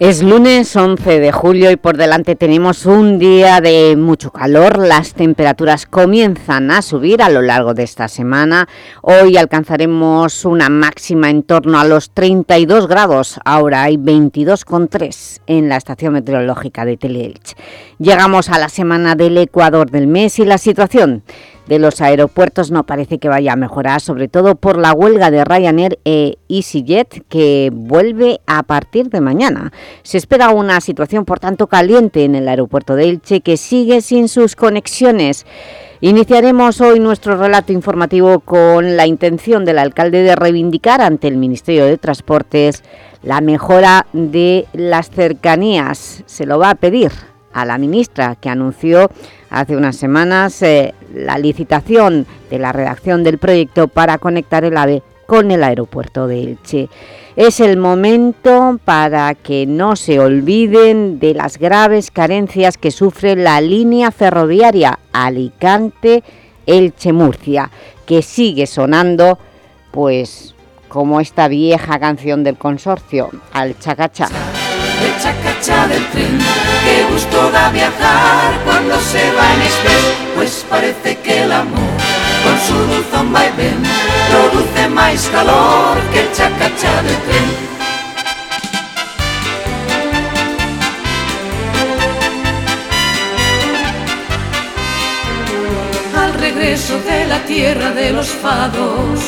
Es lunes 11 de julio y por delante tenemos un día de mucho calor. Las temperaturas comienzan a subir a lo largo de esta semana. Hoy alcanzaremos una máxima en torno a los 32 grados. Ahora hay 22,3 en la estación meteorológica de Teleelch. Llegamos a la semana del Ecuador del mes y la situación de los aeropuertos no parece que vaya a mejorar, sobre todo por la huelga de Ryanair e EasyJet que vuelve a partir de mañana. Se espera una situación, por tanto, caliente en el aeropuerto de Elche que sigue sin sus conexiones. Iniciaremos hoy nuestro relato informativo con la intención del alcalde de reivindicar ante el Ministerio de Transportes la mejora de las cercanías. Se lo va a pedir a la ministra que anunció hace unas semanas eh, la licitación de la redacción del proyecto para conectar el AVE con el aeropuerto de Elche. Es el momento para que no se olviden de las graves carencias que sufre la línea ferroviaria Alicante-Elche-Murcia, que sigue sonando pues como esta vieja canción del consorcio, al chacachá el chacacha del tren. Qué gusto da viajar cuando se va en express, pues parece que el amor con su dulzón vaivén produce más calor que el chacacha del tren. Al regreso de la tierra de los fados,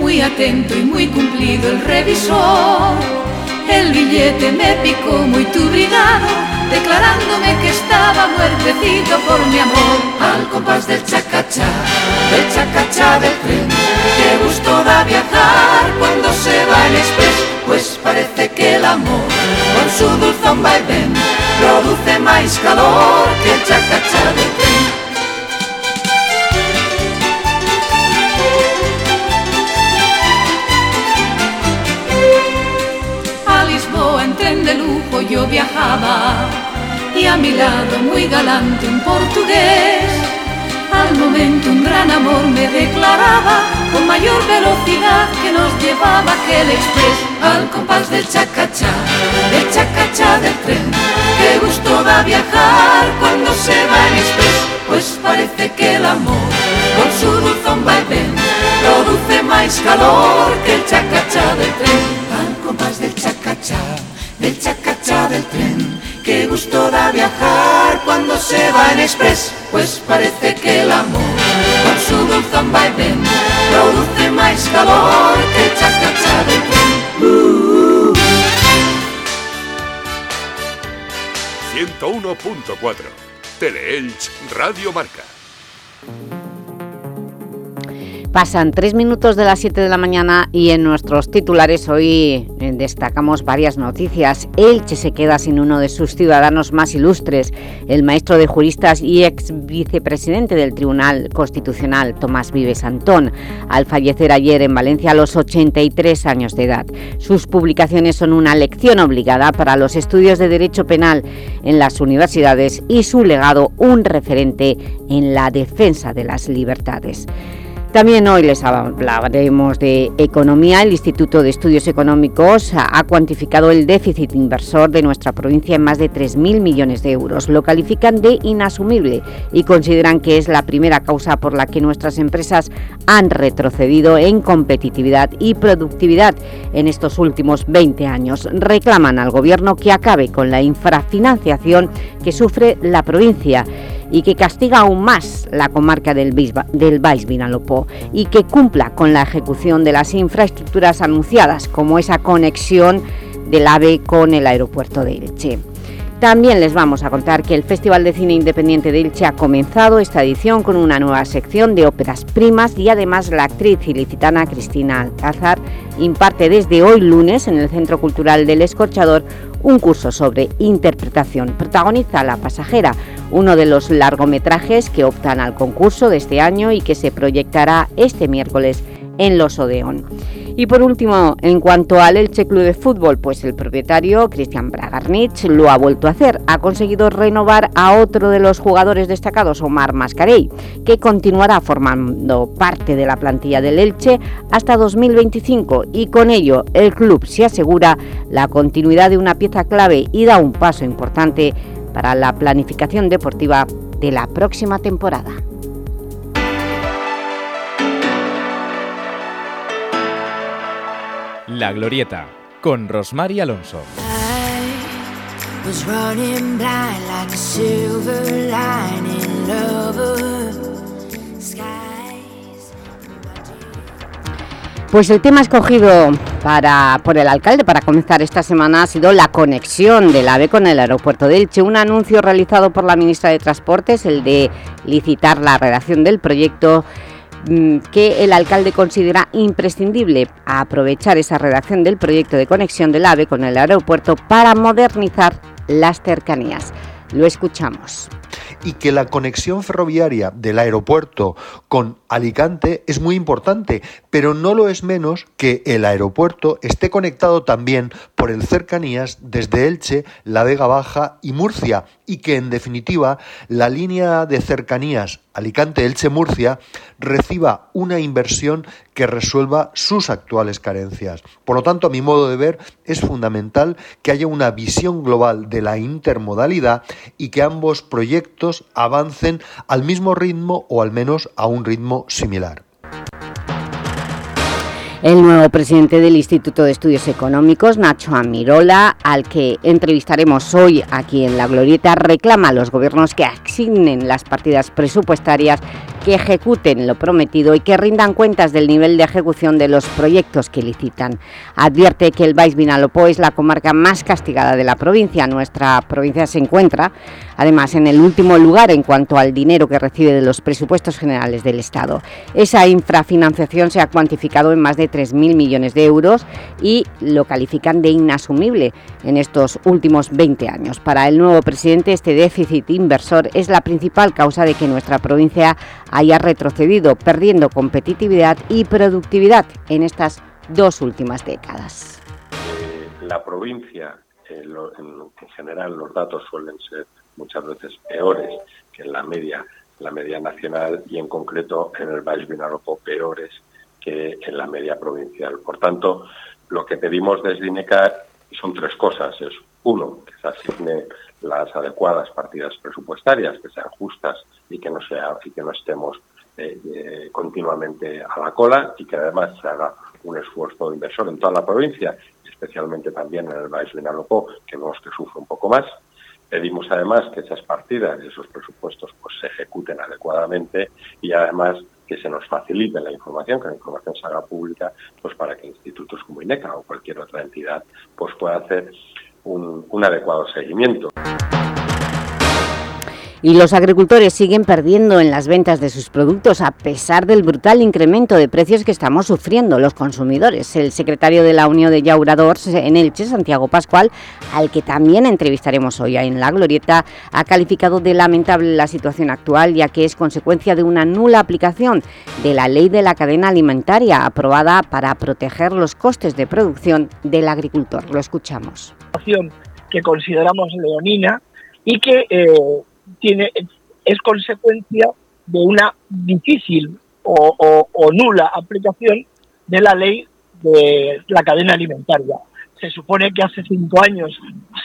muy atento y muy cumplido el revisor el billete me picó muy turbinado, declarándome que estaba muertecito por mi amor. Al compás del chacachá, del chacachá del tren, qué gusto da viajar cuando se va el express, pues parece que el amor, con su dulzón vaivén, produce más calor que el chacachá del tren. Yo viajaba y a mi lado muy galante un portugués. Al momento un gran amor me declaraba con mayor velocidad que nos llevaba aquel express al compás del chacachá, del chacachá del tren. Qué gusto da viajar cuando se va en express, pues parece que el amor con su dulzón vaivén produce más calor que el chacachá del tren al compás del chacachá del chacachá del tren. Qué gusto da viajar cuando se va en express, pues parece que el amor con su dulzón vaivén produce más calor que el chacachá del tren. 101.4 Teleelch Radio Marca. Pasan tres minutos de las 7 de la mañana y en nuestros titulares hoy eh, destacamos varias noticias. Elche se queda sin uno de sus ciudadanos más ilustres, el maestro de juristas y ex vicepresidente del Tribunal Constitucional, Tomás Vives Antón, al fallecer ayer en Valencia a los 83 años de edad. Sus publicaciones son una lección obligada para los estudios de Derecho Penal en las universidades y su legado un referente en la defensa de las libertades. También hoy les hablaremos de economía. El Instituto de Estudios Económicos ha cuantificado el déficit inversor de nuestra provincia en más de 3.000 millones de euros. Lo califican de inasumible y consideran que es la primera causa por la que nuestras empresas han retrocedido en competitividad y productividad en estos últimos 20 años. Reclaman al Gobierno que acabe con la infrafinanciación que sufre la provincia y que castiga aún más la comarca del, del Baix Vinalopó y que cumpla con la ejecución de las infraestructuras anunciadas, como esa conexión del AVE con el aeropuerto de Elche. También les vamos a contar que el Festival de Cine Independiente de Elche ha comenzado esta edición con una nueva sección de óperas primas y además la actriz ilicitana Cristina Alcázar imparte desde hoy lunes en el Centro Cultural del Escorchador un curso sobre interpretación. Protagoniza La Pasajera, uno de los largometrajes que optan al concurso de este año y que se proyectará este miércoles en Los Odeón. Y por último, en cuanto al Elche Club de Fútbol, pues el propietario, Cristian Bragarnich, lo ha vuelto a hacer. Ha conseguido renovar a otro de los jugadores destacados, Omar Mascarey, que continuará formando parte de la plantilla del Elche hasta 2025 y con ello el club se asegura la continuidad de una pieza clave y da un paso importante para la planificación deportiva de la próxima temporada. La Glorieta, con Rosmar Alonso. Pues el tema escogido para, por el alcalde para comenzar esta semana ha sido la conexión del AVE con el aeropuerto de Elche. Un anuncio realizado por la ministra de Transportes, el de licitar la redacción del proyecto que el alcalde considera imprescindible aprovechar esa redacción del proyecto de conexión del AVE con el aeropuerto para modernizar las cercanías. Lo escuchamos y que la conexión ferroviaria del aeropuerto con Alicante es muy importante, pero no lo es menos que el aeropuerto esté conectado también por el cercanías desde Elche, La Vega Baja y Murcia, y que en definitiva la línea de cercanías Alicante-Elche-Murcia reciba una inversión que resuelva sus actuales carencias. Por lo tanto, a mi modo de ver, es fundamental que haya una visión global de la intermodalidad y que ambos proyectos avancen al mismo ritmo o al menos a un ritmo similar. El nuevo presidente del Instituto de Estudios Económicos, Nacho Amirola, al que entrevistaremos hoy aquí en La Glorieta, reclama a los gobiernos que asignen las partidas presupuestarias que ejecuten lo prometido y que rindan cuentas del nivel de ejecución de los proyectos que licitan. Advierte que el Baix Vinalopó es la comarca más castigada de la provincia. Nuestra provincia se encuentra, además, en el último lugar en cuanto al dinero que recibe de los presupuestos generales del Estado. Esa infrafinanciación se ha cuantificado en más de 3.000 millones de euros y lo califican de inasumible en estos últimos 20 años. Para el nuevo presidente, este déficit inversor es la principal causa de que nuestra provincia haya retrocedido, perdiendo competitividad y productividad en estas dos últimas décadas. Eh, la provincia, en, general los datos suelen ser muchas veces peores que en la media, la media nacional y en concreto en el Valle Vinalopó peores que en la media provincial. Por tanto, lo que pedimos desde INECA son tres cosas. Es uno, que se asigne las adecuadas partidas presupuestarias, que sean justas y que no sea y que no estemos eh, eh, continuamente a la cola y que además se haga un esfuerzo inversor en toda la provincia, especialmente también en el Valle Vinalopó, que vemos que sufre un poco más. Pedimos además que esas partidas y esos presupuestos pues se ejecuten adecuadamente y además que se nos facilite la información, que la información se haga pública, pues para que institutos como INECA o cualquier otra entidad pues pueda hacer un adecuado seguimiento. Y los agricultores siguen perdiendo en las ventas de sus productos a pesar del brutal incremento de precios que estamos sufriendo los consumidores. El secretario de la Unión de Llauradors en Elche, Santiago Pascual, al que también entrevistaremos hoy en La Glorieta, ha calificado de lamentable la situación actual ya que es consecuencia de una nula aplicación de la ley de la cadena alimentaria aprobada para proteger los costes de producción del agricultor. Lo escuchamos. que consideramos leonina y que eh, tiene, es consecuencia de una difícil o, nula aplicación de la ley de la cadena alimentaria. Se supone que hace cinco años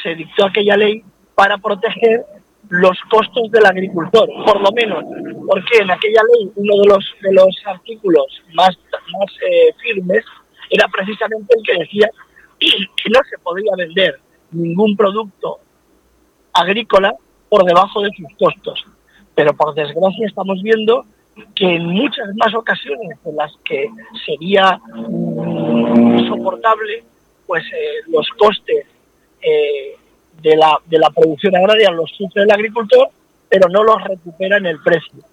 se dictó aquella ley para proteger los costos del agricultor, por lo menos, porque en aquella ley uno de los, de los artículos más, más eh, firmes era precisamente el que decía que no se podía vender ningún producto agrícola por debajo de sus costos. Pero por desgracia estamos viendo que en muchas más ocasiones en las que sería mm, soportable, pues eh, los costes eh, de, la, de la producción agraria los sufre el agricultor, pero no los recupera en el precio.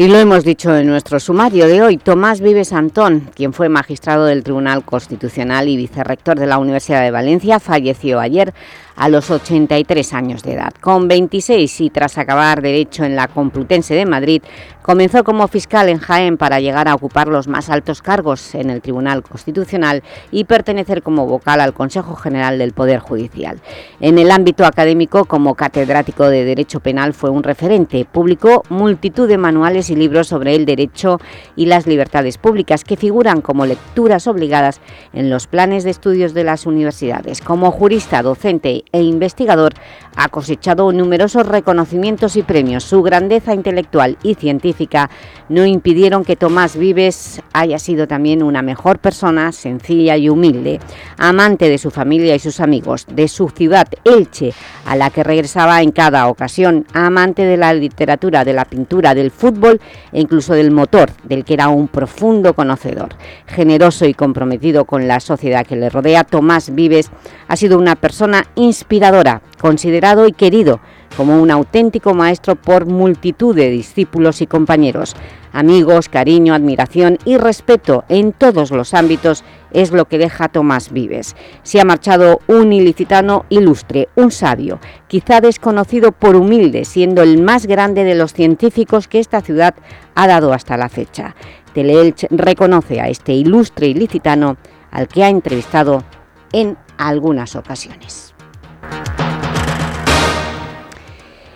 Y lo hemos dicho en nuestro sumario de hoy, Tomás Vives Antón, quien fue magistrado del Tribunal Constitucional y vicerrector de la Universidad de Valencia, falleció ayer a los 83 años de edad. Con 26 y tras acabar Derecho en la Complutense de Madrid, comenzó como fiscal en Jaén para llegar a ocupar los más altos cargos en el Tribunal Constitucional y pertenecer como vocal al Consejo General del Poder Judicial. En el ámbito académico, como catedrático de Derecho Penal, fue un referente. Publicó multitud de manuales y libros sobre el derecho y las libertades públicas que figuran como lecturas obligadas en los planes de estudios de las universidades. Como jurista, docente e investigador, ha cosechado numerosos reconocimientos y premios. Su grandeza intelectual y científica no impidieron que Tomás Vives haya sido también una mejor persona, sencilla y humilde, amante de su familia y sus amigos, de su ciudad, Elche, a la que regresaba en cada ocasión, amante de la literatura, de la pintura, del fútbol e incluso del motor, del que era un profundo conocedor. Generoso y comprometido con la sociedad que le rodea, Tomás Vives ha sido una persona inspiradora, considerado y querido como un auténtico maestro por multitud de discípulos y compañeros. Amigos, cariño, admiración y respeto en todos los ámbitos es lo que deja Tomás Vives. Se ha marchado un ilicitano ilustre, un sabio, quizá desconocido por humilde, siendo el más grande de los científicos que esta ciudad ha dado hasta la fecha. Teleelch reconoce a este ilustre ilicitano al que ha entrevistado en algunas ocasiones.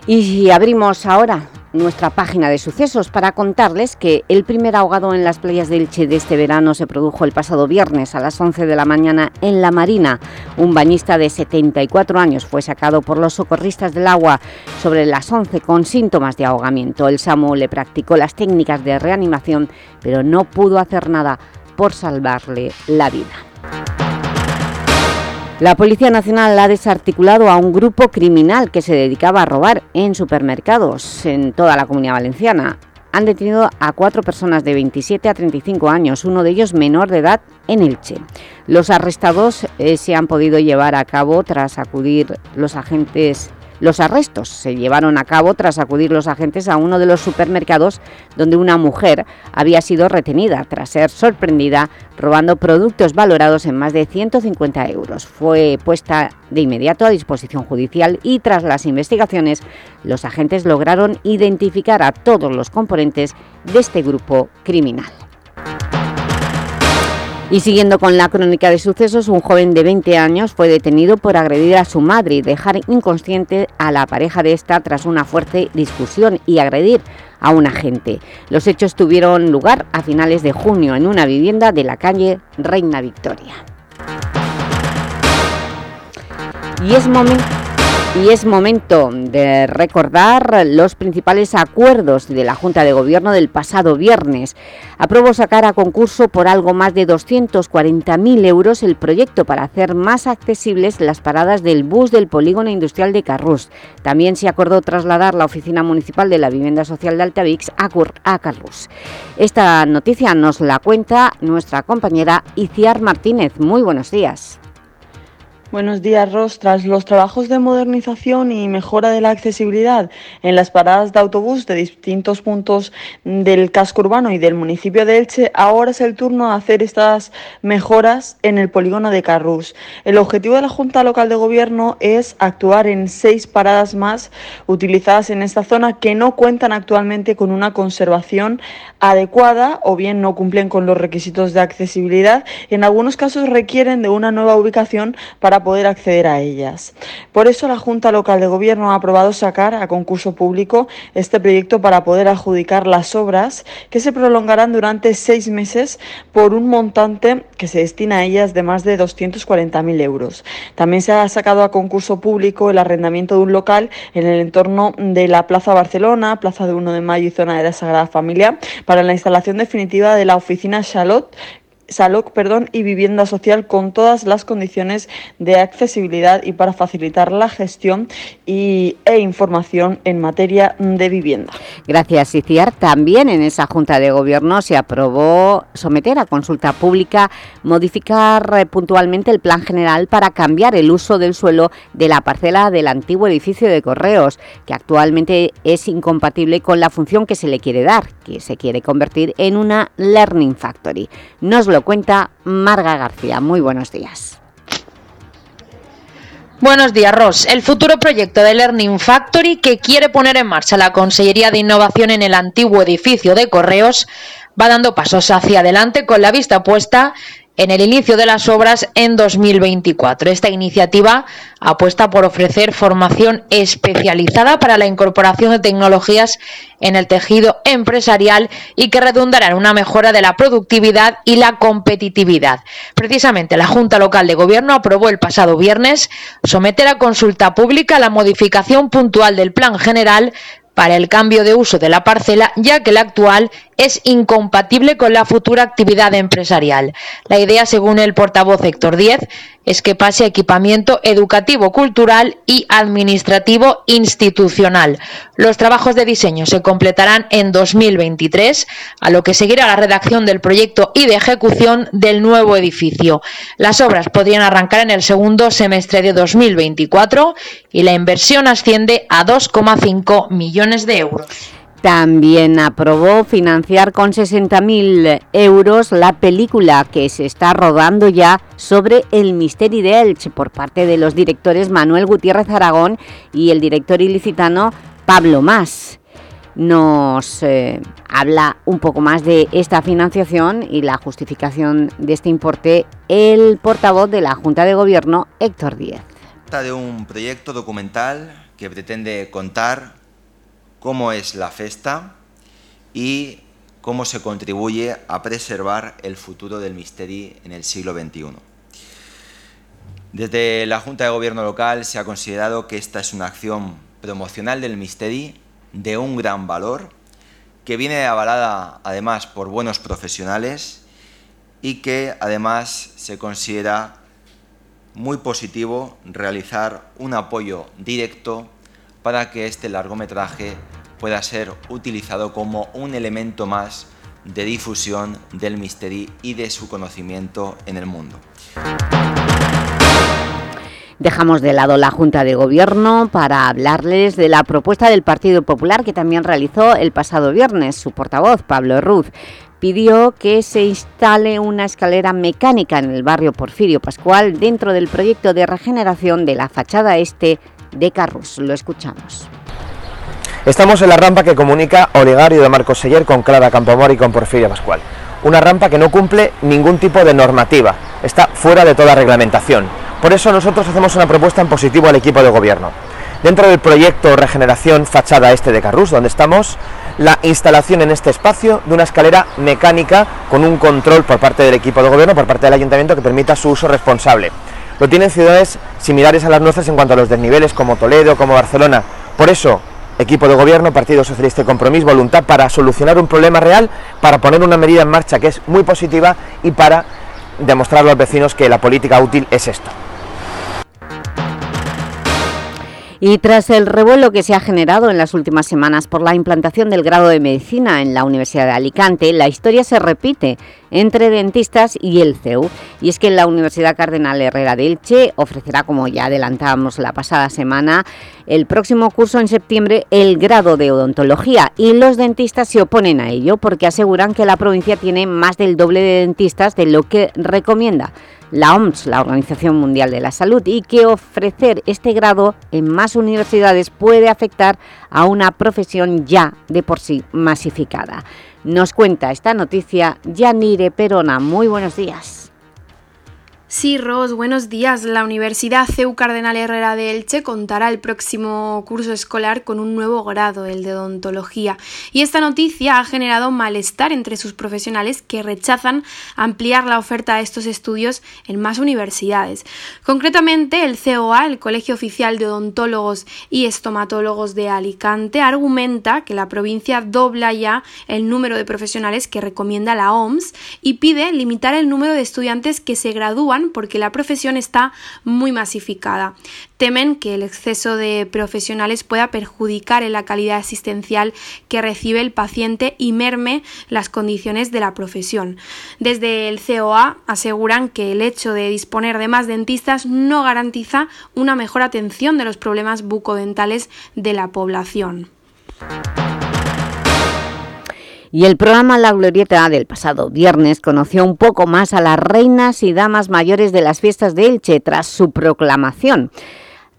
Y abrimos ahora nuestra página de sucesos para contarles que el primer ahogado en las playas de Elche de este verano se produjo el pasado viernes a las 11 de la mañana en La Marina. Un bañista de 74 años fue sacado por los socorristas del agua sobre las 11 con síntomas de ahogamiento. El SAMU le practicó las técnicas de reanimación, pero no pudo hacer nada por salvarle la vida. La Policía Nacional ha desarticulado a un grupo criminal que se dedicaba a robar en supermercados en toda la Comunidad Valenciana. Han detenido a cuatro personas de 27 a 35 años, uno de ellos menor de edad en Elche. Los arrestados eh, se han podido llevar a cabo tras acudir los agentes los arrestos se llevaron a cabo tras acudir los agentes a uno de los supermercados donde una mujer había sido retenida tras ser sorprendida robando productos valorados en más de 150 euros. Fue puesta de inmediato a disposición judicial y tras las investigaciones los agentes lograron identificar a todos los componentes de este grupo criminal. Y siguiendo con la crónica de sucesos, un joven de 20 años fue detenido por agredir a su madre y dejar inconsciente a la pareja de esta tras una fuerte discusión y agredir a un agente. Los hechos tuvieron lugar a finales de junio en una vivienda de la calle Reina Victoria. Y es momento y es momento de recordar los principales acuerdos de la Junta de Gobierno del pasado viernes. Aprobó sacar a concurso por algo más de 240.000 euros el proyecto para hacer más accesibles las paradas del bus del Polígono Industrial de Carrús. También se acordó trasladar la Oficina Municipal de la Vivienda Social de Altavix a, a Carrús. Esta noticia nos la cuenta nuestra compañera Iciar Martínez. Muy buenos días. Buenos días, Ros. Tras los trabajos de modernización y mejora de la accesibilidad en las paradas de autobús de distintos puntos del casco urbano y del municipio de Elche, ahora es el turno de hacer estas mejoras en el polígono de Carrús. El objetivo de la Junta Local de Gobierno es actuar en seis paradas más utilizadas en esta zona que no cuentan actualmente con una conservación adecuada o bien no cumplen con los requisitos de accesibilidad. En algunos casos requieren de una nueva ubicación para poder acceder a ellas. Por eso la Junta Local de Gobierno ha aprobado sacar a concurso público este proyecto para poder adjudicar las obras que se prolongarán durante seis meses por un montante que se destina a ellas de más de 240.000 euros. También se ha sacado a concurso público el arrendamiento de un local en el entorno de la Plaza Barcelona, Plaza de 1 de Mayo y zona de la Sagrada Familia para la instalación definitiva de la oficina Charlotte SALOC perdón, y vivienda social con todas las condiciones de accesibilidad y para facilitar la gestión y, e información en materia de vivienda. Gracias, Iciar. También en esa Junta de Gobierno se aprobó someter a consulta pública, modificar eh, puntualmente el plan general para cambiar el uso del suelo de la parcela del antiguo edificio de Correos, que actualmente es incompatible con la función que se le quiere dar, que se quiere convertir en una Learning Factory. Nos lo cuenta Marga García. Muy buenos días. Buenos días, Ross. El futuro proyecto de Learning Factory que quiere poner en marcha la Consellería de Innovación en el antiguo edificio de Correos va dando pasos hacia adelante con la vista puesta en el inicio de las obras en 2024. Esta iniciativa apuesta por ofrecer formación especializada para la incorporación de tecnologías en el tejido empresarial y que redundará en una mejora de la productividad y la competitividad. Precisamente la Junta Local de Gobierno aprobó el pasado viernes someter a consulta pública la modificación puntual del Plan General para el cambio de uso de la parcela, ya que la actual es incompatible con la futura actividad empresarial. La idea, según el portavoz Héctor Díez, es que pase a equipamiento educativo, cultural y administrativo institucional. Los trabajos de diseño se completarán en 2023, a lo que seguirá la redacción del proyecto y de ejecución del nuevo edificio. Las obras podrían arrancar en el segundo semestre de 2024 y la inversión asciende a 2,5 millones de euros. También aprobó financiar con 60.000 euros la película que se está rodando ya sobre el Misteri de Elche por parte de los directores Manuel Gutiérrez Aragón y el director ilicitano Pablo Más. Nos eh, habla un poco más de esta financiación y la justificación de este importe el portavoz de la Junta de Gobierno, Héctor Díez. De un proyecto documental que pretende contar cómo es la festa y cómo se contribuye a preservar el futuro del Misteri en el siglo XXI. Desde la Junta de Gobierno local se ha considerado que esta es una acción promocional del Misteri de un gran valor, que viene avalada además por buenos profesionales y que además se considera muy positivo realizar un apoyo directo para que este largometraje pueda ser utilizado como un elemento más de difusión del misterio y de su conocimiento en el mundo. Dejamos de lado la Junta de Gobierno para hablarles de la propuesta del Partido Popular que también realizó el pasado viernes. Su portavoz, Pablo Ruz, pidió que se instale una escalera mecánica en el barrio Porfirio Pascual dentro del proyecto de regeneración de la fachada este de Carrus. Lo escuchamos. Estamos en la rampa que comunica Olegario de Marcos Seller con Clara Campomor y con Porfirio Pascual. Una rampa que no cumple ningún tipo de normativa, está fuera de toda reglamentación. Por eso nosotros hacemos una propuesta en positivo al equipo de gobierno. Dentro del proyecto Regeneración Fachada Este de Carrús, donde estamos, la instalación en este espacio de una escalera mecánica con un control por parte del equipo de gobierno, por parte del ayuntamiento, que permita su uso responsable. Lo tienen ciudades similares a las nuestras en cuanto a los desniveles, como Toledo, como Barcelona. Por eso, equipo de gobierno, Partido Socialista y Compromís, voluntad para solucionar un problema real, para poner una medida en marcha que es muy positiva y para demostrar a los vecinos que la política útil es esto. Y tras el revuelo que se ha generado en las últimas semanas por la implantación del grado de Medicina en la Universidad de Alicante, la historia se repite entre dentistas y el CEU. Y es que la Universidad Cardenal Herrera de Elche ofrecerá, como ya adelantábamos la pasada semana, el próximo curso en septiembre el grado de odontología y los dentistas se oponen a ello porque aseguran que la provincia tiene más del doble de dentistas de lo que recomienda la OMS, la Organización Mundial de la Salud, y que ofrecer este grado en más universidades puede afectar a una profesión ya de por sí masificada. Nos cuenta esta noticia Yanire Perona. Muy buenos días. Sí, Ros, buenos días. La Universidad CEU Cardenal Herrera de Elche contará el próximo curso escolar con un nuevo grado, el de odontología. Y esta noticia ha generado malestar entre sus profesionales que rechazan ampliar la oferta de estos estudios en más universidades. Concretamente, el COA, el Colegio Oficial de Odontólogos y Estomatólogos de Alicante, argumenta que la provincia dobla ya el número de profesionales que recomienda la OMS y pide limitar el número de estudiantes que se gradúan porque la profesión está muy masificada. Temen que el exceso de profesionales pueda perjudicar en la calidad asistencial que recibe el paciente y merme las condiciones de la profesión. Desde el COA aseguran que el hecho de disponer de más dentistas no garantiza una mejor atención de los problemas bucodentales de la población. Y el programa La Glorieta del pasado viernes conoció un poco más a las reinas y damas mayores de las fiestas de Elche tras su proclamación.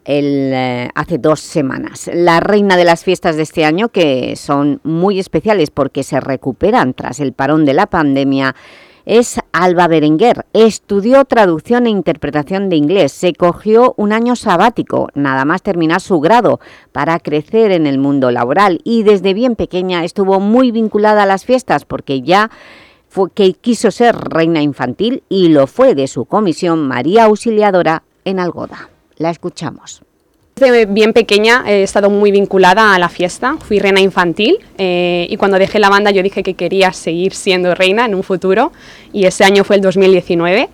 eh, hace dos semanas. La reina de las fiestas de este año, que son muy especiales porque se recuperan tras el parón de la pandemia, es Alba Berenguer. Estudió traducción e interpretación de inglés. Se cogió un año sabático, nada más terminar su grado, para crecer en el mundo laboral y desde bien pequeña estuvo muy vinculada a las fiestas porque ya fue que quiso ser reina infantil y lo fue de su comisión María Auxiliadora en Algoda. La escuchamos. Desde bien pequeña he estado muy vinculada a la fiesta, fui reina infantil eh, y cuando dejé la banda yo dije que quería seguir siendo reina en un futuro y ese año fue el 2019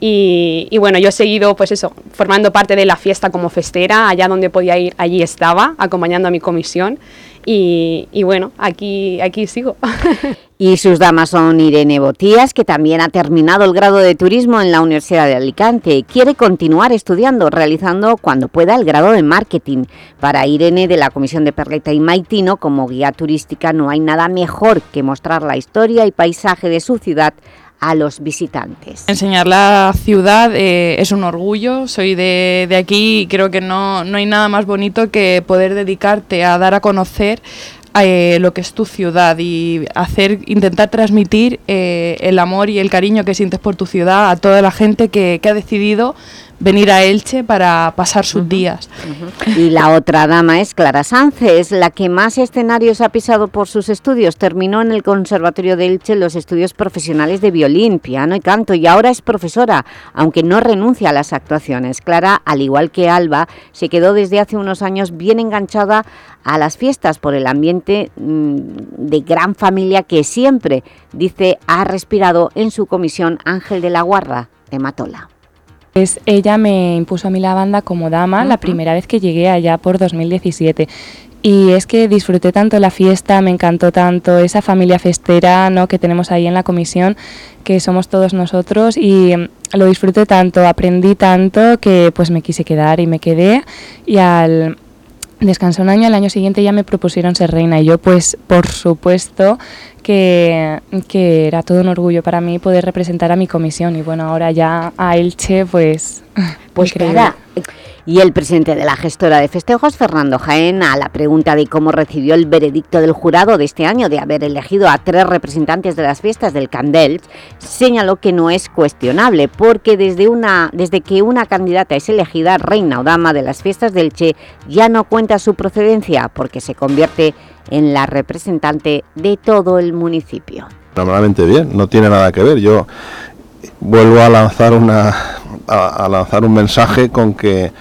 y, y, bueno, yo he seguido pues eso, formando parte de la fiesta como festera, allá donde podía ir, allí estaba, acompañando a mi comisión y, y bueno, aquí, aquí sigo. Y sus damas son Irene Botías, que también ha terminado el grado de turismo en la Universidad de Alicante. Quiere continuar estudiando, realizando cuando pueda el grado de marketing. Para Irene de la Comisión de Perleta y Maitino, como guía turística, no hay nada mejor que mostrar la historia y paisaje de su ciudad a los visitantes. Enseñar la ciudad eh, es un orgullo, soy de, de aquí y creo que no, no hay nada más bonito que poder dedicarte a dar a conocer eh, lo que es tu ciudad y hacer, intentar transmitir eh, el amor y el cariño que sientes por tu ciudad a toda la gente que, que ha decidido venir a Elche para pasar sus días. Y la otra dama es Clara Sánchez, la que más escenarios ha pisado por sus estudios. Terminó en el Conservatorio de Elche los estudios profesionales de violín, piano y canto y ahora es profesora, aunque no renuncia a las actuaciones. Clara, al igual que Alba, se quedó desde hace unos años bien enganchada a las fiestas por el ambiente mm, de gran familia que siempre, dice, ha respirado en su comisión Ángel de la Guarda de Matola. Pues ella me impuso a mí la banda como dama la primera vez que llegué allá por 2017 y es que disfruté tanto la fiesta, me encantó tanto esa familia festera ¿no? que tenemos ahí en la comisión, que somos todos nosotros y lo disfruté tanto, aprendí tanto que pues me quise quedar y me quedé. Y al descansar un año, al año siguiente ya me propusieron ser reina y yo pues por supuesto que, que, era todo un orgullo para mí poder representar a mi comisión y bueno, ahora ya a Elche pues... Pues. Y el presidente de la gestora de festejos, Fernando Jaén, a la pregunta de cómo recibió el veredicto del jurado de este año de haber elegido a tres representantes de las fiestas del Candel, señaló que no es cuestionable, porque desde, una, desde que una candidata es elegida reina o dama de las fiestas del Che, ya no cuenta su procedencia, porque se convierte en la representante de todo el municipio. Normalmente bien, no tiene nada que ver. Yo vuelvo a lanzar una a, a, lanzar un mensaje con que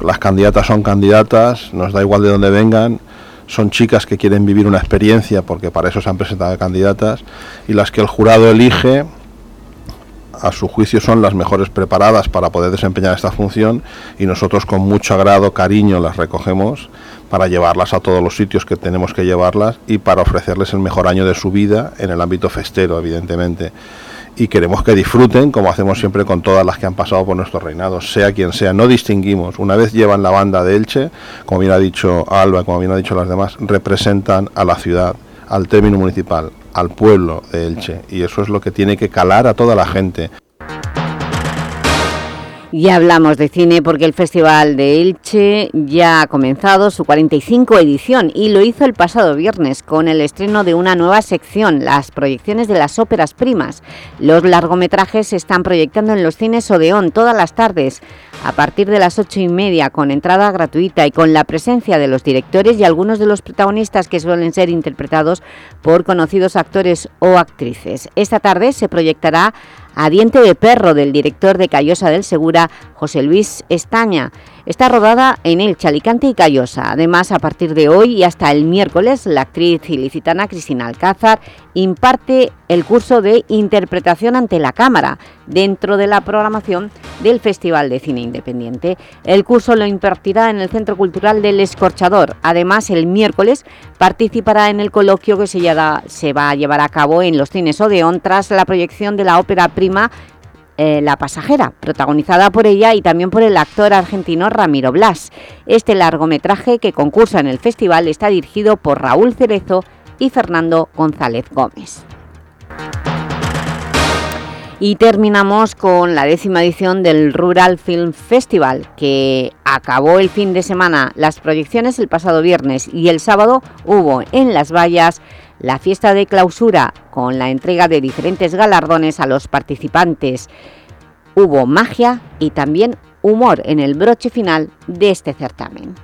las candidatas son candidatas, nos da igual de dónde vengan, son chicas que quieren vivir una experiencia porque para eso se han presentado candidatas y las que el jurado elige a su juicio son las mejores preparadas para poder desempeñar esta función y nosotros con mucho agrado, cariño las recogemos para llevarlas a todos los sitios que tenemos que llevarlas y para ofrecerles el mejor año de su vida en el ámbito festero, evidentemente. Y queremos que disfruten, como hacemos siempre con todas las que han pasado por nuestro reinado, sea quien sea, no distinguimos. Una vez llevan la banda de Elche, como bien ha dicho Alba, como bien ha dicho las demás, representan a la ciudad, al término municipal, al pueblo de Elche, y eso es lo que tiene que calar a toda la gente. Ya hablamos de cine porque el Festival de Elche ya ha comenzado su 45 edición y lo hizo el pasado viernes con el estreno de una nueva sección, las proyecciones de las óperas primas. Los largometrajes se están proyectando en los cines Odeón todas las tardes a partir de las ocho y media con entrada gratuita y con la presencia de los directores y algunos de los protagonistas que suelen ser interpretados por conocidos actores o actrices. Esta tarde se proyectará a Diente de Perro del director de Callosa del Segura, José Luis Estaña. Está rodada en el Chalicante y Callosa. Además, a partir de hoy y hasta el miércoles, la actriz ilicitana Cristina Alcázar imparte el curso de interpretación ante la cámara dentro de la programación del Festival de Cine Independiente. El curso lo impartirá en el Centro Cultural del Escorchador. Además, el miércoles participará en el coloquio que se, se va a llevar a cabo en los cines Odeón tras la proyección de la ópera prima eh, La pasajera, protagonizada por ella y también por el actor argentino Ramiro Blas. Este largometraje que concursa en el festival está dirigido por Raúl Cerezo y Fernando González Gómez. Y terminamos con la décima edición del Rural Film Festival, que acabó el fin de semana las proyecciones el pasado viernes y el sábado hubo en Las Vallas la fiesta de clausura con la entrega de diferentes galardones a los participantes. Hubo magia y también humor en el broche final de este certamen.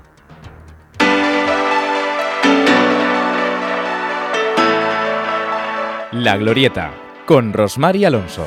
La Glorieta, con Rosmar Alonso.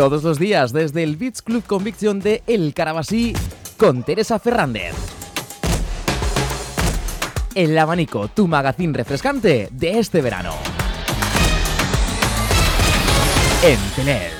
Todos los días desde el Beach Club Conviction de El Carabasí con Teresa Fernández. El abanico, tu magazín refrescante de este verano. En Teleelch.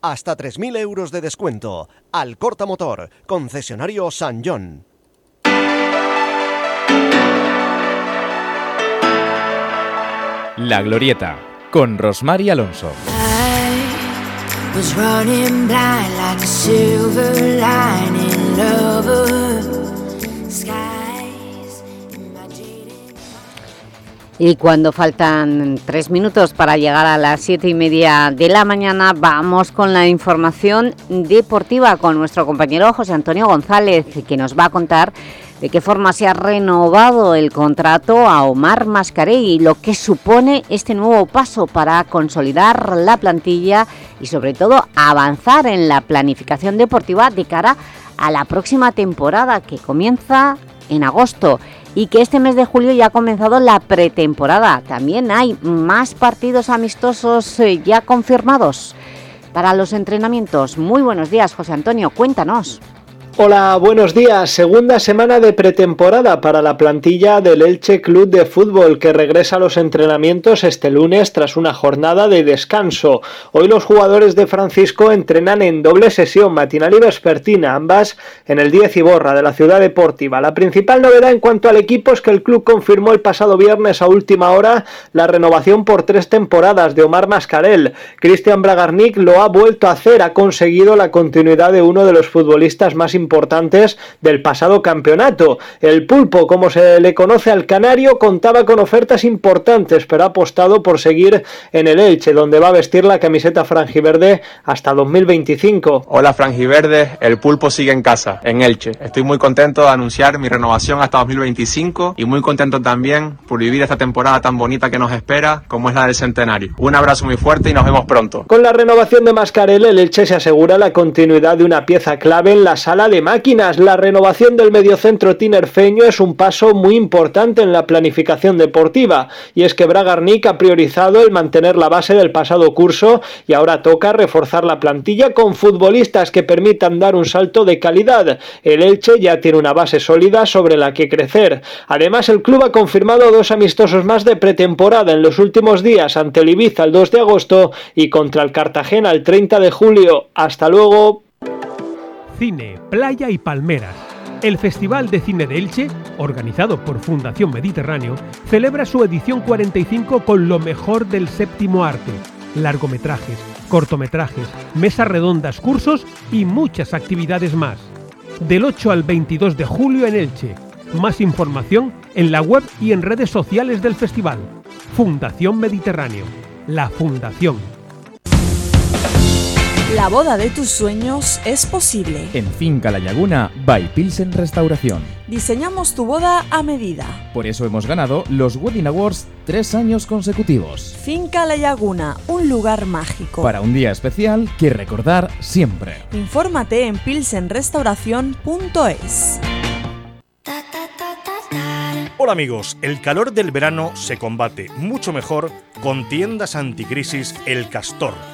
hasta 3.000 euros de descuento. Al Corta Motor, concesionario San John. La Glorieta, con Rosmar Alonso. Y cuando faltan tres minutos para llegar a las siete y media de la mañana, vamos con la información deportiva con nuestro compañero José Antonio González, que nos va a contar de qué forma se ha renovado el contrato a Omar Mascarey y lo que supone este nuevo paso para consolidar la plantilla y sobre todo avanzar en la planificación deportiva de cara a la próxima temporada que comienza en agosto y que este mes de julio ya ha comenzado la pretemporada. También hay más partidos amistosos eh, ya confirmados para los entrenamientos. Muy buenos días, José Antonio, cuéntanos. Hola, buenos días. Segunda semana de pretemporada para la plantilla del Elche Club de Fútbol que regresa a los entrenamientos este lunes tras una jornada de descanso. Hoy los jugadores de Francisco entrenan en doble sesión matinal y vespertina, ambas en el 10 Iborra de la ciudad deportiva. La principal novedad en cuanto al equipo es que el club confirmó el pasado viernes a última hora la renovación por tres temporadas de Omar Mascarel. Cristian Bragarnik lo ha vuelto a hacer, ha conseguido la continuidad de uno de los futbolistas más importantes importantes del pasado campeonato. El pulpo, como se le conoce al canario, contaba con ofertas importantes, pero ha apostado por seguir en el Elche, donde va a vestir la camiseta franjiverde hasta 2025. Hola franjiverde, el pulpo sigue en casa, en Elche. Estoy muy contento de anunciar mi renovación hasta 2025 y muy contento también por vivir esta temporada tan bonita que nos espera, como es la del centenario. Un abrazo muy fuerte y nos vemos pronto. Con la renovación de Mascarel, el Elche se asegura la continuidad de una pieza clave en la sala de máquinas. La renovación del mediocentro tinerfeño es un paso muy importante en la planificación deportiva y es que Bragarnik ha priorizado el mantener la base del pasado curso y ahora toca reforzar la plantilla con futbolistas que permitan dar un salto de calidad. El Elche ya tiene una base sólida sobre la que crecer. Además, el club ha confirmado dos amistosos más de pretemporada en los últimos días ante el Ibiza el 2 de agosto y contra el Cartagena el 30 de julio. Hasta luego cine, playa y palmeras. El Festival de Cine de Elche, organizado por Fundación Mediterráneo, celebra su edición 45 con lo mejor del séptimo arte, largometrajes, cortometrajes, mesas redondas, cursos y muchas actividades más. Del 8 al 22 de julio en Elche. Más información en la web y en redes sociales del festival. Fundación Mediterráneo. La Fundación. La boda de tus sueños es posible. En Finca La Laguna, by Pilsen Restauración. Diseñamos tu boda a medida. Por eso hemos ganado los Wedding Awards tres años consecutivos. Finca La Laguna, un lugar mágico. Para un día especial que recordar siempre. Infórmate en pilsenrestauración.es. Hola amigos, el calor del verano se combate mucho mejor con tiendas anticrisis El Castor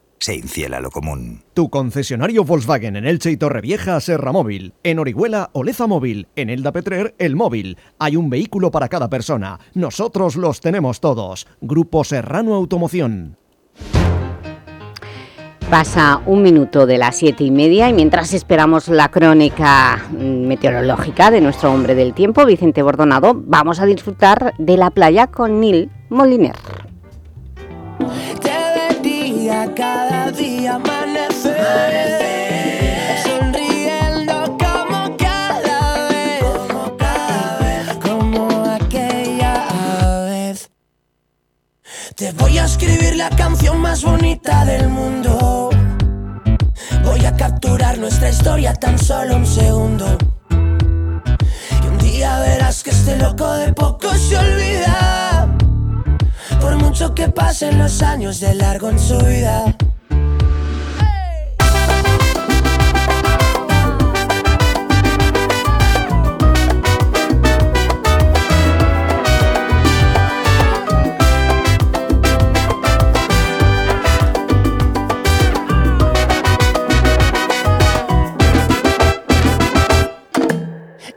se infiel a lo común. Tu concesionario Volkswagen en Elche y Torrevieja Serra Móvil. En Orihuela Oleza Móvil. En Elda Petrer El Móvil. Hay un vehículo para cada persona. Nosotros los tenemos todos. Grupo Serrano Automoción. Pasa un minuto de las siete y media y mientras esperamos la crónica meteorológica de nuestro hombre del tiempo, Vicente Bordonado, vamos a disfrutar de la playa con Neil Moliner. Cada día amanecer, sonriendo como cada vez, como cada vez, como aquella vez. Te voy a escribir la canción más bonita del mundo. Voy a capturar nuestra historia tan solo un segundo. Y un día verás que este loco de poco se olvida. Por mucho que pasen los años de largo en su vida.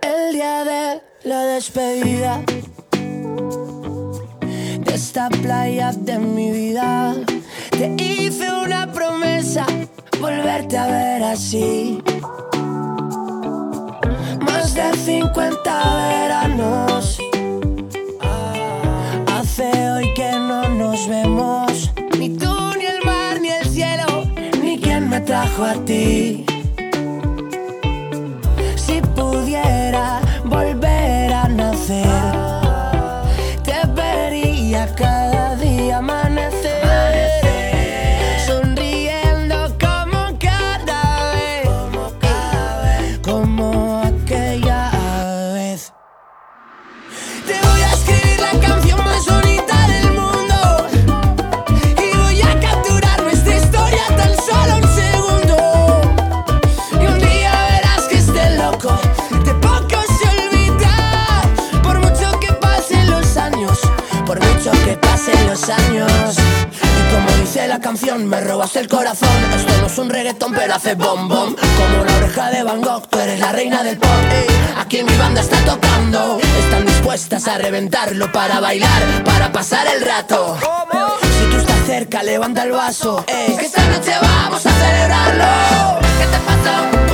El día de la despedida de esta playa de mi vida. Te hice una promesa, volverte a ver así. Más de 50 veranos. Hace hoy que no nos vemos. Ni tú, ni el mar, ni el cielo, ni quien me trajo a ti. Me robas el corazón. Esto no es un reggaetón, pero hace bom bom. Como la oreja de Van Gogh, tú eres la reina del pop. ey. Aquí mi banda está tocando. Están dispuestas a reventarlo para bailar, para pasar el rato. Si tú estás cerca, levanta el vaso. ey. Que esta noche vamos a celebrarlo. ¿Qué te pasó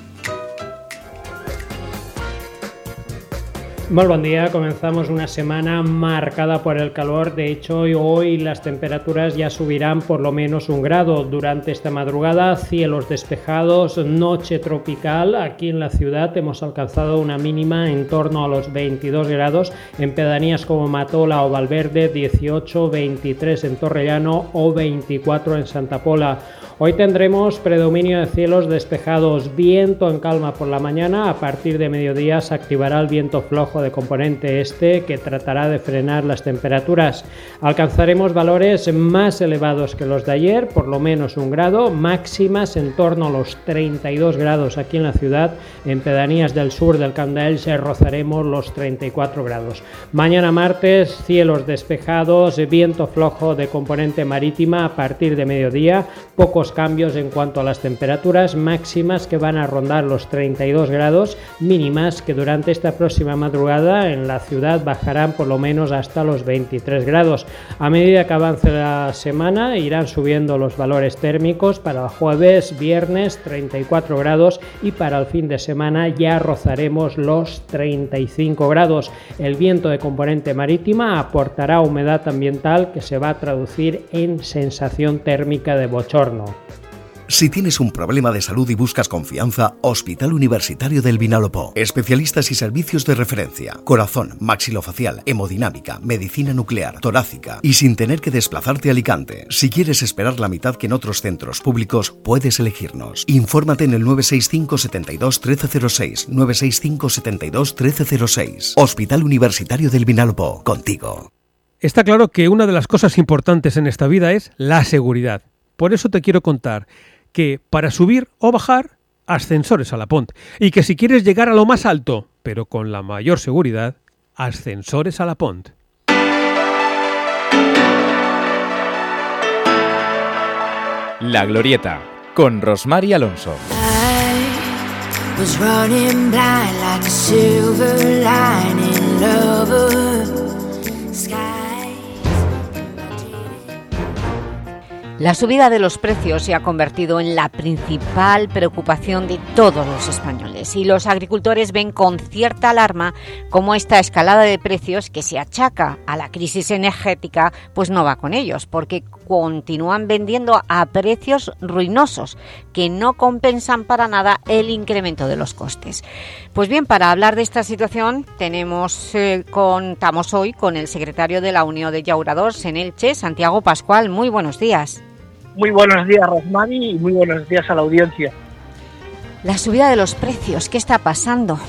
Muy buen día, comenzamos una semana marcada por el calor, de hecho hoy las temperaturas ya subirán por lo menos un grado. Durante esta madrugada, cielos despejados, noche tropical, aquí en la ciudad hemos alcanzado una mínima en torno a los 22 grados, en pedanías como Matola o Valverde 18, 23 en Torrellano o 24 en Santa Pola. Hoy tendremos predominio de cielos despejados, viento en calma por la mañana, a partir de mediodía se activará el viento flojo de componente este que tratará de frenar las temperaturas. Alcanzaremos valores más elevados que los de ayer, por lo menos un grado, máximas en torno a los 32 grados aquí en la ciudad, en pedanías del sur del Candael se rozaremos los 34 grados. Mañana martes, cielos despejados, viento flojo de componente marítima a partir de mediodía, pocos cambios en cuanto a las temperaturas máximas que van a rondar los 32 grados, mínimas que durante esta próxima madrugada en la ciudad bajarán por lo menos hasta los 23 grados. A medida que avance la semana irán subiendo los valores térmicos para el jueves, viernes 34 grados y para el fin de semana ya rozaremos los 35 grados. El viento de componente marítima aportará humedad ambiental que se va a traducir en sensación térmica de bochorno. Si tienes un problema de salud y buscas confianza, Hospital Universitario del Vinalopó. Especialistas y servicios de referencia. Corazón, maxilofacial, hemodinámica, medicina nuclear, torácica y sin tener que desplazarte a Alicante. Si quieres esperar la mitad que en otros centros públicos, puedes elegirnos. Infórmate en el 965 72 1306, 965 72 1306. Hospital Universitario del Vinalopó. Contigo. Está claro que una de las cosas importantes en esta vida es la seguridad. Por eso te quiero contar que para subir o bajar, ascensores a la Pont. Y que si quieres llegar a lo más alto, pero con la mayor seguridad, ascensores a la Pont. La Glorieta, con Rosmar y Alonso. La subida de los precios se ha convertido en la principal preocupación de todos los españoles y los agricultores ven con cierta alarma cómo esta escalada de precios que se achaca a la crisis energética pues no va con ellos porque continúan vendiendo a precios ruinosos que no compensan para nada el incremento de los costes. Pues bien, para hablar de esta situación tenemos, eh, contamos hoy con el secretario de la Unión de Llauradors en Elche, Santiago Pascual. Muy buenos días. Muy buenos días, Rosmani, y muy buenos días a la audiencia. La subida de los precios, ¿qué está pasando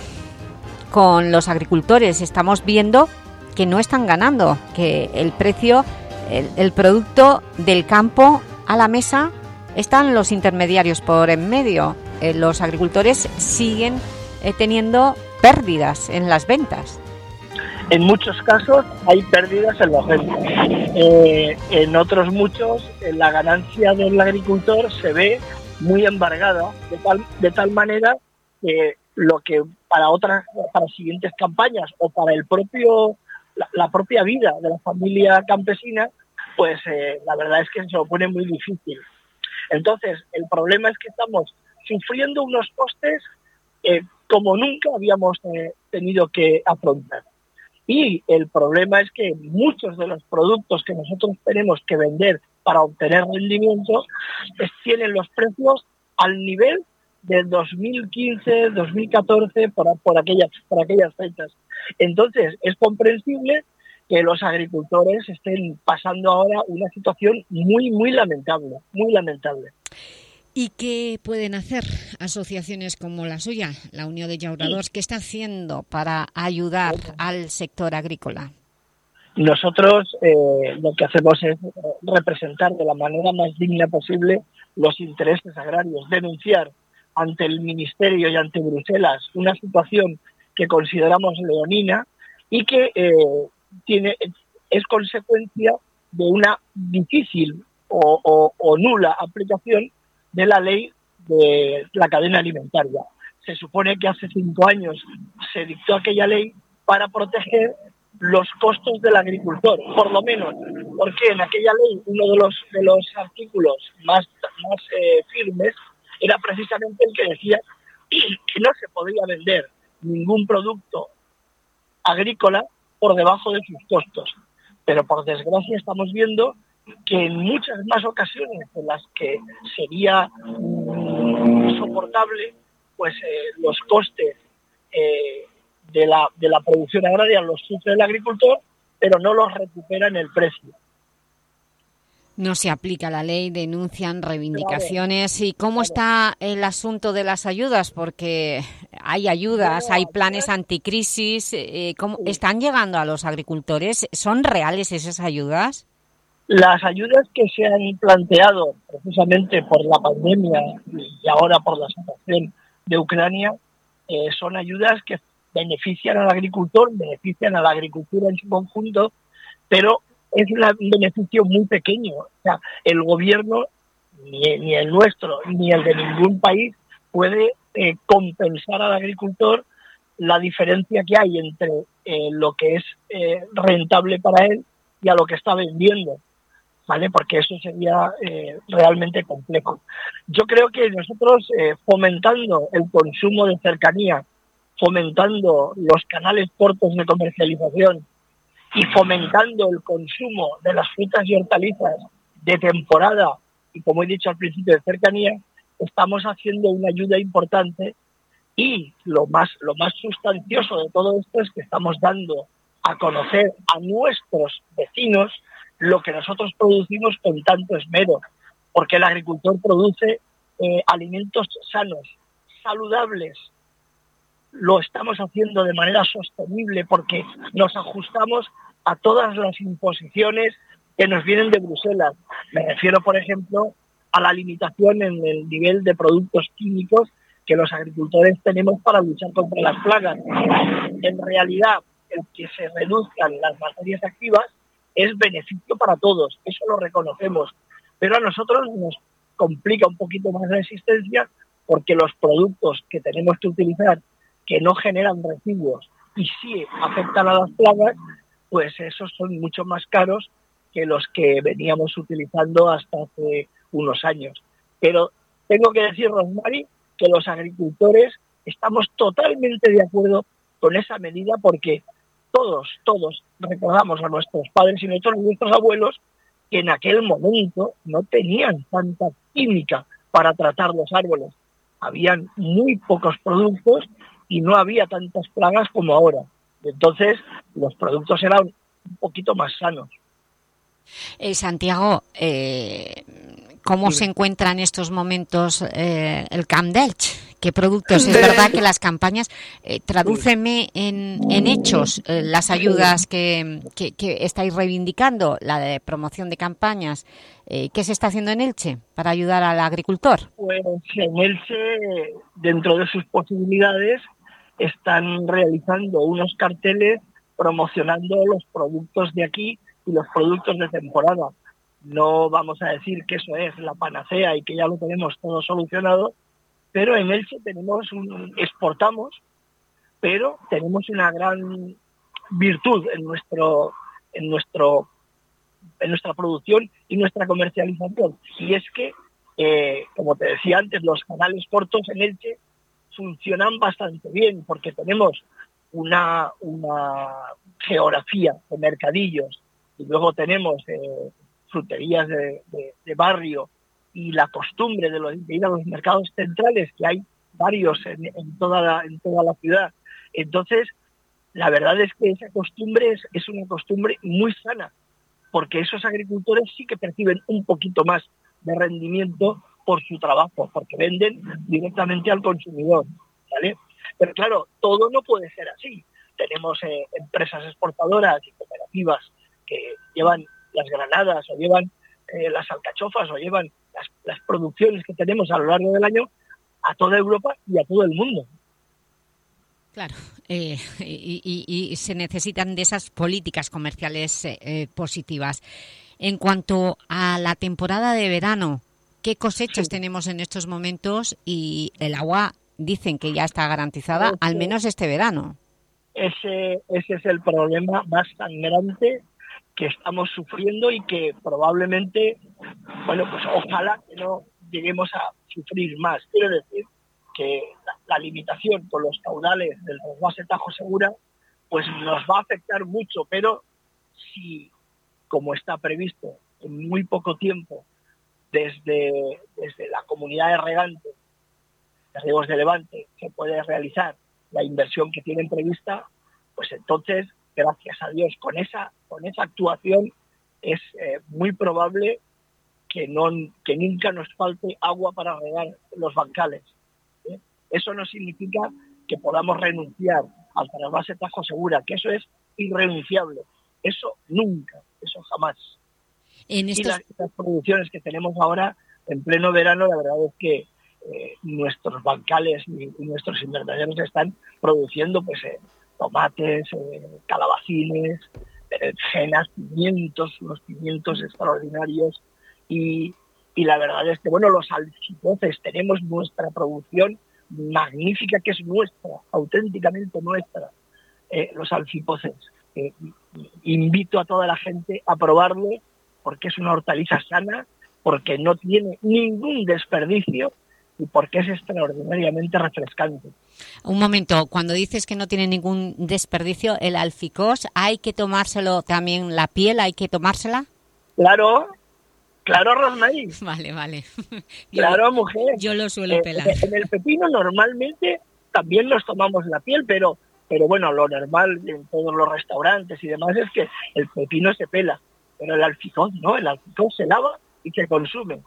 con los agricultores? Estamos viendo que no están ganando, que el precio, el, producto del campo a la mesa están los intermediarios por en medio. Eh, los agricultores siguen eh, teniendo pérdidas en las ventas en muchos casos hay pérdidas ventas. Eh, en otros muchos, la ganancia del agricultor se ve muy embargada, de tal, de tal manera que lo que para otras, para siguientes campañas o para el propio, la, propia vida de la familia campesina, pues eh, la verdad es que se lo pone muy difícil. Entonces, el problema es que estamos sufriendo unos costes eh, como nunca habíamos tenido que afrontar. Y el problema es que muchos de los productos que nosotros tenemos que vender para obtener rendimiento tienen los precios al nivel del 2015, 2014, por, por, aquellas, por aquellas fechas. Entonces, es comprensible que los agricultores estén pasando ahora una situación muy, muy lamentable, muy lamentable. ¿Y qué pueden hacer asociaciones como la suya, la Unión de Llauradores? ¿Qué está haciendo para ayudar al sector agrícola? Nosotros eh, lo que hacemos es representar de la manera más digna posible los intereses agrarios, denunciar ante el Ministerio y ante Bruselas una situación que consideramos leonina y que eh, tiene, es consecuencia de una difícil o nula aplicación de la ley de la cadena alimentaria. Se supone que hace cinco años se dictó aquella ley para proteger los costos del agricultor, por lo menos, porque en aquella ley uno de los, de los artículos más, más eh, firmes era precisamente el que decía que no se podía vender ningún producto agrícola por debajo de sus costos. Pero por desgracia estamos viendo que en muchas más ocasiones en las que sería mm, soportable, pues eh, los costes eh, de, la, de la producción agraria los sufre el agricultor, pero no los recupera en el precio. No se aplica la ley, denuncian reivindicaciones. ¿Y cómo está el asunto de las ayudas? Porque hay ayudas, hay planes anticrisis. Eh, ¿cómo ¿Están llegando a los agricultores? ¿Son reales esas ayudas? Las ayudas que se han planteado precisamente por la pandemia y ahora por la situación de Ucrania eh, son ayudas que benefician al agricultor, benefician a la agricultura en su conjunto, pero es un beneficio muy pequeño. O sea, el gobierno, ni, el nuestro, ni el de ningún país, puede eh, compensar al agricultor la diferencia que hay entre eh, lo que es rentable para él y a lo que está vendiendo. ¿Vale? Porque eso sería realmente complejo. Yo creo que nosotros fomentando el consumo de cercanía, fomentando los canales cortos de comercialización, y fomentando el consumo de las frutas y hortalizas de temporada y como he dicho al principio de cercanía, estamos haciendo una ayuda importante y lo más, lo más sustancioso de todo esto es que estamos dando a conocer a nuestros vecinos lo que nosotros producimos con tanto esmero, porque el agricultor produce eh, alimentos sanos, saludables, lo estamos haciendo de manera sostenible porque nos ajustamos a todas las imposiciones que nos vienen de Bruselas. Me refiero, por ejemplo, a la limitación en el nivel de productos químicos que los agricultores tenemos para luchar contra las plagas. En realidad, el que se reduzcan las materias activas es beneficio para todos, eso lo reconocemos, pero a nosotros nos complica un poquito más la existencia porque los productos que tenemos que utilizar que no generan residuos y sí afectan a las plagas, pues esos son mucho más caros que los que veníamos utilizando hasta hace unos años. Pero tengo que decir, Rosmary, que los agricultores estamos totalmente de acuerdo con esa medida porque todos, todos recordamos a nuestros padres y nuestros, nuestros abuelos que en aquel momento no tenían tanta química para tratar los árboles. Habían muy pocos productos y no había tantas plagas como ahora. Entonces, los productos eran un poquito más sanos. Eh, Santiago, eh, ¿cómo se encuentra en estos momentos eh, el Camp Delch? ¿Qué productos? Es verdad que las campañas, eh, tradúceme en, hechos las ayudas que, estáis reivindicando, la de promoción de campañas. ¿Qué se está haciendo en Elche para ayudar al agricultor? Pues en Elche, dentro de sus posibilidades, están realizando unos carteles promocionando los productos de aquí y los productos de temporada. No vamos a decir que eso es la panacea y que ya lo tenemos todo solucionado, pero en Elche tenemos un, exportamos, pero tenemos una gran virtud en nuestro en nuestro en nuestra producción y nuestra comercialización. Y es que eh, como te decía antes los canales cortos en Elche funcionan bastante bien porque tenemos una, una geografía de mercadillos y luego tenemos eh, fruterías de, barrio y la costumbre de, los, ir a los mercados centrales, que hay varios en, toda, la, en toda la ciudad. Entonces, la verdad es que esa costumbre es, es una costumbre muy sana, porque esos agricultores sí que perciben un poquito más de rendimiento por su trabajo, porque venden directamente al consumidor, ¿vale? Pero claro, todo no puede ser así. Tenemos eh, empresas exportadoras y cooperativas que llevan las granadas o llevan eh, las alcachofas o llevan las, producciones que tenemos a lo largo del año a toda Europa y a todo el mundo. Claro, eh, y, se necesitan de esas políticas comerciales positivas. En cuanto a la temporada de verano, ¿qué cosechas tenemos en estos momentos? Y el agua dicen que ya está garantizada, al menos este verano. ese, ese es el problema más sangrante que estamos sufriendo y que probablemente, bueno, pues ojalá que no lleguemos a sufrir más. Quiero decir que la, limitación con los caudales del trasvase Tajo Segura, pues nos va a afectar mucho, pero si, como está previsto, en muy poco tiempo, desde, desde la comunidad de regantes, de de Levante, se puede realizar la inversión que tienen prevista, pues entonces, gracias a Dios, con esa, con esa actuación es eh, muy probable que, no, que nunca nos falte agua para regar los bancales. ¿eh? Eso no significa que podamos renunciar al trasvase Tajo Segura, que eso es irrenunciable. Eso nunca, eso jamás. En Y las, producciones que tenemos ahora, en pleno verano, la verdad es que eh, nuestros bancales y, nuestros invernaderos están produciendo pues eh, tomates, calabacines, berenjenas, pimientos, unos pimientos extraordinarios, y, la verdad es que, bueno, los alcipoces tenemos nuestra producción magnífica que es nuestra, auténticamente nuestra, eh, los alcipoces. Eh, invito a toda la gente a probarlo porque es una hortaliza sana, porque no tiene ningún desperdicio y porque es extraordinariamente refrescante. Un momento, cuando dices que no tiene ningún desperdicio, el alficós, ¿hay que tomárselo también la piel, hay que tomársela? Claro, Claro, Rosmarie. Vale, vale. claro, mujer. Yo lo suelo eh, pelar. En el pepino normalmente también nos tomamos la piel, pero, pero bueno, lo normal en todos los restaurantes y demás es que el pepino se pela, pero el alficón no, el alficón se lava y se consume.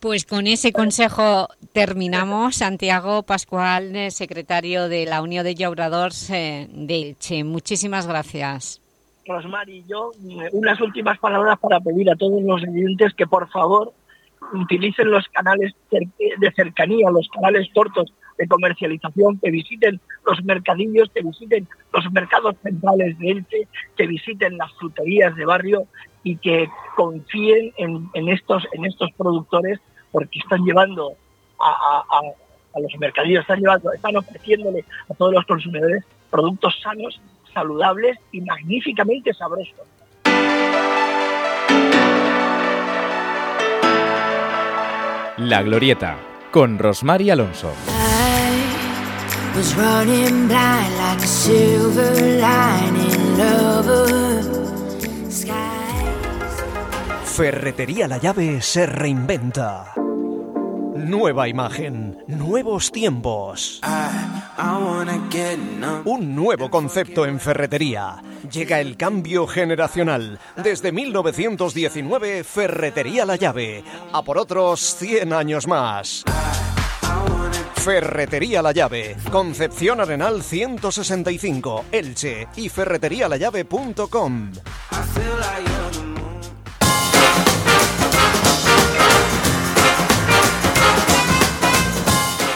Pues con ese consejo terminamos. Santiago Pascual, eh, secretario de la Unión de Llauradors eh, de Elche. Muchísimas gracias. Rosmar y yo unas últimas palabras para pedir a todos los oyentes que por favor utilicen los canales de cercanía, los canales cortos de comercialización, que visiten los mercadillos, que visiten los mercados centrales de Elche, que visiten las fruterías de barrio y que confíen en, estos, en estos productores porque están llevando a, a los mercadillos, están, llevando, están ofreciéndole a todos los consumidores productos sanos saludables y magníficamente sabrosos. La Glorieta, con Rosmar y Alonso. Ferretería La Llave se reinventa. Nueva imagen, nuevos tiempos. Un nuevo concepto en ferretería. Llega el cambio generacional. Desde 1919, Ferretería La Llave. A por otros 100 años más. Ferretería La Llave, Concepción Arenal 165, Elche y ferreterialallave.com.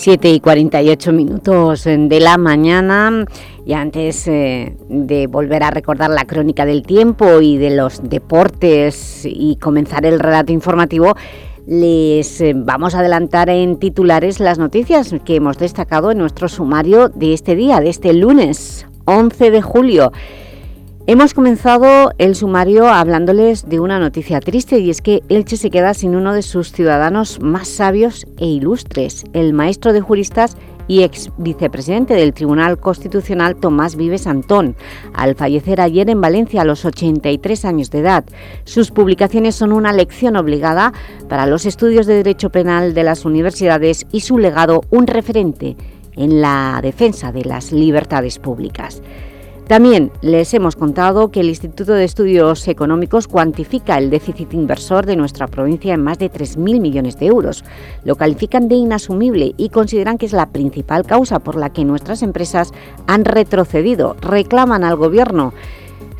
Siete y 48 minutos de la mañana y antes eh, de volver a recordar la crónica del tiempo y de los deportes y comenzar el relato informativo, les eh, vamos a adelantar en titulares las noticias que hemos destacado en nuestro sumario de este día, de este lunes 11 de julio. Hemos comenzado el sumario hablándoles de una noticia triste y es que Elche se queda sin uno de sus ciudadanos más sabios e ilustres, el maestro de juristas y ex vicepresidente del Tribunal Constitucional Tomás Vives Antón, al fallecer ayer en Valencia a los 83 años de edad. Sus publicaciones son una lección obligada para los estudios de Derecho Penal de las universidades y su legado un referente en la defensa de las libertades públicas. También les hemos contado que el Instituto de Estudios Económicos cuantifica el déficit inversor de nuestra provincia en más de 3.000 millones de euros. Lo califican de inasumible y consideran que es la principal causa por la que nuestras empresas han retrocedido. Reclaman al Gobierno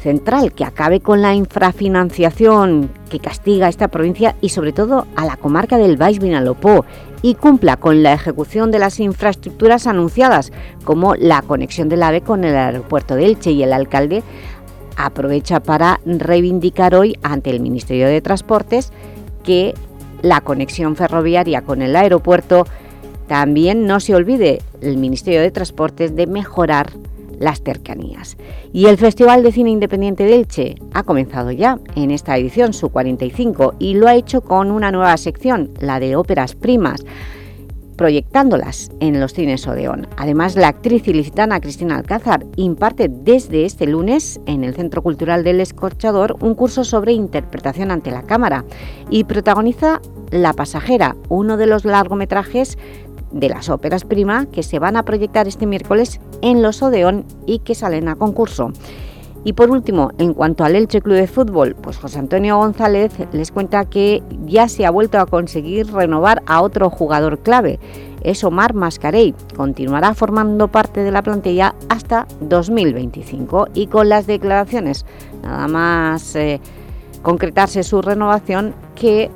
central que acabe con la infrafinanciación que castiga a esta provincia y sobre todo a la comarca del Baix Vinalopó y cumpla con la ejecución de las infraestructuras anunciadas como la conexión del AVE con el aeropuerto de Elche y el alcalde aprovecha para reivindicar hoy ante el Ministerio de Transportes que la conexión ferroviaria con el aeropuerto también no se olvide. El Ministerio de Transportes de mejorar las cercanías. Y el Festival de Cine Independiente de Elche ha comenzado ya en esta edición, su 45, y lo ha hecho con una nueva sección, la de óperas primas, proyectándolas en los cines Odeón. Además, la actriz ilicitana Cristina Alcázar imparte desde este lunes en el Centro Cultural del Escorchador un curso sobre interpretación ante la cámara y protagoniza La pasajera, uno de los largometrajes de las óperas prima que se van a proyectar este miércoles en los Odeón y que salen a concurso. Y por último, en cuanto al Elche Club de Fútbol, pues José Antonio González les cuenta que ya se ha vuelto a conseguir renovar a otro jugador clave, es Omar Mascarey. Continuará formando parte de la plantilla hasta 2025 y con las declaraciones nada más eh, concretarse su renovación que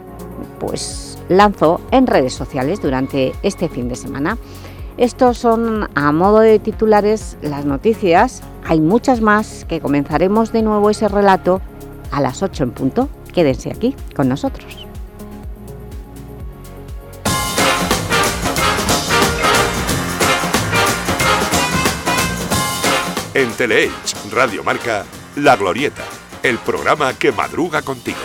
pues lanzó en redes sociales durante este fin de semana. Estos son, a modo de titulares, las noticias. Hay muchas más que comenzaremos de nuevo ese relato a las 8 en punto. Quédense aquí con nosotros. En Teleelch Radio Marca, La Glorieta, el programa que madruga contigo.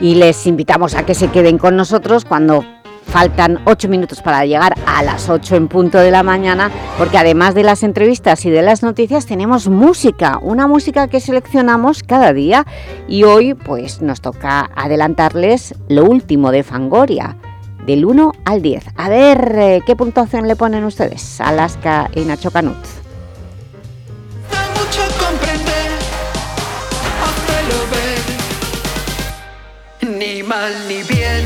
Y les invitamos a que se queden con nosotros cuando faltan ocho minutos para llegar a las 8 en punto de la mañana, porque además de las entrevistas y de las noticias tenemos música, una música que seleccionamos cada día y hoy pues nos toca adelantarles lo último de Fangoria, del 1 al 10. A ver, eh, ¿qué puntuación le ponen ustedes? Alaska y Nacho Canut. Ni mal ni bien.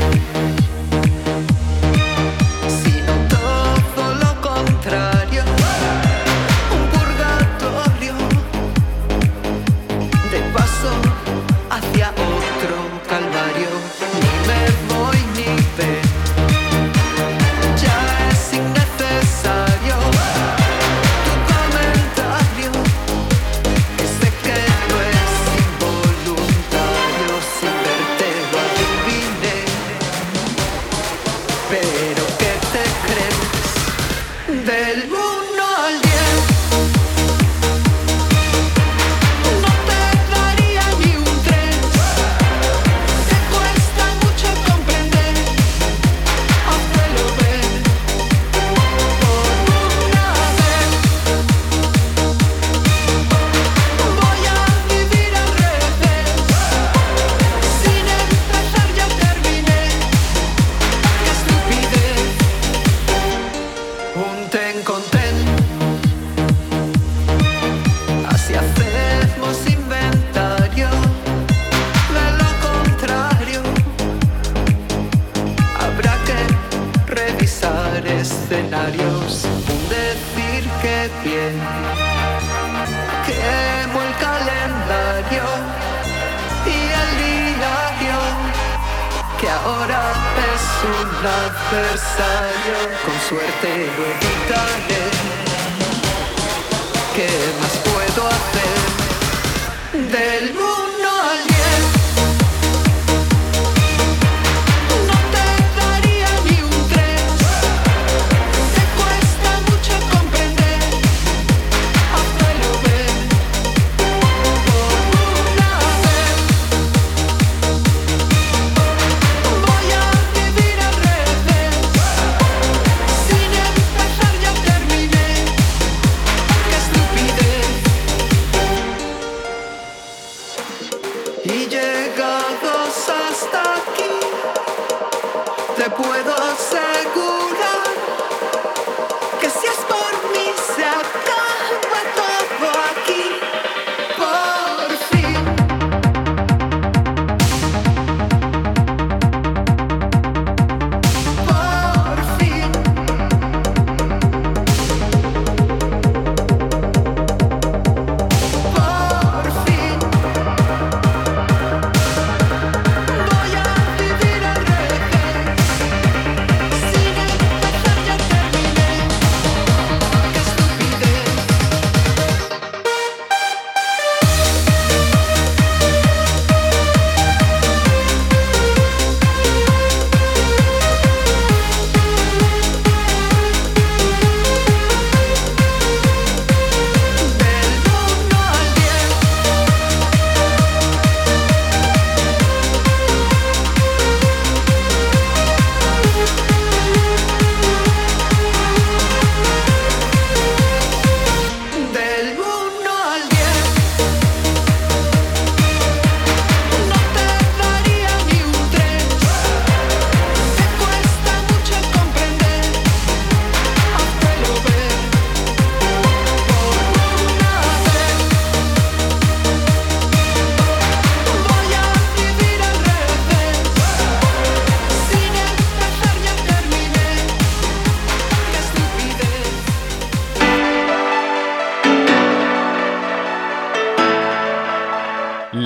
Quemo el calendario y el diario, que ahora es un adversario. Con suerte lo evitaré. ¿Qué más puedo hacer del mundo?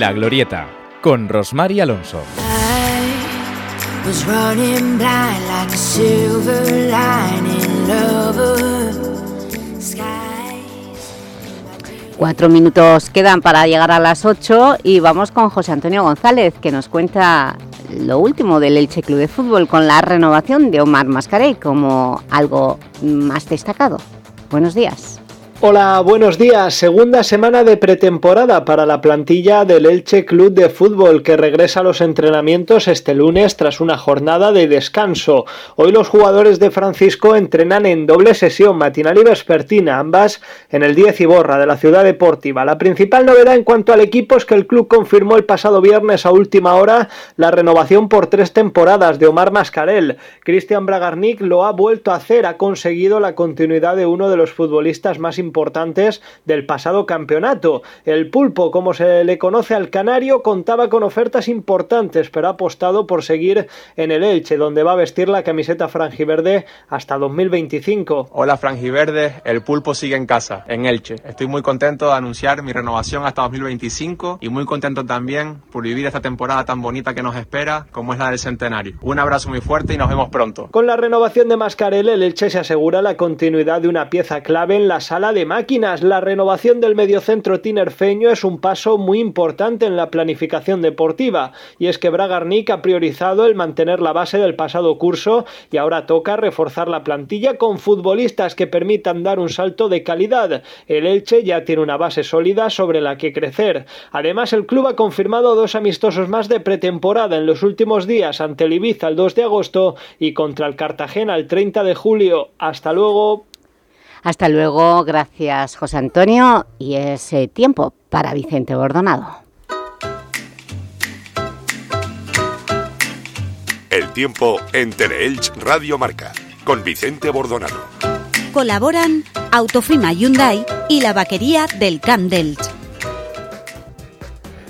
La Glorieta, con Rosmar y Alonso. Cuatro minutos quedan para llegar a las ocho y vamos con José Antonio González, que nos cuenta lo último del Elche Club de Fútbol con la renovación de Omar Mascaré como algo más destacado. Buenos días. Hola, buenos días. Segunda semana de pretemporada para la plantilla del Elche Club de Fútbol que regresa a los entrenamientos este lunes tras una jornada de descanso. Hoy los jugadores de Francisco entrenan en doble sesión matinal y vespertina, ambas en el 10 Iborra de la ciudad deportiva. La principal novedad en cuanto al equipo es que el club confirmó el pasado viernes a última hora la renovación por tres temporadas de Omar Mascarel. Cristian Bragarnik lo ha vuelto a hacer, ha conseguido la continuidad de uno de los futbolistas más importantes importantes del pasado campeonato. El pulpo, como se le conoce al canario, contaba con ofertas importantes, pero ha apostado por seguir en el Elche, donde va a vestir la camiseta franjiverde hasta 2025. Hola franjiverde, el pulpo sigue en casa, en Elche. Estoy muy contento de anunciar mi renovación hasta 2025 y muy contento también por vivir esta temporada tan bonita que nos espera como es la del centenario. Un abrazo muy fuerte y nos vemos pronto. Con la renovación de Mascarel, el Elche se asegura la continuidad de una pieza clave en la sala de máquinas. La renovación del mediocentro tinerfeño es un paso muy importante en la planificación deportiva y es que Bragarnik ha priorizado el mantener la base del pasado curso y ahora toca reforzar la plantilla con futbolistas que permitan dar un salto de calidad. El Elche ya tiene una base sólida sobre la que crecer. Además, el club ha confirmado dos amistosos más de pretemporada en los últimos días ante el Ibiza el 2 de agosto y contra el Cartagena el 30 de julio. Hasta luego. Hasta luego, gracias José Antonio y es eh, tiempo para Vicente Bordonado. El tiempo en Teleelch Radio Marca con Vicente Bordonado. Colaboran Autofima Hyundai y la vaquería del Camp Delch.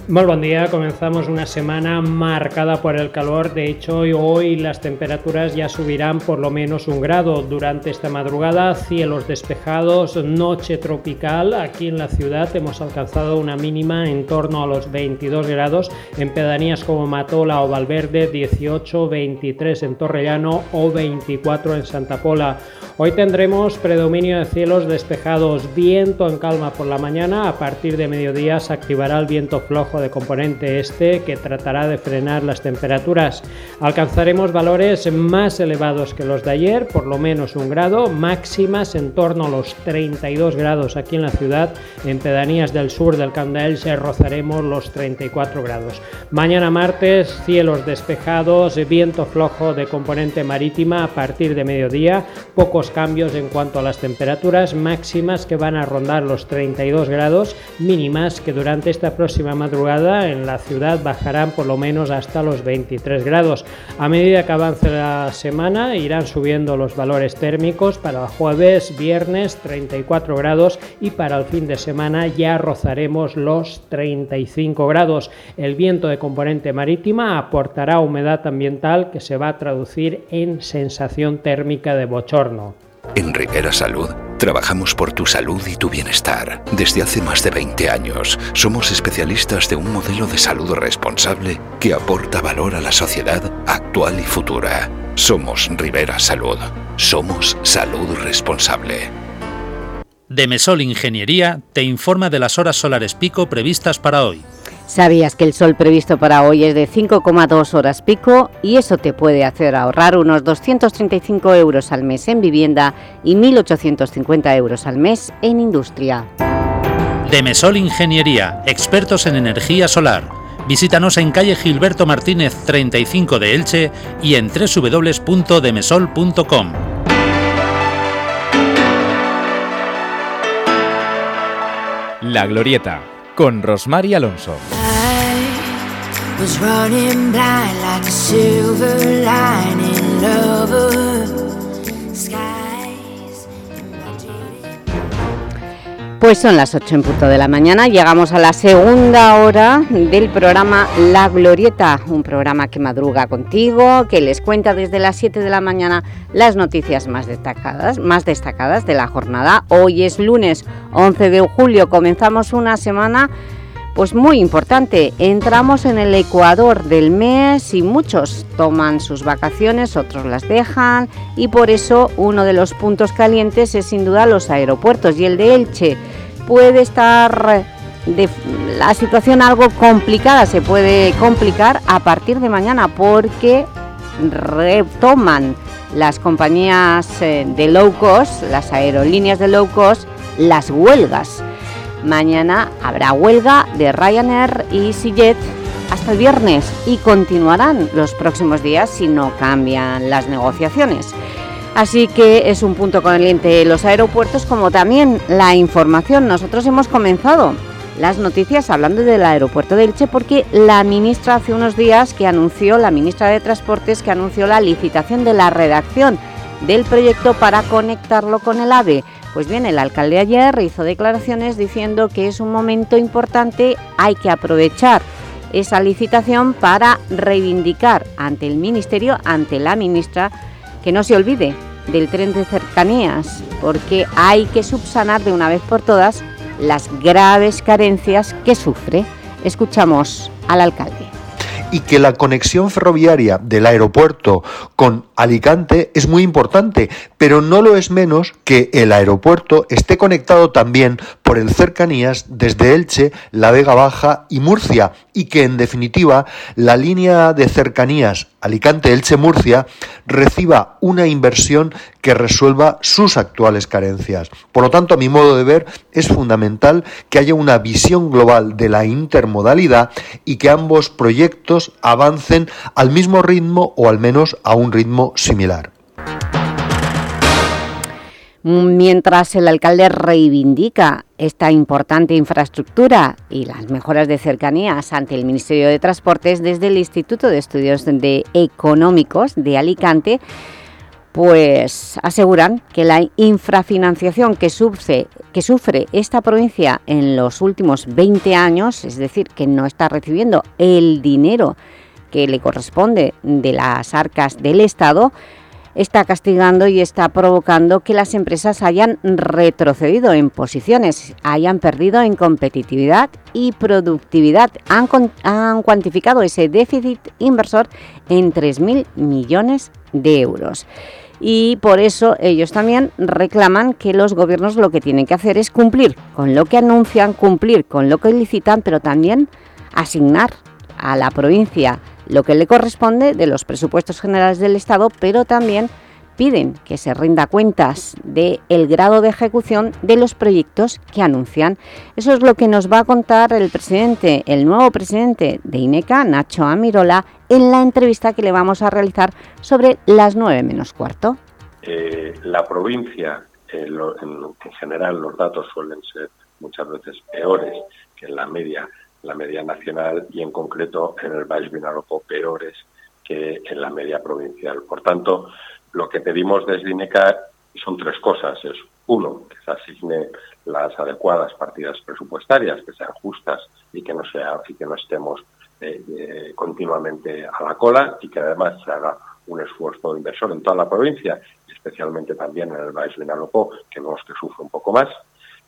Muy buen día, comenzamos una semana marcada por el calor, de hecho hoy las temperaturas ya subirán por lo menos un grado. Durante esta madrugada, cielos despejados, noche tropical, aquí en la ciudad hemos alcanzado una mínima en torno a los 22 grados, en pedanías como Matola o Valverde 18, 23 en Torrellano o 24 en Santa Pola. Hoy tendremos predominio de cielos despejados, viento en calma por la mañana, a partir de mediodía se activará el viento flojo de componente este que tratará de frenar las temperaturas. Alcanzaremos valores más elevados que los de ayer, por lo menos un grado, máximas en torno a los 32 grados aquí en la ciudad. En pedanías del sur del Candel se rozaremos los 34 grados. Mañana martes, cielos despejados, viento flojo de componente marítima a partir de mediodía, pocos cambios en cuanto a las temperaturas máximas que van a rondar los 32 grados, mínimas que durante esta próxima madrugada en la ciudad bajarán por lo menos hasta los 23 grados. A medida que avance la semana irán subiendo los valores térmicos para jueves, viernes 34 grados y para el fin de semana ya rozaremos los 35 grados. El viento de componente marítima aportará humedad ambiental que se va a traducir en sensación térmica de bochorno. En Rivera Salud trabajamos por tu salud y tu bienestar. Desde hace más de 20 años somos especialistas de un modelo de salud responsable que aporta valor a la sociedad actual y futura. Somos Rivera Salud. Somos salud responsable. Demesol Ingeniería te informa de las horas solares pico previstas para hoy. ¿Sabías que el sol previsto para hoy es de 5,2 horas pico y eso te puede hacer ahorrar unos 235 euros al mes en vivienda y 1.850 euros al mes en industria? Demesol Ingeniería, expertos en energía solar. Visítanos en calle Gilberto Martínez 35 de Elche y en www.demesol.com. La Glorieta, con Rosmar y Alonso. Pues son las 8 en punto de la mañana, llegamos a la segunda hora del programa La Glorieta, un programa que madruga contigo, que les cuenta desde las 7 de la mañana las noticias más destacadas, más destacadas de la jornada. Hoy es lunes 11 de julio, comenzamos una semana pues muy importante. Entramos en el ecuador del mes y muchos toman sus vacaciones, otros las dejan y por eso uno de los puntos calientes es sin duda los aeropuertos y el de Elche puede estar de la situación algo complicada, se puede complicar a partir de mañana porque retoman las compañías eh, de low cost, las aerolíneas de low cost, las huelgas. Mañana habrá huelga de Ryanair y EasyJet hasta el viernes y continuarán los próximos días si no cambian las negociaciones. Así que es un punto caliente los aeropuertos como también la información. Nosotros hemos comenzado las noticias hablando del aeropuerto de Elche porque la ministra hace unos días que anunció, la ministra de Transportes que anunció la licitación de la redacción del proyecto para conectarlo con el AVE. Pues bien, el alcalde ayer hizo declaraciones diciendo que es un momento importante, hay que aprovechar esa licitación para reivindicar ante el Ministerio, ante la ministra, que no se olvide del tren de cercanías, porque hay que subsanar de una vez por todas las graves carencias que sufre. Escuchamos al alcalde y que la conexión ferroviaria del aeropuerto con Alicante es muy importante, pero no lo es menos que el aeropuerto esté conectado también por el cercanías desde Elche, La Vega Baja y Murcia, y que en definitiva la línea de cercanías Alicante-Elche-Murcia reciba una inversión que resuelva sus actuales carencias. Por lo tanto, a mi modo de ver, es fundamental que haya una visión global de la intermodalidad y que ambos proyectos avancen al mismo ritmo o al menos a un ritmo similar. Mientras el alcalde reivindica esta importante infraestructura y las mejoras de cercanías ante el Ministerio de Transportes, desde el Instituto de Estudios de Económicos de Alicante, pues aseguran que la infrafinanciación que sufre, esta provincia en los últimos 20 años, es decir, que no está recibiendo el dinero que le corresponde de las arcas del Estado, está castigando y está provocando que las empresas hayan retrocedido en posiciones, hayan perdido en competitividad y productividad. Han, han cuantificado ese déficit inversor en 3.000 millones de euros. Y por eso ellos también reclaman que los gobiernos lo que tienen que hacer es cumplir con lo que anuncian, cumplir con lo que licitan, pero también asignar a la provincia lo que le corresponde de los presupuestos generales del Estado, pero también piden que se rinda cuentas del el grado de ejecución de los proyectos que anuncian. Eso es lo que nos va a contar el presidente, el nuevo presidente de INECA, Nacho Amirola, en la entrevista que le vamos a realizar sobre las nueve menos cuarto. Eh, la provincia, eh, en, general los datos suelen ser muchas veces peores que en la media la media nacional y en concreto en el Valle Vinalopó peores que en la media provincial. Por tanto, lo que pedimos desde INECA son tres cosas. Es uno, que se asigne las adecuadas partidas presupuestarias, que sean justas y que no sea y que no estemos eh, eh, continuamente a la cola y que además se haga un esfuerzo inversor en toda la provincia, especialmente también en el Valle Vinalopó, que vemos que sufre un poco más,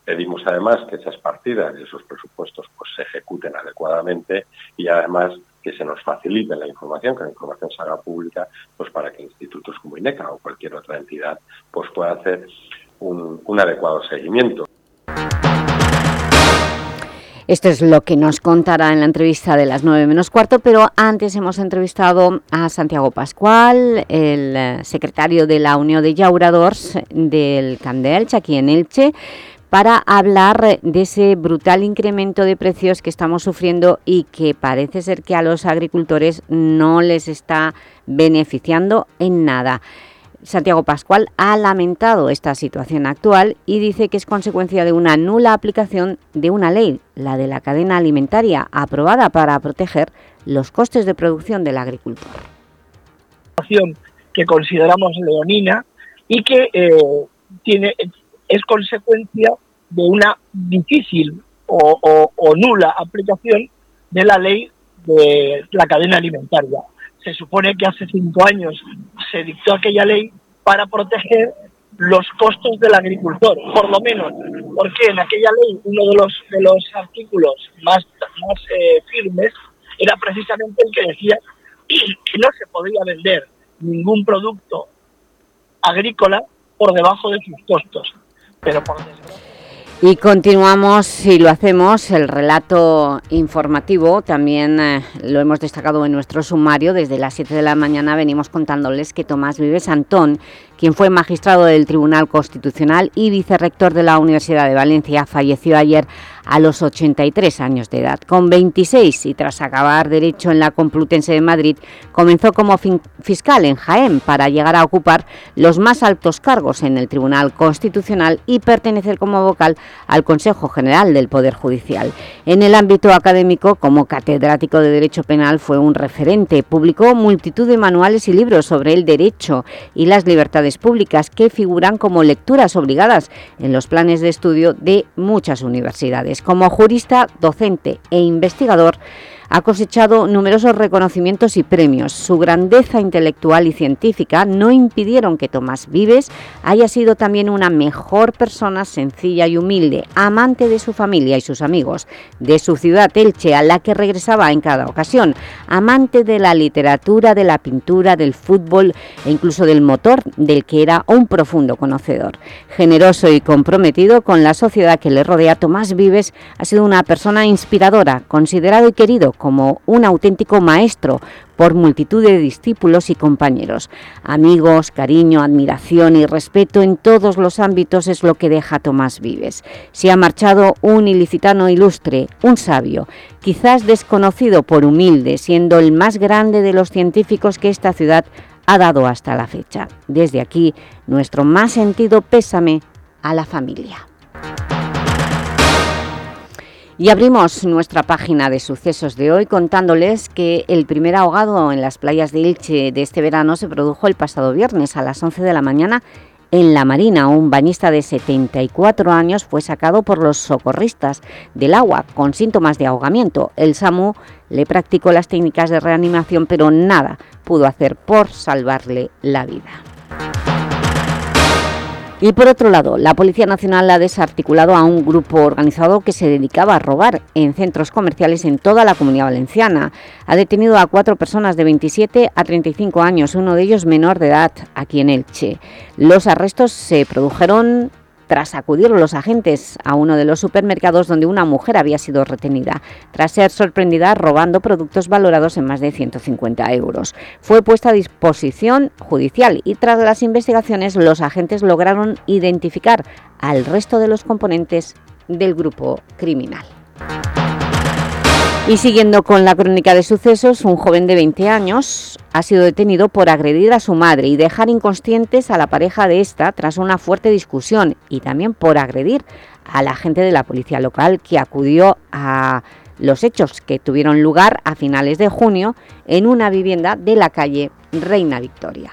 Pedimos además que esas partidas y esos presupuestos pues, se ejecuten adecuadamente y además que se nos facilite la información, que la información se haga pública, pues para que institutos como INECA o cualquier otra entidad pues pueda hacer un, adecuado seguimiento. Esto es lo que nos contará en la entrevista de las 9 menos cuarto, pero antes hemos entrevistado a Santiago Pascual, el eh, secretario de la Unión de Llauradors del Camp de Elche, aquí en Elche, para hablar de ese brutal incremento de precios que estamos sufriendo y que parece ser que a los agricultores no les está beneficiando en nada. Santiago Pascual ha lamentado esta situación actual y dice que es consecuencia de una nula aplicación de una ley, la de la cadena alimentaria, aprobada para proteger los costes de producción del agricultor. que consideramos leonina y que eh, tiene es consecuencia de una difícil o, nula aplicación de la ley de la cadena alimentaria. Se supone que hace cinco años se dictó aquella ley para proteger los costos del agricultor, por lo menos porque en aquella ley uno de los, de los artículos más, más eh, firmes era precisamente el que decía que no se podía vender ningún producto agrícola por debajo de sus costos. Y continuamos, y lo hacemos, el relato informativo, también eh, lo hemos destacado en nuestro sumario, desde las 7 de la mañana venimos contándoles que Tomás Vives Antón, quien fue magistrado del Tribunal Constitucional y vicerrector de la Universidad de Valencia, falleció ayer a los 83 años de edad. Con 26 y tras acabar Derecho en la Complutense de Madrid, comenzó como fiscal en Jaén para llegar a ocupar los más altos cargos en el Tribunal Constitucional y pertenecer como vocal al Consejo General del Poder Judicial. En el ámbito académico, como catedrático de Derecho Penal, fue un referente. Publicó multitud de manuales y libros sobre el derecho y las libertades públicas que figuran como lecturas obligadas en los planes de estudio de muchas universidades. Como jurista, docente e investigador, ha cosechado numerosos reconocimientos y premios. Su grandeza intelectual y científica no impidieron que Tomás Vives haya sido también una mejor persona sencilla y humilde, amante de su familia y sus amigos, de su ciudad Elche, a la que regresaba en cada ocasión, amante de la literatura, de la pintura, del fútbol e incluso del motor, del que era un profundo conocedor. Generoso y comprometido con la sociedad que le rodea, Tomás Vives ha sido una persona inspiradora, considerado y querido como un auténtico maestro por multitud de discípulos y compañeros. Amigos, cariño, admiración y respeto en todos los ámbitos es lo que deja Tomás Vives. Se ha marchado un ilicitano ilustre, un sabio, quizás desconocido por humilde, siendo el más grande de los científicos que esta ciudad ha dado hasta la fecha. Desde aquí, nuestro más sentido pésame a la familia. Y abrimos nuestra página de sucesos de hoy contándoles que el primer ahogado en las playas de Ilche de este verano se produjo el pasado viernes a las 11 de la mañana en La Marina. Un bañista de 74 años fue sacado por los socorristas del agua con síntomas de ahogamiento. El SAMU le practicó las técnicas de reanimación, pero nada pudo hacer por salvarle la vida. Y por otro lado, la Policía Nacional ha desarticulado a un grupo organizado que se dedicaba a robar en centros comerciales en toda la Comunidad Valenciana. Ha detenido a cuatro personas de 27 a 35 años, uno de ellos menor de edad, aquí en Elche. Los arrestos se produjeron tras acudir los agentes a uno de los supermercados donde una mujer había sido retenida, tras ser sorprendida robando productos valorados en más de 150 euros. Fue puesta a disposición judicial y tras las investigaciones los agentes lograron identificar al resto de los componentes del grupo criminal. Y siguiendo con la crónica de sucesos, un joven de 20 años ha sido detenido por agredir a su madre y dejar inconscientes a la pareja de esta tras una fuerte discusión y también por agredir a la gente de la policía local que acudió a los hechos que tuvieron lugar a finales de junio en una vivienda de la calle Reina Victoria.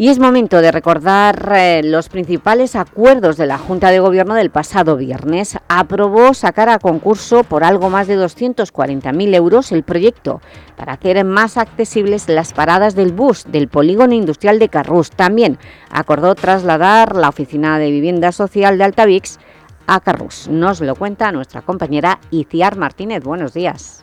Y es momento de recordar eh, los principales acuerdos de la Junta de Gobierno del pasado viernes. Aprobó sacar a concurso por algo más de 240.000 euros el proyecto para hacer más accesibles las paradas del bus del polígono industrial de Carrús. También acordó trasladar la Oficina de Vivienda Social de Altavix a Carrús. Nos lo cuenta nuestra compañera Iciar Martínez. Buenos días.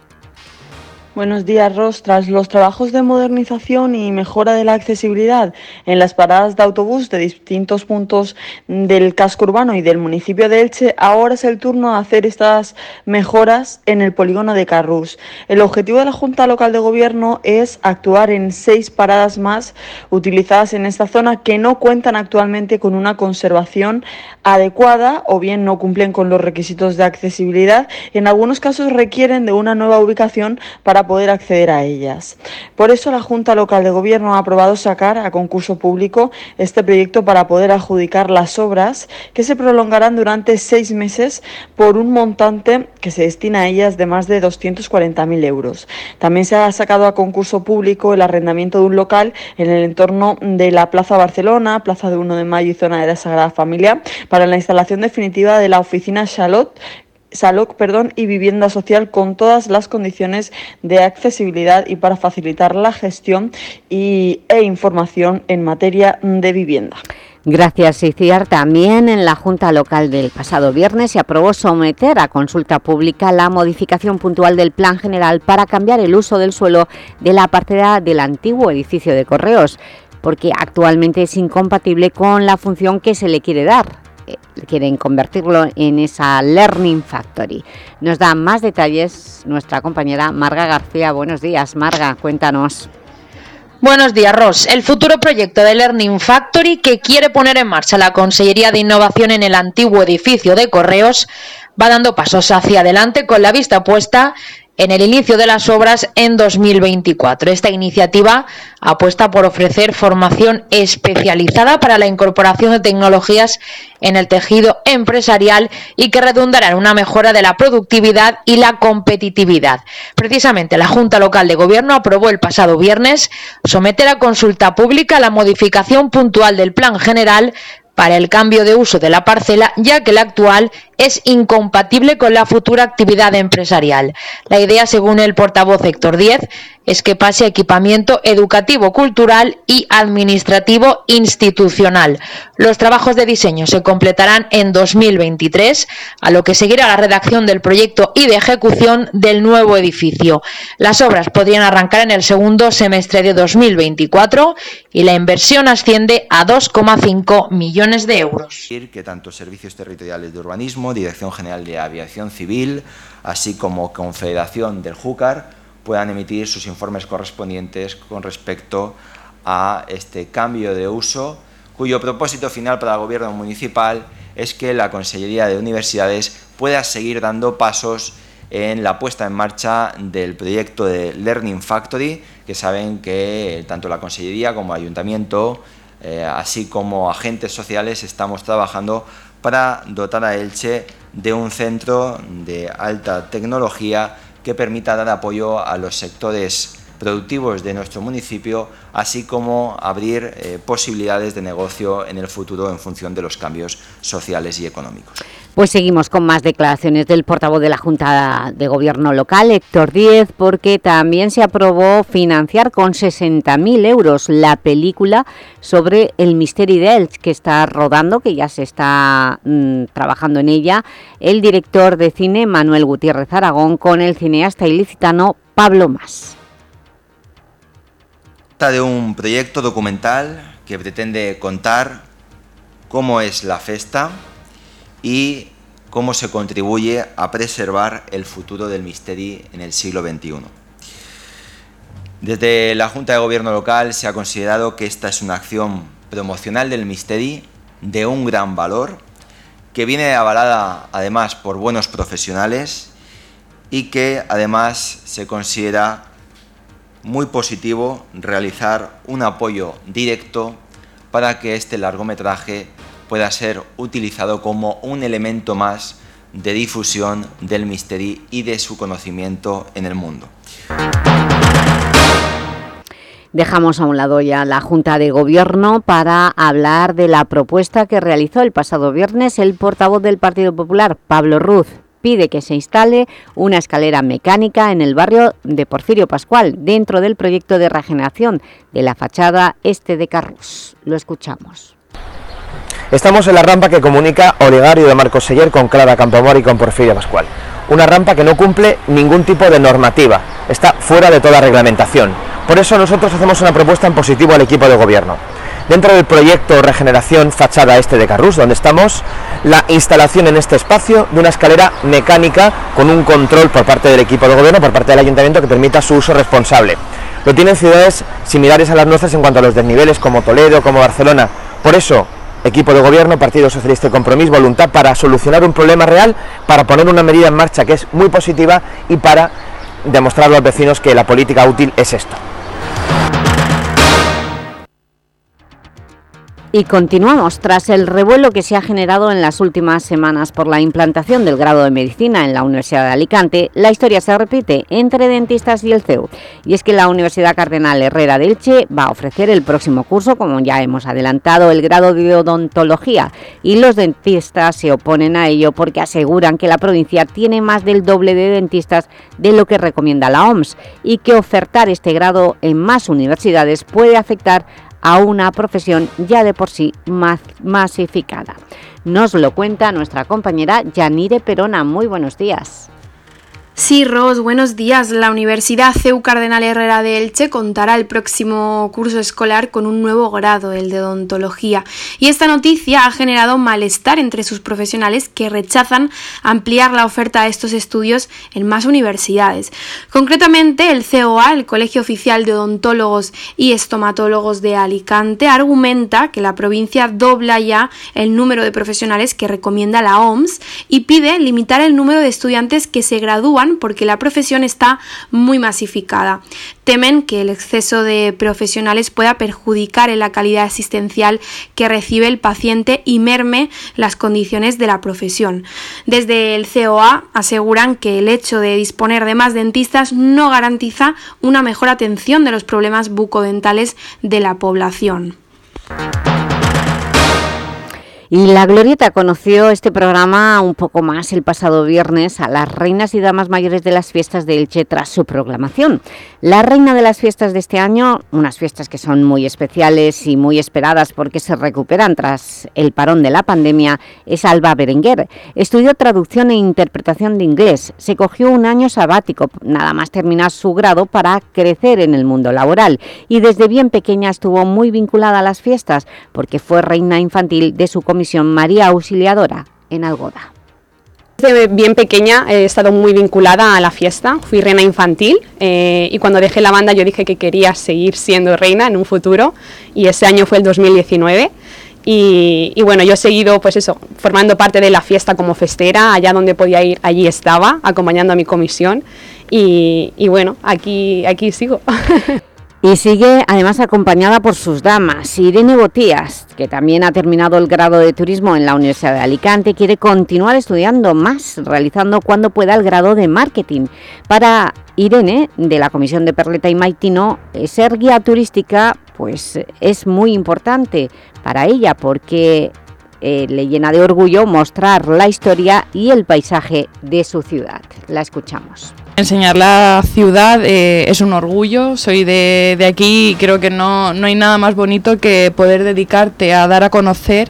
Buenos días, Ros. Tras los trabajos de modernización y mejora de la accesibilidad en las paradas de autobús de distintos puntos del casco urbano y del municipio de Elche, ahora es el turno de hacer estas mejoras en el polígono de Carrús. El objetivo de la Junta Local de Gobierno es actuar en seis paradas más utilizadas en esta zona que no cuentan actualmente con una conservación adecuada o bien no cumplen con los requisitos de accesibilidad. En algunos casos requieren de una nueva ubicación para poder acceder a ellas. Por eso la Junta Local de Gobierno ha aprobado sacar a concurso público este proyecto para poder adjudicar las obras que se prolongarán durante seis meses por un montante que se destina a ellas de más de 240.000 euros. También se ha sacado a concurso público el arrendamiento de un local en el entorno de la Plaza Barcelona, Plaza de 1 de Mayo y zona de la Sagrada Familia para la instalación definitiva de la oficina Charlotte Salud perdón, y vivienda social con todas las condiciones de accesibilidad y para facilitar la gestión y, e información en materia de vivienda. Gracias, Iciar. También en la Junta Local del pasado viernes se aprobó someter a consulta pública la modificación puntual del Plan General para cambiar el uso del suelo de la parcela del antiguo edificio de Correos, porque actualmente es incompatible con la función que se le quiere dar. Eh, quieren convertirlo en esa Learning Factory. Nos da más detalles nuestra compañera Marga García. Buenos días, Marga, cuéntanos. Buenos días, Ross. El futuro proyecto de Learning Factory que quiere poner en marcha la Consellería de Innovación en el antiguo edificio de Correos va dando pasos hacia adelante con la vista puesta en el inicio de las obras en 2024. Esta iniciativa apuesta por ofrecer formación especializada para la incorporación de tecnologías en el tejido empresarial y que redundará en una mejora de la productividad y la competitividad. Precisamente la Junta Local de Gobierno aprobó el pasado viernes someter a consulta pública la modificación puntual del Plan General para el cambio de uso de la parcela, ya que la actual es incompatible con la futura actividad empresarial. La idea, según el portavoz Héctor Díez, es que pase a equipamiento educativo, cultural y administrativo institucional. Los trabajos de diseño se completarán en 2023, a lo que seguirá la redacción del proyecto y de ejecución del nuevo edificio. Las obras podrían arrancar en el segundo semestre de 2024 y la inversión asciende a 2,5 millones de euros. Que tanto servicios territoriales de urbanismo, Dirección General de Aviación Civil, así como Confederación del Júcar, puedan emitir sus informes correspondientes con respecto a este cambio de uso, cuyo propósito final para el Gobierno municipal es que la Consellería de Universidades pueda seguir dando pasos en la puesta en marcha del proyecto de Learning Factory, que saben que tanto la Consellería como el Ayuntamiento, eh, así como agentes sociales, estamos trabajando para dotar a Elche de un centro de alta tecnología que permita dar apoyo a los sectores productivos de nuestro municipio, así como abrir eh, posibilidades de negocio en el futuro en función de los cambios sociales y económicos. Pues seguimos con más declaraciones del portavoz de la Junta de Gobierno local, Héctor Díez, porque también se aprobó financiar con 60.000 euros la película sobre el Misteri de que está rodando, que ya se está mm, trabajando en ella, el director de cine Manuel Gutiérrez Aragón con el cineasta ilicitano Pablo Mas. Trata de un proyecto documental que pretende contar cómo es la festa y cómo se contribuye a preservar el futuro del Misteri en el siglo XXI. Desde la Junta de Gobierno local se ha considerado que esta es una acción promocional del Misteri de un gran valor, que viene avalada además por buenos profesionales y que además se considera muy positivo realizar un apoyo directo para que este largometraje pueda ser utilizado como un elemento más de difusión del misterio y de su conocimiento en el mundo. Dejamos a un lado ya la Junta de Gobierno para hablar de la propuesta que realizó el pasado viernes el portavoz del Partido Popular, Pablo Ruz. Pide que se instale una escalera mecánica en el barrio de Porfirio Pascual, dentro del proyecto de regeneración de la fachada este de Carrús. Lo escuchamos. Estamos en la rampa que comunica Olegario de Marcos Seller con Clara Campomor y con Porfirio Pascual. Una rampa que no cumple ningún tipo de normativa, está fuera de toda reglamentación. Por eso nosotros hacemos una propuesta en positivo al equipo de gobierno. Dentro del proyecto Regeneración Fachada Este de Carrús, donde estamos, la instalación en este espacio de una escalera mecánica con un control por parte del equipo de gobierno, por parte del ayuntamiento, que permita su uso responsable. Lo tienen ciudades similares a las nuestras en cuanto a los desniveles, como Toledo, como Barcelona. Por eso, equipo de gobierno, Partido Socialista y Compromís, voluntad para solucionar un problema real, para poner una medida en marcha que es muy positiva y para demostrar a los vecinos que la política útil es esto. Y continuamos. Tras el revuelo que se ha generado en las últimas semanas por la implantación del grado de Medicina en la Universidad de Alicante, la historia se repite entre dentistas y el CEU. Y es que la Universidad Cardenal Herrera de Elche va a ofrecer el próximo curso, como ya hemos adelantado, el grado de odontología. Y los dentistas se oponen a ello porque aseguran que la provincia tiene más del doble de dentistas de lo que recomienda la OMS y que ofertar este grado en más universidades puede afectar a una profesión ya de por sí masificada. Nos lo cuenta nuestra compañera Yanire Perona. Muy buenos días. Sí, Ros, buenos días. La Universidad CEU Cardenal Herrera de Elche contará el próximo curso escolar con un nuevo grado, el de odontología. Y esta noticia ha generado malestar entre sus profesionales que rechazan ampliar la oferta de estos estudios en más universidades. Concretamente, el COA, el Colegio Oficial de Odontólogos y Estomatólogos de Alicante, argumenta que la provincia dobla ya el número de profesionales que recomienda la OMS y pide limitar el número de estudiantes que se gradúan porque la profesión está muy masificada. Temen que el exceso de profesionales pueda perjudicar en la calidad asistencial que recibe el paciente y merme las condiciones de la profesión. Desde el COA aseguran que el hecho de disponer de más dentistas no garantiza una mejor atención de los problemas bucodentales de la población. Y la Glorieta conoció este programa un poco más el pasado viernes a las reinas y damas mayores de las fiestas de Elche tras su proclamación. La reina de las fiestas de este año, unas fiestas que son muy especiales y muy esperadas porque se recuperan tras el parón de la pandemia, es Alba Berenguer. Estudió traducción e interpretación de inglés. Se cogió un año sabático, nada más terminar su grado para crecer en el mundo laboral. Y desde bien pequeña estuvo muy vinculada a las fiestas porque fue reina infantil de su Comisión María Auxiliadora en Algoda. Desde bien pequeña he estado muy vinculada a la fiesta, fui reina infantil eh, y cuando dejé la banda yo dije que quería seguir siendo reina en un futuro y ese año fue el 2019 y, bueno, yo he seguido pues eso, formando parte de la fiesta como festera, allá donde podía ir, allí estaba, acompañando a mi comisión y, y bueno, aquí, aquí sigo. Y sigue además acompañada por sus damas. Irene Botías, que también ha terminado el grado de turismo en la Universidad de Alicante, quiere continuar estudiando más, realizando cuando pueda el grado de marketing. Para Irene, de la Comisión de Perleta y Maitino, ser guía turística pues, es muy importante para ella porque eh, le llena de orgullo mostrar la historia y el paisaje de su ciudad. La escuchamos. Enseñar la ciudad eh, es un orgullo, soy de, de aquí y creo que no, no, hay nada más bonito que poder dedicarte a dar a conocer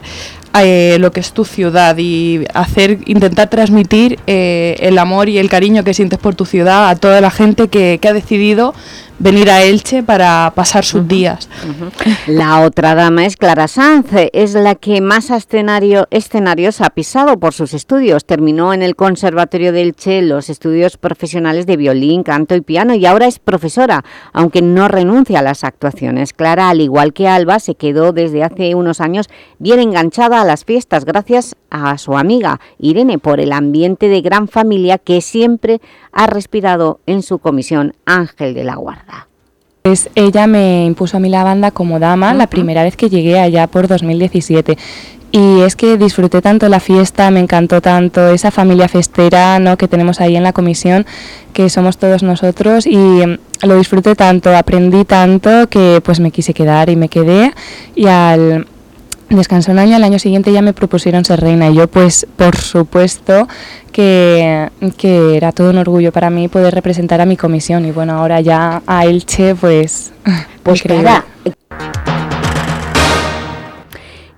eh, lo que es tu ciudad y hacer, intentar transmitir eh, el amor y el cariño que sientes por tu ciudad a toda la gente que, que ha decidido venir a Elche para pasar sus días. La otra dama es Clara Sanz, es la que más escenario, escenarios ha pisado por sus estudios. Terminó en el Conservatorio de Elche los estudios profesionales de violín, canto y piano y ahora es profesora, aunque no renuncia a las actuaciones. Clara, al igual que Alba, se quedó desde hace unos años bien enganchada a las fiestas gracias a su amiga Irene por el ambiente de gran familia que siempre ha respirado en su comisión Ángel de la Guarda. Ella me impuso a mí la banda como dama la primera vez que llegué allá por 2017 y es que disfruté tanto la fiesta, me encantó tanto esa familia festera ¿no? que tenemos ahí en la comisión, que somos todos nosotros y mm, lo disfruté tanto, aprendí tanto que pues me quise quedar y me quedé. Y al descansé un año, al año siguiente ya me propusieron ser reina. Y yo pues por supuesto que, que, era todo un orgullo para mí poder representar a mi comisión. Y bueno, ahora ya a Elche pues... Pues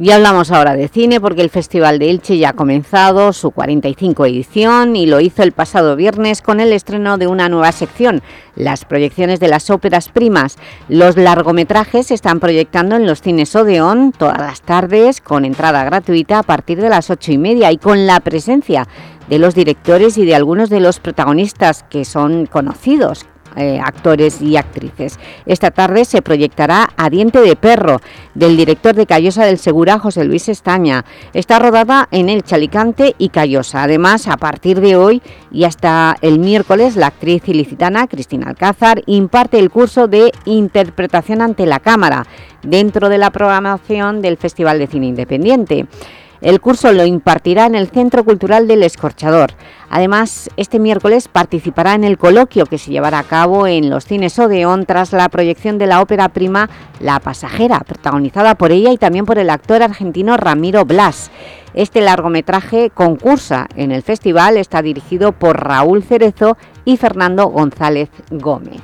y hablamos ahora de cine porque el Festival de Elche ya ha comenzado su 45 edición y lo hizo el pasado viernes con el estreno de una nueva sección, las proyecciones de las óperas primas. Los largometrajes se están proyectando en los cines Odeón todas las tardes con entrada gratuita a partir de las ocho y media y con la presencia de los directores y de algunos de los protagonistas que son conocidos eh, actores y actrices. Esta tarde se proyectará A Diente de Perro, del director de Callosa del Segura, José Luis Estaña. Está rodada en El Chalicante y Callosa. Además, a partir de hoy y hasta el miércoles, la actriz ilicitana Cristina Alcázar imparte el curso de Interpretación ante la Cámara, dentro de la programación del Festival de Cine Independiente. El curso lo impartirá en el Centro Cultural del Escorchador. Además, este miércoles participará en el coloquio que se llevará a cabo en los cines Odeón tras la proyección de la ópera prima La Pasajera, protagonizada por ella y también por el actor argentino Ramiro Blas. Este largometraje concursa en el festival, está dirigido por Raúl Cerezo y Fernando González Gómez.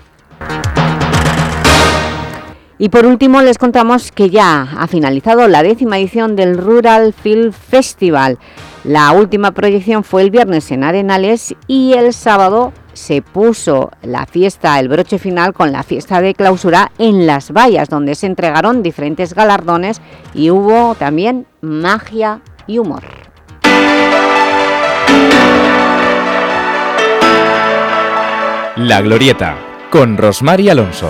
Y por último les contamos que ya ha finalizado la décima edición del Rural Film Festival. La última proyección fue el viernes en Arenales y el sábado se puso la fiesta, el broche final con la fiesta de clausura en Las Vallas, donde se entregaron diferentes galardones y hubo también magia y humor. La Glorieta, con Rosmar Alonso.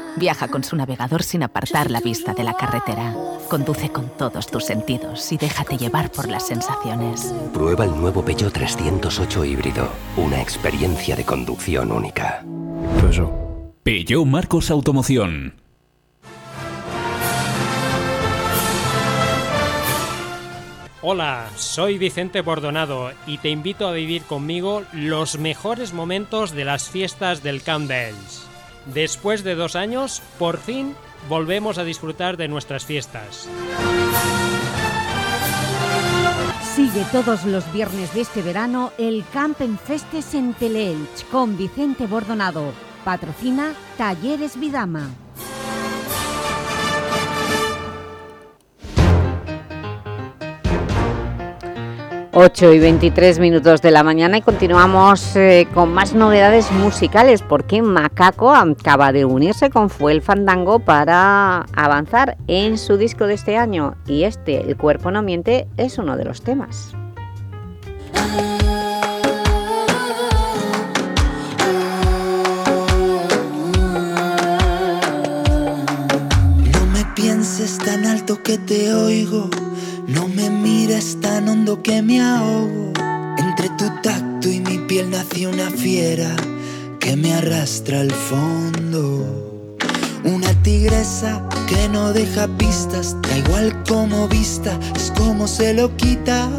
Viaja con su navegador sin apartar la vista de la carretera. Conduce con todos tus sentidos y déjate llevar por las sensaciones. Prueba el nuevo Peugeot 308 híbrido. Una experiencia de conducción única. Peugeot Marcos Automoción. Hola, soy Vicente Bordonado y te invito a vivir conmigo los mejores momentos de las fiestas del Camp. Después de dos años, por fin volvemos a disfrutar de nuestras fiestas. Sigue todos los viernes de este verano el Campen Festes en Teleelch con Vicente Bordonado. Patrocina Talleres Vidama. 8 y 23 minutos de la mañana y continuamos eh, con más novedades musicales porque Macaco acaba de unirse con Fuel Fandango para avanzar en su disco de este año y este, El cuerpo no miente, es uno de los temas. No me pienses tan alto que te oigo no me mires tan hondo que me ahogo. Entre tu tacto y mi piel nació una fiera que me arrastra al fondo. Una tigresa que no deja pistas, da igual como vista, es como se lo quita.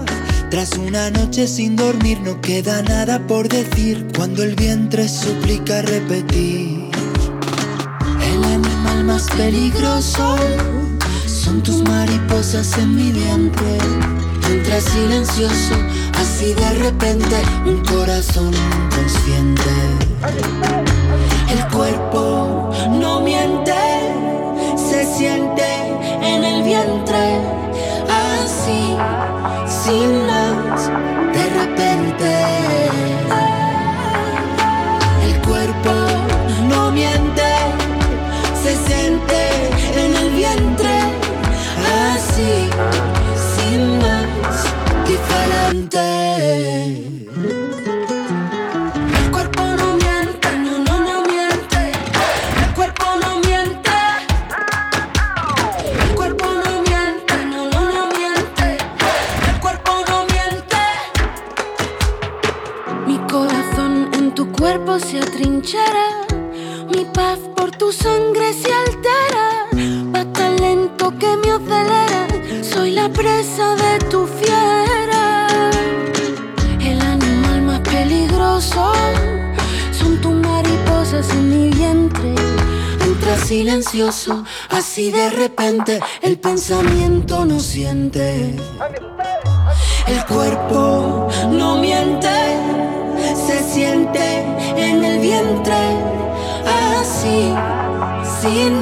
Tras una noche sin dormir no queda nada por decir cuando el vientre suplica repetir. El animal más peligroso son tus mariposas en mi vientre. Entra silencioso, así de repente, un corazón consciente. El cuerpo no miente, así de repente el pensamiento no siente. El cuerpo no miente, se siente en el vientre, así, sin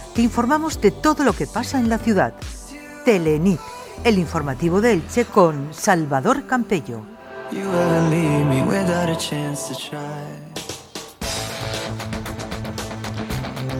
te informamos de todo lo que pasa en la ciudad. Telenit, el informativo de Elche con Salvador Campello.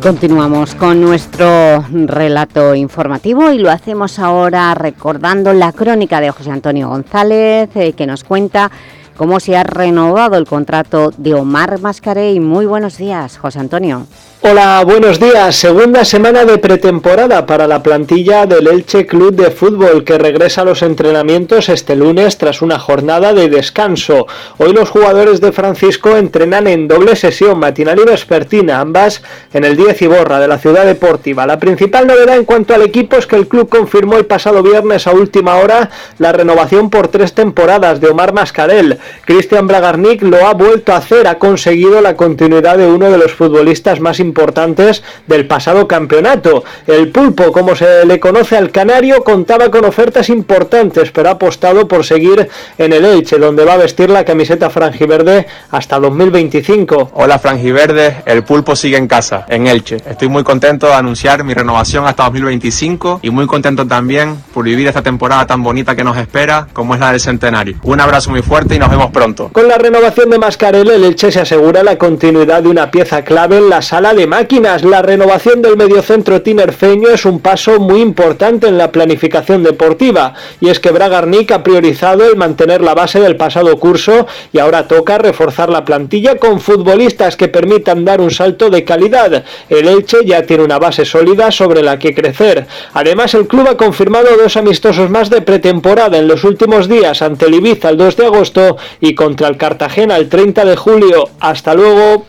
Continuamos con nuestro relato informativo y lo hacemos ahora recordando la crónica de José Antonio González eh, que nos cuenta cómo se ha renovado el contrato de Omar Mascarey. Muy buenos días, José Antonio. Hola, buenos días. Segunda semana de pretemporada para la plantilla del Elche Club de Fútbol que regresa a los entrenamientos este lunes tras una jornada de descanso. Hoy los jugadores de Francisco entrenan en doble sesión matinal y vespertina, ambas en el 10 y borra de la ciudad deportiva. La principal novedad en cuanto al equipo es que el club confirmó el pasado viernes a última hora la renovación por tres temporadas de Omar Mascarel. Cristian Bragarnik lo ha vuelto a hacer, ha conseguido la continuidad de uno de los futbolistas más importantes importantes del pasado campeonato. El pulpo, como se le conoce al canario, contaba con ofertas importantes, pero ha apostado por seguir en el Elche, donde va a vestir la camiseta franjiverde hasta 2025. Hola franjiverde, el pulpo sigue en casa, en Elche. Estoy muy contento de anunciar mi renovación hasta 2025 y muy contento también por vivir esta temporada tan bonita que nos espera como es la del centenario. Un abrazo muy fuerte y nos vemos pronto. Con la renovación de Mascarel, el Elche se asegura la continuidad de una pieza clave en la sala de de máquinas. La renovación del mediocentro tinerfeño es un paso muy importante en la planificación deportiva y es que Bragarnik ha priorizado el mantener la base del pasado curso y ahora toca reforzar la plantilla con futbolistas que permitan dar un salto de calidad. El Elche ya tiene una base sólida sobre la que crecer. Además, el club ha confirmado dos amistosos más de pretemporada en los últimos días ante el Ibiza el 2 de agosto y contra el Cartagena el 30 de julio. Hasta luego.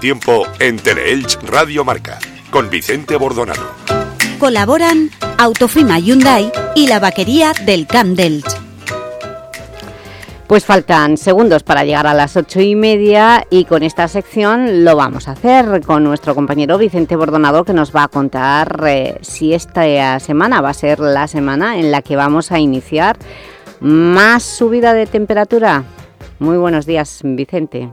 Tiempo en Teleelch Radio Marca con Vicente Bordonano. Colaboran Autofima Hyundai y la vaquería del Camp Delch. Pues faltan segundos para llegar a las ocho y media y con esta sección lo vamos a hacer con nuestro compañero Vicente Bordonado que nos va a contar eh, si esta semana va a ser la semana en la que vamos a iniciar más subida de temperatura. Muy buenos días, Vicente.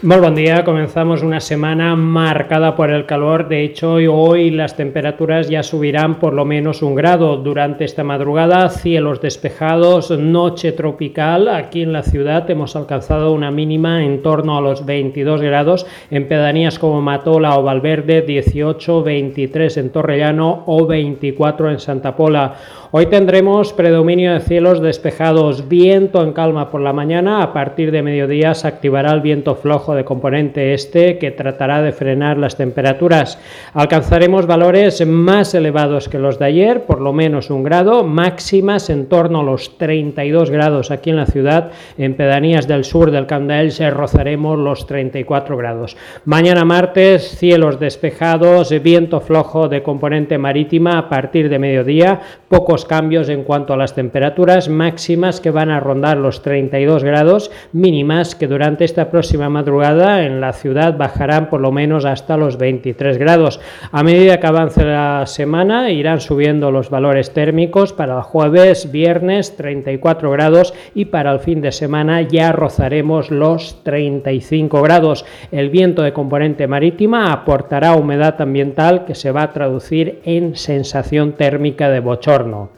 Muy buen día, comenzamos una semana marcada por el calor, de hecho hoy las temperaturas ya subirán por lo menos un grado. Durante esta madrugada, cielos despejados, noche tropical, aquí en la ciudad hemos alcanzado una mínima en torno a los 22 grados, en pedanías como Matola o Valverde 18, 23 en Torrellano o 24 en Santa Pola. Hoy tendremos predominio de cielos despejados, viento en calma por la mañana, a partir de mediodía se activará el viento flojo de componente este que tratará de frenar las temperaturas. Alcanzaremos valores más elevados que los de ayer, por lo menos un grado, máximas en torno a los 32 grados aquí en la ciudad, en pedanías del sur del Candel se rozaremos los 34 grados. Mañana martes, cielos despejados, viento flojo de componente marítima a partir de mediodía, pocos cambios en cuanto a las temperaturas máximas que van a rondar los 32 grados, mínimas que durante esta próxima madrugada en la ciudad bajarán por lo menos hasta los 23 grados. A medida que avance la semana irán subiendo los valores térmicos para el jueves, viernes 34 grados y para el fin de semana ya rozaremos los 35 grados. El viento de componente marítima aportará humedad ambiental que se va a traducir en sensación térmica de bochorno.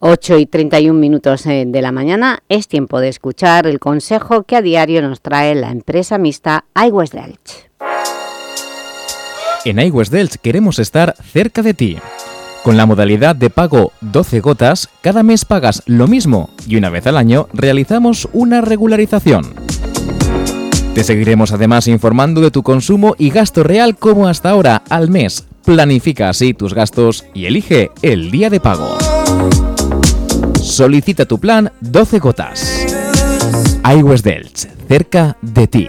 8 y 31 minutos eh, de la mañana es tiempo de escuchar el consejo que a diario nos trae la empresa mixta iWest Delch. En iWest Delch queremos estar cerca de ti. Con la modalidad de pago 12 gotas, cada mes pagas lo mismo y una vez al año realizamos una regularización. Te seguiremos además informando de tu consumo y gasto real como hasta ahora al mes. Planifica así tus gastos y elige el día de pago. Solicita tu plan 12 gotas. iWest Delch, cerca de ti.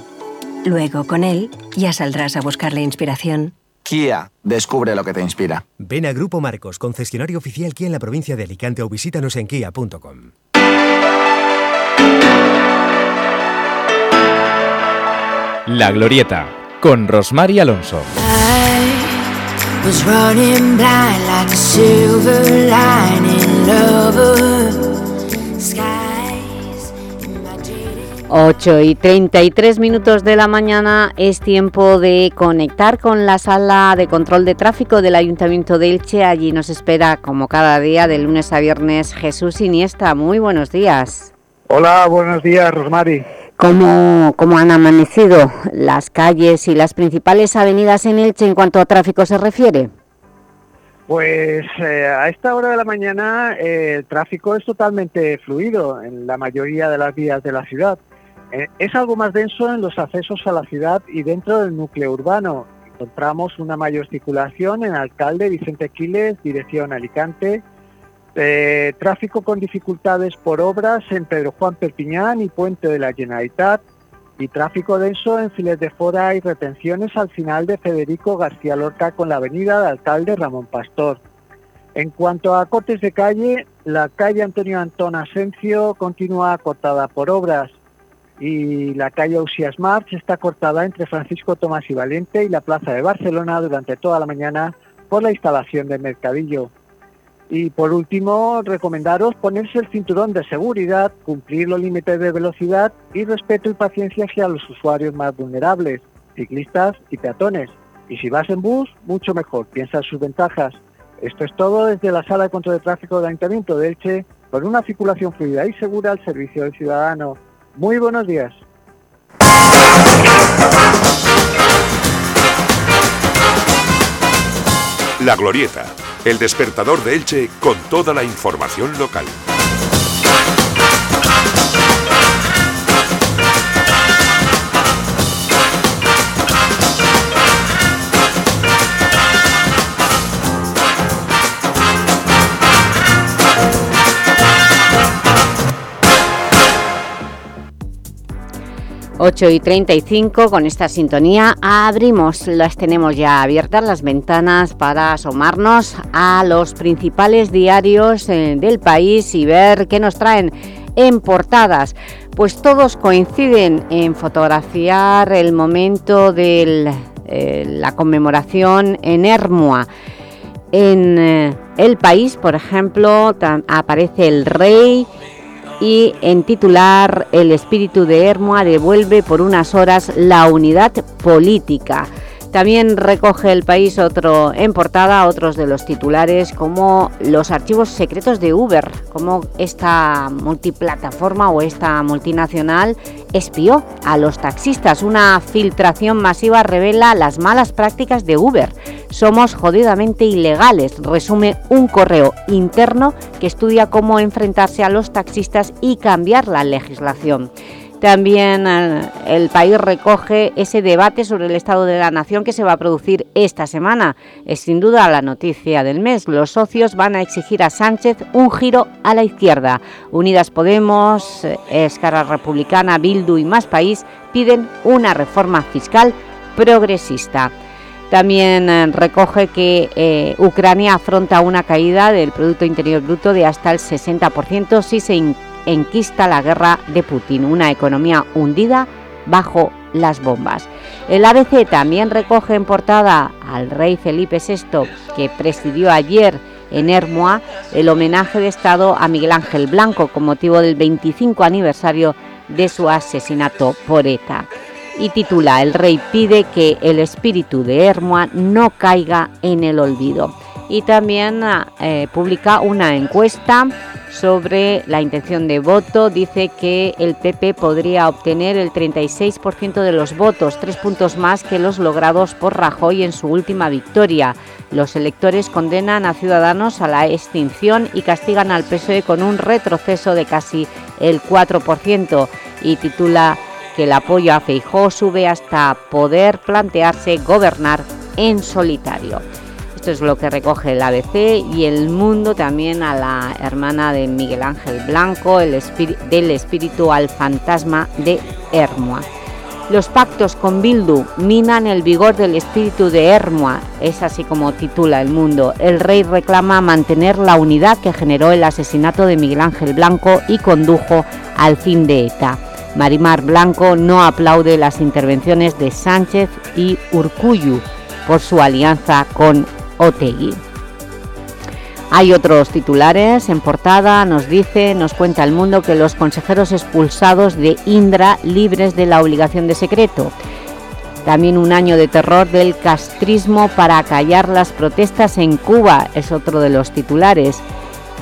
Luego, con él, ya saldrás a buscar la inspiración. Kia, descubre lo que te inspira. Ven a Grupo Marcos, concesionario oficial Kia en la provincia de Alicante o visítanos en kia.com. La Glorieta, con Rosmar y Alonso. 8 y 33 minutos de la mañana es tiempo de conectar con la sala de control de tráfico del Ayuntamiento de Elche. Allí nos espera, como cada día, de lunes a viernes, Jesús Iniesta. Muy buenos días. Hola, buenos días, Rosmari. ¿Cómo, ¿Cómo han amanecido las calles y las principales avenidas en Elche en cuanto a tráfico se refiere? Pues eh, a esta hora de la mañana eh, el tráfico es totalmente fluido en la mayoría de las vías de la ciudad. Eh, es algo más denso en los accesos a la ciudad y dentro del núcleo urbano. Encontramos una mayor circulación en Alcalde Vicente Quiles, dirección Alicante, eh, tráfico con dificultades por obras en Pedro Juan Perpiñán y Puente de la Generalitat y tráfico denso en Files de Fora y retenciones al final de Federico García Lorca con la avenida de Alcalde Ramón Pastor. En cuanto a cortes de calle, la calle Antonio Antón Asencio continúa cortada por obras y la calle Ausías March está cortada entre Francisco Tomás y Valiente y la Plaza de Barcelona durante toda la mañana por la instalación del mercadillo. Y por último, recomendaros ponerse el cinturón de seguridad, cumplir los límites de velocidad y respeto y paciencia hacia los usuarios más vulnerables, ciclistas y peatones. Y si vas en bus, mucho mejor, piensa en sus ventajas. Esto es todo desde la Sala de Control de Tráfico del Ayuntamiento de Elche, con una circulación fluida y segura al servicio del ciudadano. Muy buenos días. La Glorieta, el despertador de Elche con toda la información local. Ocho y 35 con esta sintonía abrimos, las tenemos ya abiertas las ventanas para asomarnos a los principales diarios eh, del país y ver qué nos traen en portadas. Pues todos coinciden en fotografiar el momento de la conmemoración en Hermua. En eh, El País, por ejemplo, aparece el rey y en titular El espíritu de Hermua devuelve por unas horas la unidad política. También recoge el país otro en portada otros de los titulares como los archivos secretos de Uber, como esta multiplataforma o esta multinacional espió a los taxistas. Una filtración masiva revela las malas prácticas de Uber. Somos jodidamente ilegales, resume un correo interno que estudia cómo enfrentarse a los taxistas y cambiar la legislación. También eh, el país recoge ese debate sobre el estado de la nación que se va a producir esta semana. Es sin duda la noticia del mes. Los socios van a exigir a Sánchez un giro a la izquierda. Unidas Podemos, eh, Esquerra Republicana, Bildu y Más País piden una reforma fiscal progresista. También eh, recoge que Ucrania afronta una caída del Producto Interior Bruto de hasta el 60% si se enquista la guerra de Putin, una economía hundida bajo las bombas. El ABC también recoge en portada al rey Felipe VI, que presidió ayer en Hermoa el homenaje de Estado a Miguel Ángel Blanco con motivo del 25 aniversario de su asesinato por ETA. Y titula El rey pide que el espíritu de Hermoa no caiga en el olvido. Y también eh, publica una encuesta sobre la intención de voto. Dice que el PP podría obtener el 36% de los votos, tres puntos más que los logrados por Rajoy en su última victoria. Los electores condenan a Ciudadanos a la extinción y castigan al PSOE con un retroceso de casi el 4% y titula que el apoyo a Feijóo sube hasta poder plantearse gobernar en solitario. Esto es lo que recoge el ABC y El Mundo también a la hermana de Miguel Ángel Blanco, el del espíritu al fantasma de Hermoa. Los pactos con Bildu minan el vigor del espíritu de Hermoa, es así como titula El Mundo. El rey reclama mantener la unidad que generó el asesinato de Miguel Ángel Blanco y condujo al fin de ETA. Marimar Blanco no aplaude las intervenciones de Sánchez y Urcuyu por su alianza con Otegui. Hay otros titulares en portada, nos dice, nos cuenta el mundo que los consejeros expulsados de Indra libres de la obligación de secreto. También un año de terror del castrismo para acallar las protestas en Cuba, es otro de los titulares.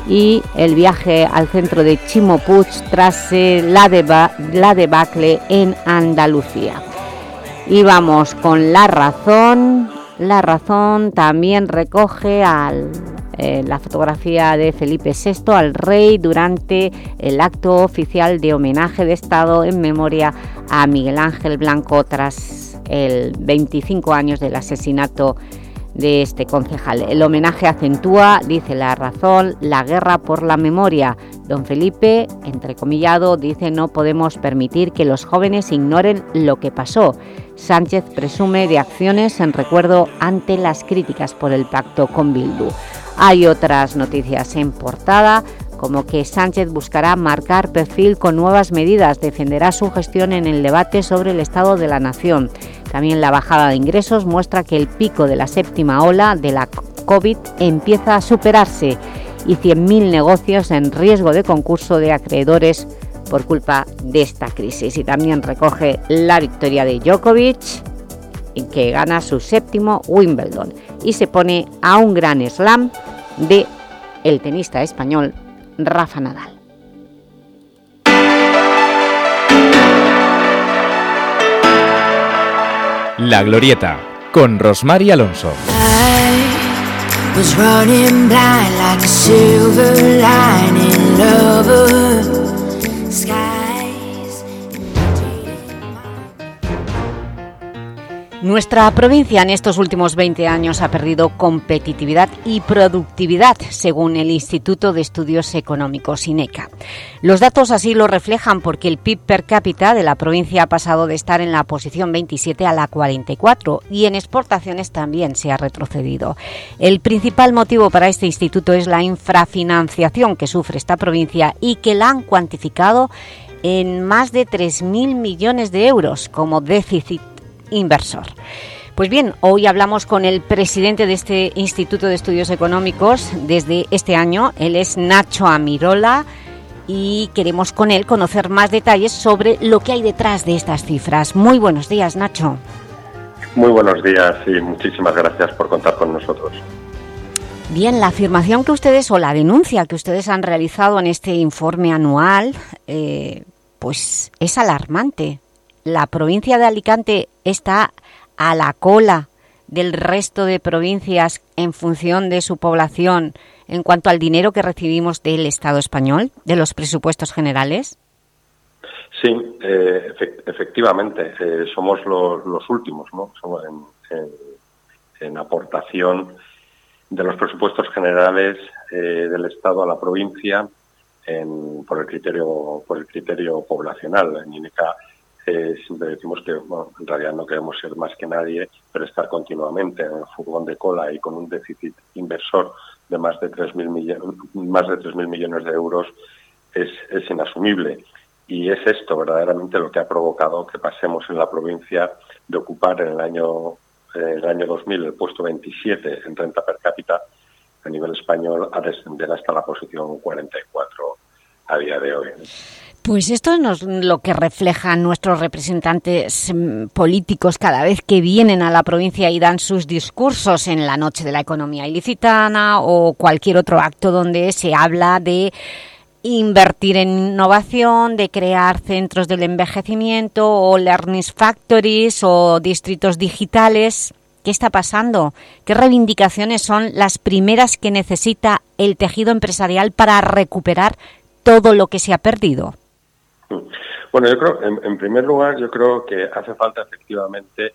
Y el viaje al centro de Chimopuch tras la, la debacle en Andalucía. Y vamos con La Razón, la Razón también recoge eh, la fotografía de Felipe VI al rey durante el acto oficial de homenaje de Estado en memoria a Miguel Ángel Blanco tras el 25 años del asesinato de este concejal. El homenaje acentúa, dice la razón, la guerra por la memoria. Don Felipe, entrecomillado, dice no podemos permitir que los jóvenes ignoren lo que pasó. Sánchez presume de acciones en recuerdo ante las críticas por el pacto con Bildu. Hay otras noticias en portada, como que Sánchez buscará marcar perfil con nuevas medidas, defenderá su gestión en el debate sobre el estado de la nación. También la bajada de ingresos muestra que el pico de la séptima ola de la COVID empieza a superarse y 100.000 negocios en riesgo de concurso de acreedores por culpa de esta crisis. Y también recoge la victoria de Djokovic, que gana su séptimo Wimbledon y se pone a un gran slam de el tenista español Rafa Nadal. La Glorieta, con Rosmar y Alonso. Nuestra provincia en estos últimos 20 años ha perdido competitividad y productividad, según el Instituto de Estudios Económicos, INECA. Los datos así lo reflejan porque el PIB per cápita de la provincia ha pasado de estar en la posición 27 a la 44 y en exportaciones también se ha retrocedido. El principal motivo para este instituto es la infrafinanciación que sufre esta provincia y que la han cuantificado en más de 3.000 millones de euros como déficit inversor. Pues bien, hoy hablamos con el presidente de este Instituto de Estudios Económicos desde este año. Él es Nacho Amirola y queremos con él conocer más detalles sobre lo que hay detrás de estas cifras. Muy buenos días, Nacho. Muy buenos días y muchísimas gracias por contar con nosotros. Bien, la afirmación que ustedes o la denuncia que ustedes han realizado en este informe anual eh, pues es alarmante la provincia de Alicante está a la cola del resto de provincias en función de su población en cuanto al dinero que recibimos del Estado español, de los presupuestos generales? Sí, eh, efectivamente, eh, somos los, últimos, ¿no? Somos en, aportación de los presupuestos generales eh, del Estado a la provincia por el criterio por el criterio poblacional. En INECA siempre decimos que en realidad no queremos ser más que nadie, pero estar continuamente en el furgón de cola y con un déficit inversor de más de 3.000 millones, más de 3.000 millones de euros es, es inasumible. Y es esto verdaderamente lo que ha provocado que pasemos en la provincia de ocupar en el año, el año 2000 el puesto 27 en renta per cápita a nivel español a descender hasta la posición 44 a día de hoy. Pues esto es lo que reflejan nuestros representantes mm, políticos cada vez que vienen a la provincia y dan sus discursos en la Noche de la Economía Ilicitana o cualquier otro acto donde se habla de invertir en innovación, de crear centros del envejecimiento o learning factories o distritos digitales. ¿Qué está pasando? ¿Qué reivindicaciones son las primeras que necesita el tejido empresarial para recuperar todo lo que se ha perdido? Bueno, yo creo, en, primer lugar, yo creo que hace falta efectivamente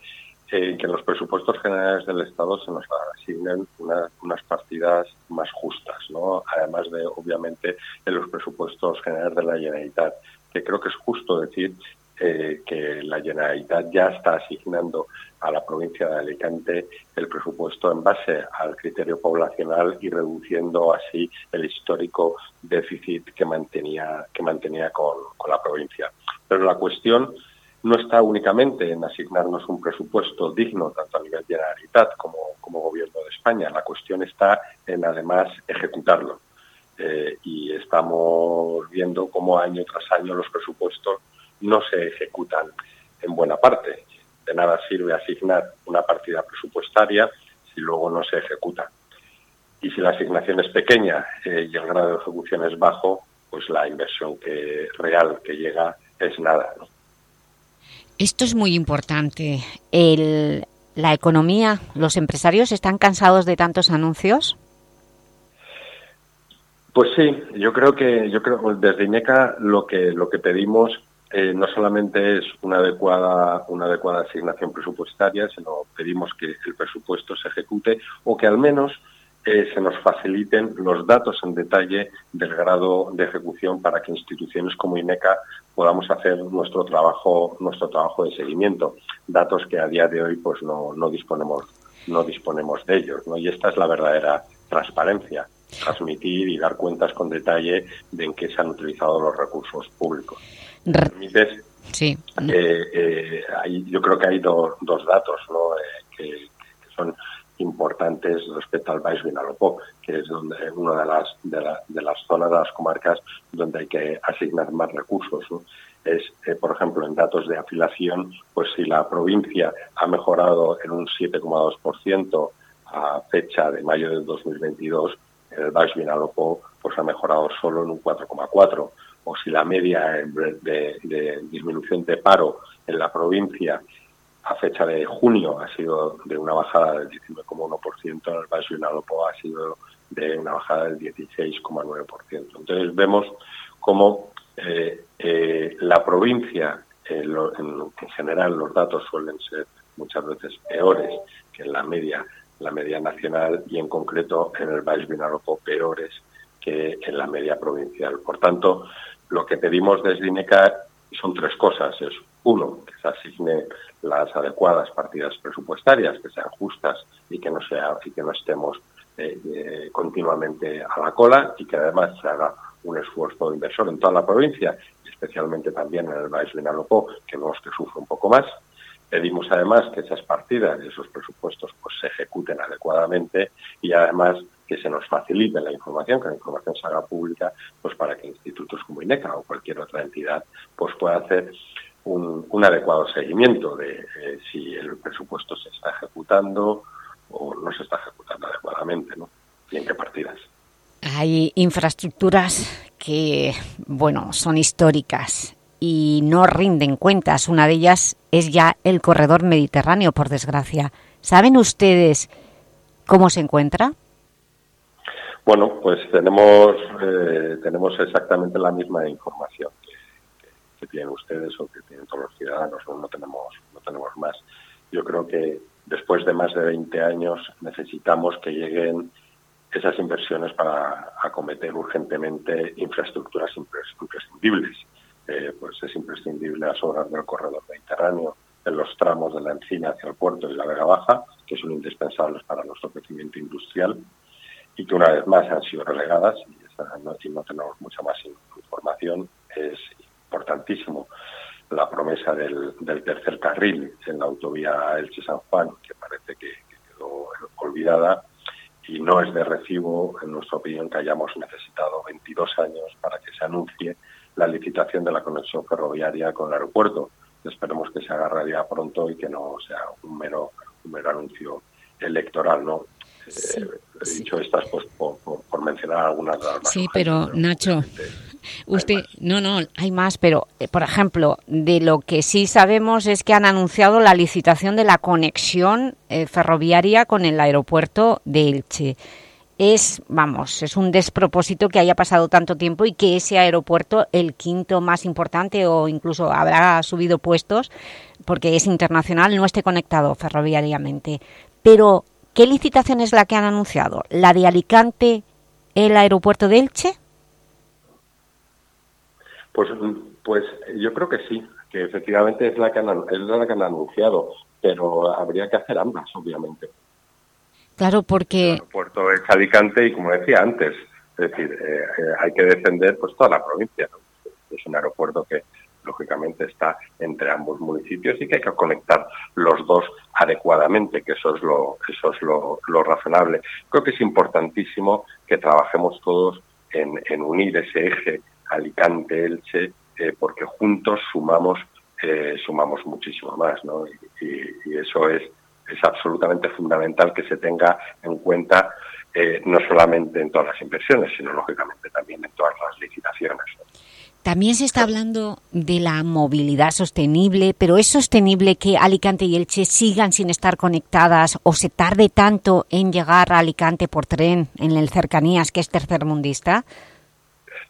eh, que los presupuestos generales del Estado se nos asignen unas partidas más justas, ¿no? Además de, obviamente, en los presupuestos generales de la Generalitat, que creo que es justo decir eh, que la Generalitat ya está asignando a la provincia de Alicante el presupuesto en base al criterio poblacional y reduciendo así el histórico déficit que mantenía, que mantenía con, la provincia. Pero la cuestión no está únicamente en asignarnos un presupuesto digno tanto a nivel Generalitat como, como Gobierno de España. La cuestión está en además ejecutarlo. Eh, y estamos viendo cómo año tras año los presupuestos no se ejecutan en buena parte. De nada sirve asignar una partida presupuestaria si luego no se ejecuta. Y si la asignación es pequeña eh, y el grado de ejecución es bajo, pues la inversión que, real que llega es nada. Esto es muy importante. la economía, ¿los empresarios están cansados de tantos anuncios? Pues sí, yo creo que yo creo desde INECA lo que lo que pedimos eh, no solamente es una adecuada, una adecuada asignación presupuestaria, sino pedimos que el presupuesto se ejecute o que al menos eh, se nos faciliten los datos en detalle del grado de ejecución para que instituciones como INECA podamos hacer nuestro trabajo, nuestro trabajo de seguimiento, datos que a día de hoy pues no, no disponemos, no disponemos de ellos, ¿no? Y esta es la verdadera transparencia, transmitir y dar cuentas con detalle de en qué se han utilizado los recursos públicos sí. Eh, eh, yo creo que hay dos datos ¿no? Eh, que, son importantes respecto al Baix Vinalopó, que es donde una de las de, las zonas de las comarcas donde hay que asignar más recursos. Es, por ejemplo, en datos de afilación, pues si la provincia ha mejorado en un 7,2% a fecha de mayo del 2022, el Baix Vinalopó pues ha mejorado solo en un 4,4% o si la media de, disminución de paro en la provincia a fecha de junio ha sido de una bajada del 19,1%, en el Valle Vinalopó ha sido de una bajada del 16,9%. Entonces vemos cómo eh, eh, la provincia, en, general los datos suelen ser muchas veces peores que en la media, la media nacional y en concreto en el Valle peores que en la media provincial. Por tanto, lo que pedimos desde INECA son tres cosas. Es uno, que se asigne las adecuadas partidas presupuestarias, que sean justas y que no sea y que no estemos eh, eh, continuamente a la cola y que además se haga un esfuerzo inversor en toda la provincia, especialmente también en el Valle Vinalopó, que vemos que sufre un poco más. Pedimos además que esas partidas y esos presupuestos pues, se ejecuten adecuadamente y además que se nos facilite la información, que la información se haga pública, pues para que institutos como INECA o cualquier otra entidad pues pueda hacer un, adecuado seguimiento de eh, si el presupuesto se está ejecutando o no se está ejecutando adecuadamente, ¿no? Y en qué partidas. Hay infraestructuras que, bueno, son históricas y no rinden cuentas. Una de ellas es ya el corredor mediterráneo, por desgracia. ¿Saben ustedes cómo se encuentra? Bueno, pues tenemos, eh, tenemos exactamente la misma información que, tienen ustedes o que tienen todos los ciudadanos, no, tenemos, no tenemos más. Yo creo que después de más de 20 años necesitamos que lleguen esas inversiones para acometer urgentemente infraestructuras imprescindibles. Eh, pues es imprescindible las obras del corredor mediterráneo, en los tramos de la Encina hacia el puerto y la Vega Baja, que son indispensables para nuestro crecimiento industrial y que una vez más han sido relegadas y, no, tenemos mucha más información. Es importantísimo la promesa del, tercer carril en la autovía Elche-San Juan, que parece que quedó olvidada y no es de recibo, en nuestra opinión, que hayamos necesitado 22 años para que se anuncie la licitación de la conexión ferroviaria con el aeropuerto. Esperemos que se haga realidad pronto y que no sea un mero, un mero anuncio electoral, ¿no? Eh, he dicho estas pues por, por, mencionar algunas de las Sí, pero Nacho, Usted, no, no, hay más, pero eh, por ejemplo, de lo que sí sabemos es que han anunciado la licitación de la conexión eh, ferroviaria con el aeropuerto de Elche. Es, vamos, es un despropósito que haya pasado tanto tiempo y que ese aeropuerto, el quinto más importante o incluso habrá subido puestos porque es internacional, no esté conectado ferroviariamente. Pero, ¿qué licitación es la que han anunciado? ¿La de Alicante, el aeropuerto de Elche? Pues, pues yo creo que sí, que efectivamente es la que han, es la que han anunciado, pero habría que hacer ambas, obviamente. Claro, porque... El aeropuerto es Alicante y, como decía antes, es decir, eh, eh, hay que defender pues toda la provincia. Es un aeropuerto que, lógicamente, está entre ambos municipios y que hay que conectar los dos adecuadamente, que eso es lo, eso es lo, razonable. Creo que es importantísimo que trabajemos todos en, unir ese eje Alicante, Elche, eh, porque juntos sumamos eh, sumamos muchísimo más. Y, eso es, es absolutamente fundamental que se tenga en cuenta eh, no solamente en todas las inversiones, sino lógicamente también en todas las licitaciones. También se está hablando de la movilidad sostenible, pero ¿es sostenible que Alicante y Elche sigan sin estar conectadas o se tarde tanto en llegar a Alicante por tren en el cercanías que es tercermundista?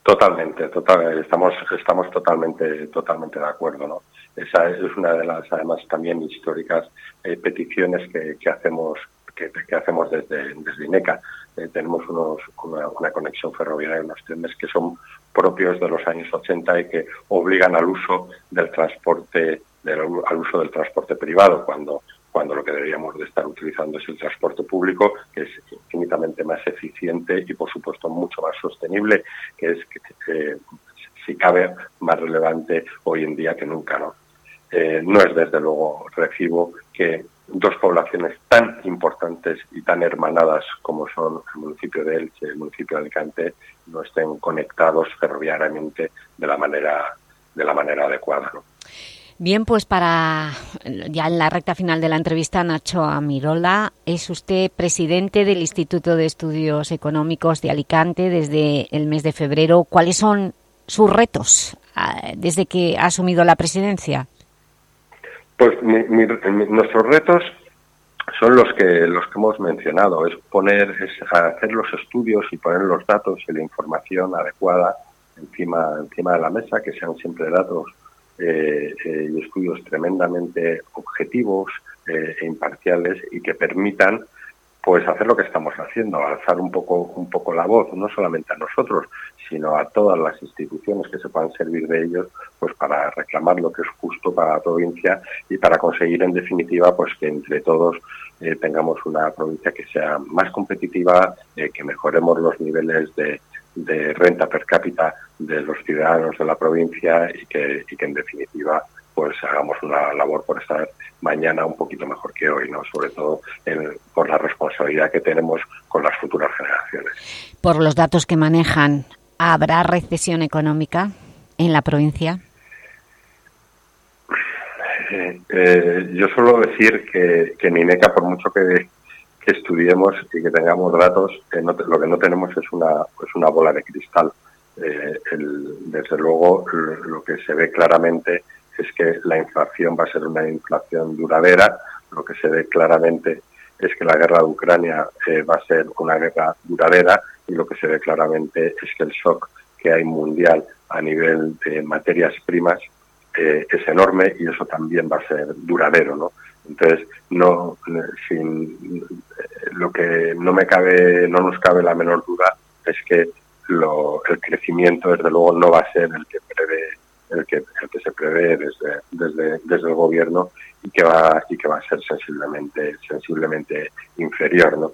Totalmente, total, estamos, estamos totalmente, totalmente de acuerdo, ¿no? Esa es una de las, además, también históricas eh, peticiones que, que hacemos que, hacemos desde, desde INECA. Eh, tenemos unos, una, conexión ferroviaria unos trenes que son propios de los años 80 y que obligan al uso del transporte, del, al uso del transporte privado, cuando cuando lo que deberíamos de estar utilizando es el transporte público, que es infinitamente más eficiente y, por supuesto, mucho más sostenible, que es, eh, si cabe, más relevante hoy en día que nunca. ¿no? Eh, no es, desde luego, recibo que dos poblaciones tan importantes y tan hermanadas como son el municipio de Elche y el municipio de Alicante no estén conectados ferroviariamente de la manera, de la manera adecuada. ¿no? Bien, pues para ya en la recta final de la entrevista, Nacho Amirola, es usted presidente del Instituto de Estudios Económicos de Alicante desde el mes de febrero. ¿Cuáles son sus retos ah, desde que ha asumido la presidencia? Pues nuestros retos son los que los que hemos mencionado, es poner, es hacer los estudios y poner los datos y la información adecuada encima, encima de la mesa, que sean siempre datos eh, eh, y estudios tremendamente objetivos eh, e imparciales y que permitan pues hacer lo que estamos haciendo, alzar un poco un poco la voz, no solamente a nosotros, sino a todas las instituciones que se puedan servir de ellos, pues para reclamar lo que es justo para la provincia y para conseguir en definitiva pues que entre todos tengamos una provincia que sea más competitiva, que mejoremos los niveles de, renta per cápita de los ciudadanos de la provincia y que, y que en definitiva pues hagamos una labor por estar mañana un poquito mejor que hoy, ¿no? sobre todo por la responsabilidad que tenemos con las futuras generaciones. Por los datos que manejan, ¿habrá recesión económica en la provincia? Eh, yo suelo decir que, que INECA, por mucho que estudiemos y que tengamos datos. lo que no tenemos es una, pues una bola de cristal. Eh, desde luego, lo que se ve claramente es que la inflación va a ser una inflación duradera. Lo que se ve claramente es que la guerra de Ucrania eh, va a ser una guerra duradera y lo que se ve claramente es que el shock que hay mundial a nivel de materias primas eh, es enorme y eso también va a ser duradero, ¿no? Entonces, no, sin, lo que no me cabe, no nos cabe la menor duda es que lo, el crecimiento, desde luego, no va a ser el que prevé, el que, el que se prevé desde, desde, desde el gobierno y que va y que va a ser sensiblemente, sensiblemente inferior, ¿no?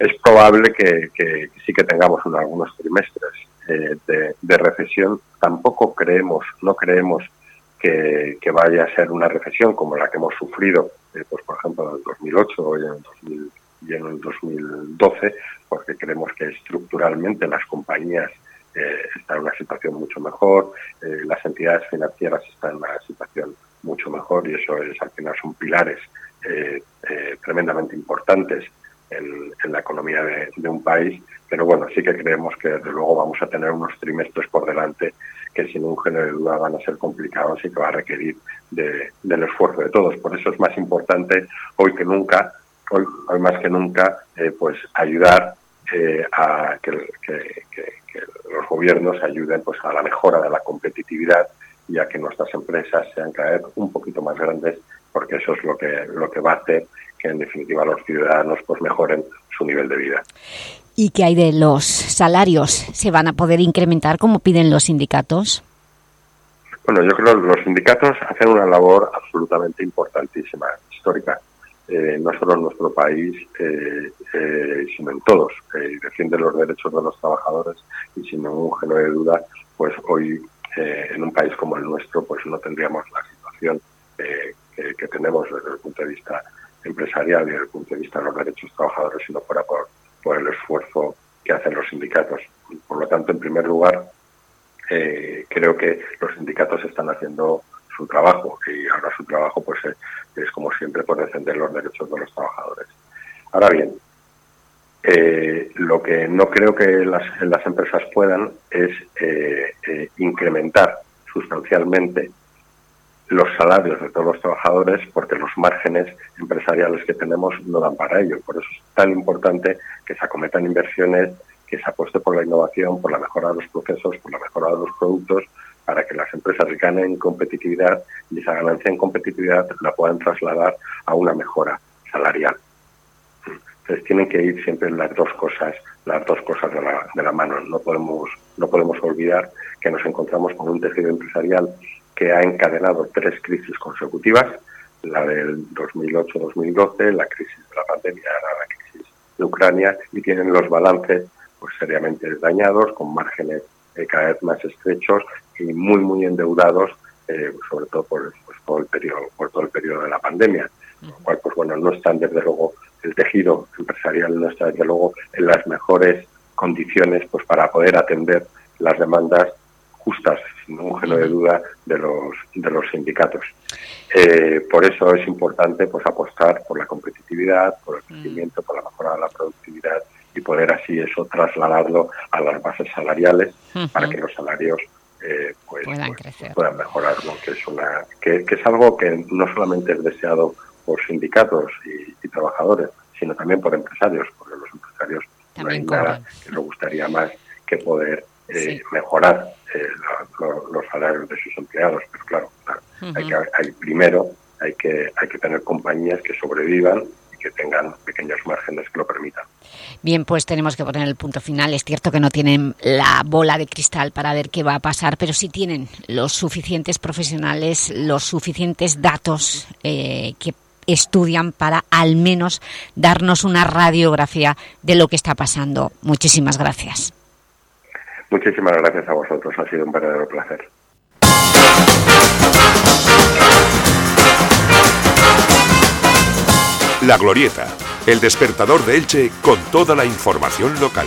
Es probable que, sí que tengamos en algunos trimestres eh, de, recesión. Tampoco creemos, no creemos que, vaya a ser una recesión como la que hemos sufrido, eh, pues por ejemplo en el 2008 y en el, y en el 2012, porque creemos que estructuralmente las compañías eh, están en una situación mucho mejor, las entidades financieras están en una situación mucho mejor y eso es al final son pilares tremendamente importantes en, la economía de, de, un país, pero bueno, sí que creemos que desde luego vamos a tener unos trimestres por delante que sin un género de duda van a ser complicados y que va a requerir del esfuerzo de todos. Por eso es más importante hoy que nunca, hoy, más que nunca, eh, pues ayudar eh, a que, los gobiernos ayuden pues a la mejora de la competitividad y a que nuestras empresas sean cada vez un poquito más grandes, porque eso es lo que lo que va a hacer que en definitiva los ciudadanos pues mejoren su nivel de vida. ¿Y qué hay de los salarios? ¿Se van a poder incrementar como piden los sindicatos? Bueno, yo creo que los sindicatos hacen una labor absolutamente importantísima, histórica, eh, no solo en nuestro país, eh, eh, sino en todos. defienden los derechos de los trabajadores y sin ningún género de duda, pues hoy en un país como el nuestro, pues no tendríamos la situación que, que, tenemos desde el punto de vista empresarial y desde el punto de vista de los derechos trabajadores si no fuera por por el esfuerzo que hacen los sindicatos. Por lo tanto, en primer lugar, eh, creo que los sindicatos están haciendo su trabajo y ahora su trabajo pues eh, es como siempre por defender los derechos de los trabajadores. Ahora bien, eh, lo que no creo que las, las empresas puedan es incrementar sustancialmente los salarios de todos los trabajadores porque los márgenes empresariales que tenemos no dan para ello. Por eso es tan importante que se acometan inversiones, que se apueste por la innovación, por la mejora de los procesos, por la mejora de los productos, para que las empresas ganen competitividad y esa ganancia en competitividad la puedan trasladar a una mejora salarial. Entonces tienen que ir siempre las dos cosas, las dos cosas de la, de la mano. No podemos, no podemos olvidar que nos encontramos con un tejido empresarial que ha encadenado tres crisis consecutivas, la del 2008-2012, la crisis de la pandemia, la crisis de Ucrania, y tienen los balances pues seriamente dañados, con márgenes eh, cada vez más estrechos y muy, muy endeudados, eh, sobre todo por, pues, todo el periodo, por todo el periodo de la pandemia. Lo cual, pues bueno, no están desde luego, el tejido empresarial no está desde luego en las mejores condiciones pues para poder atender las demandas justas, sin ningún género de duda, de los, de los sindicatos. Eh, por eso es importante pues apostar por la competitividad, por el crecimiento, por la mejora de la productividad y poder así eso trasladarlo a las bases salariales para que los salarios eh, pues, puedan, pues, puedan mejorar, que, es una, que, es algo que no solamente es deseado por sindicatos y, trabajadores, sino también por empresarios, porque los empresarios no hay nada que les gustaría más que poder eh, mejorar eh, los salarios de sus empleados. Pero claro, hay que, hay, primero hay que, hay que tener compañías que sobrevivan y que tengan pequeños márgenes que lo permitan. Bien, pues tenemos que poner el punto final. Es cierto que no tienen la bola de cristal para ver qué va a pasar, pero sí tienen los suficientes profesionales, los suficientes datos eh, que estudian para al menos darnos una radiografía de lo que está pasando. Muchísimas gracias. Muchísimas gracias a vosotros, ha sido un verdadero placer. La Glorieta, el despertador de Elche con toda la información local.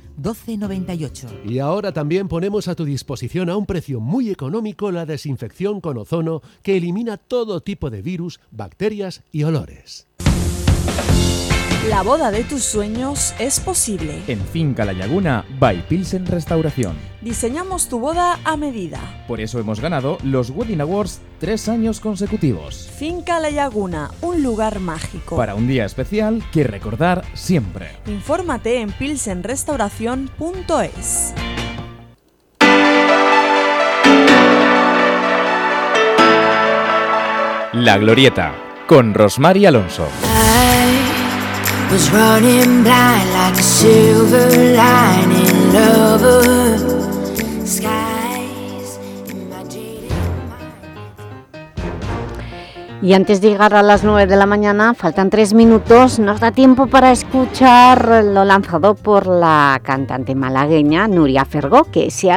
1298. Y ahora también ponemos a tu disposición a un precio muy económico la desinfección con ozono que elimina todo tipo de virus, bacterias y olores. La boda de tus sueños es posible. En Finca La Laguna, by Pilsen Restauración. Diseñamos tu boda a medida. Por eso hemos ganado los Wedding Awards tres años consecutivos. Finca La Laguna, un lugar mágico. Para un día especial que recordar siempre. Infórmate en pilsenrestauración.es. La Glorieta, con Rosmar y Alonso. Was running blind like a silver Y antes de llegar a las 9 de la mañana, faltan tres minutos, nos da tiempo para escuchar lo lanzado por la cantante malagueña Nuria Fergó, que se ha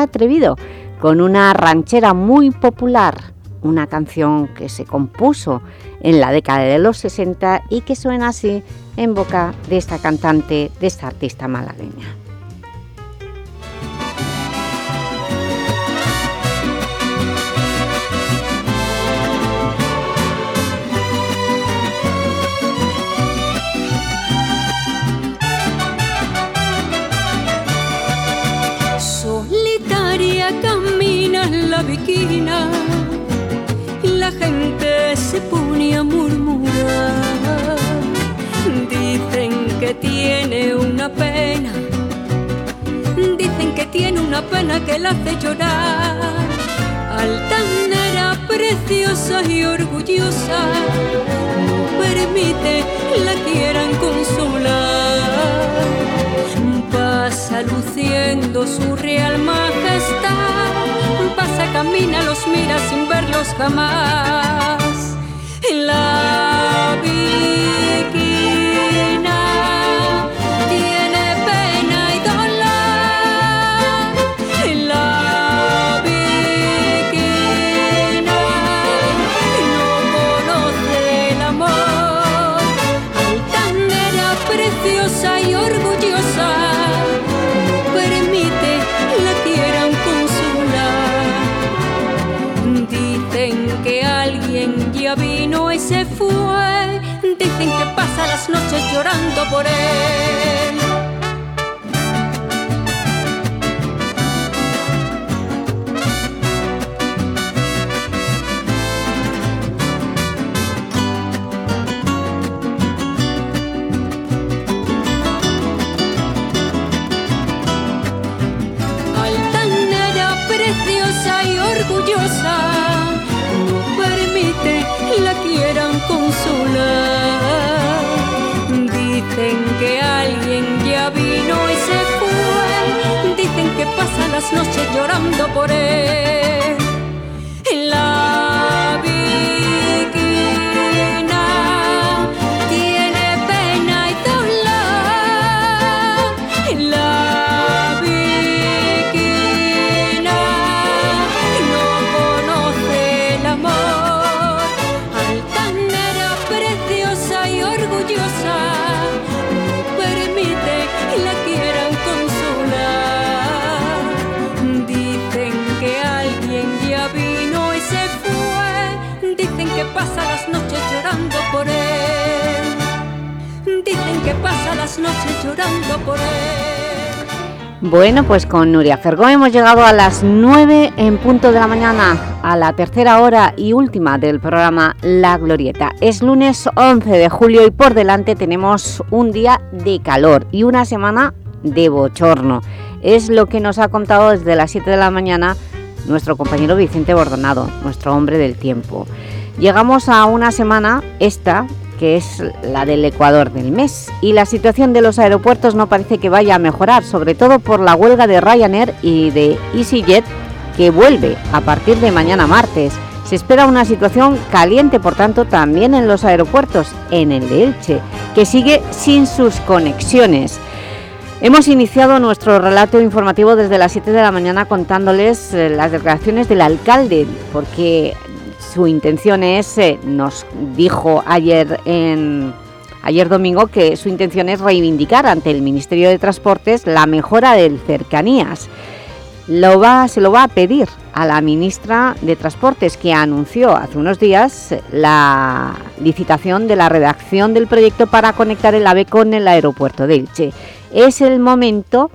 atrevido con una ranchera muy popular, una canción que se compuso en la década de los 60 y que suena así en boca de esta cantante, de esta artista malagueña. Solitaria camina la viquina gente se pone a murmurar. Dicen que tiene una pena, dicen que tiene una pena que la hace llorar. Altanera, preciosa y orgullosa, no permite la quieran consolar pasa luciendo su real majestad, pasa, camina, los mira sin verlos jamás. La viquina las noches llorando por él. Noches llorando por él. Llorando por él. Bueno, pues con Nuria Fergó hemos llegado a las 9 en punto de la mañana, a la tercera hora y última del programa La Glorieta. Es lunes 11 de julio y por delante tenemos un día de calor y una semana de bochorno. Es lo que nos ha contado desde las 7 de la mañana nuestro compañero Vicente Bordonado, nuestro hombre del tiempo. Llegamos a una semana, esta, que es la del Ecuador del mes, y la situación de los aeropuertos no parece que vaya a mejorar, sobre todo por la huelga de Ryanair y de EasyJet, que vuelve a partir de mañana martes. Se espera una situación caliente, por tanto, también en los aeropuertos, en el de Elche, que sigue sin sus conexiones. Hemos iniciado nuestro relato informativo desde las 7 de la mañana contándoles eh, las declaraciones del alcalde, porque su intención es, eh, nos dijo ayer, en, ayer domingo, que su intención es reivindicar ante el Ministerio de Transportes la mejora del cercanías. Se lo va a pedir a la ministra de Transportes, que anunció hace unos días la licitación de la redacción del proyecto para conectar el AVE con el aeropuerto de Elche es el momento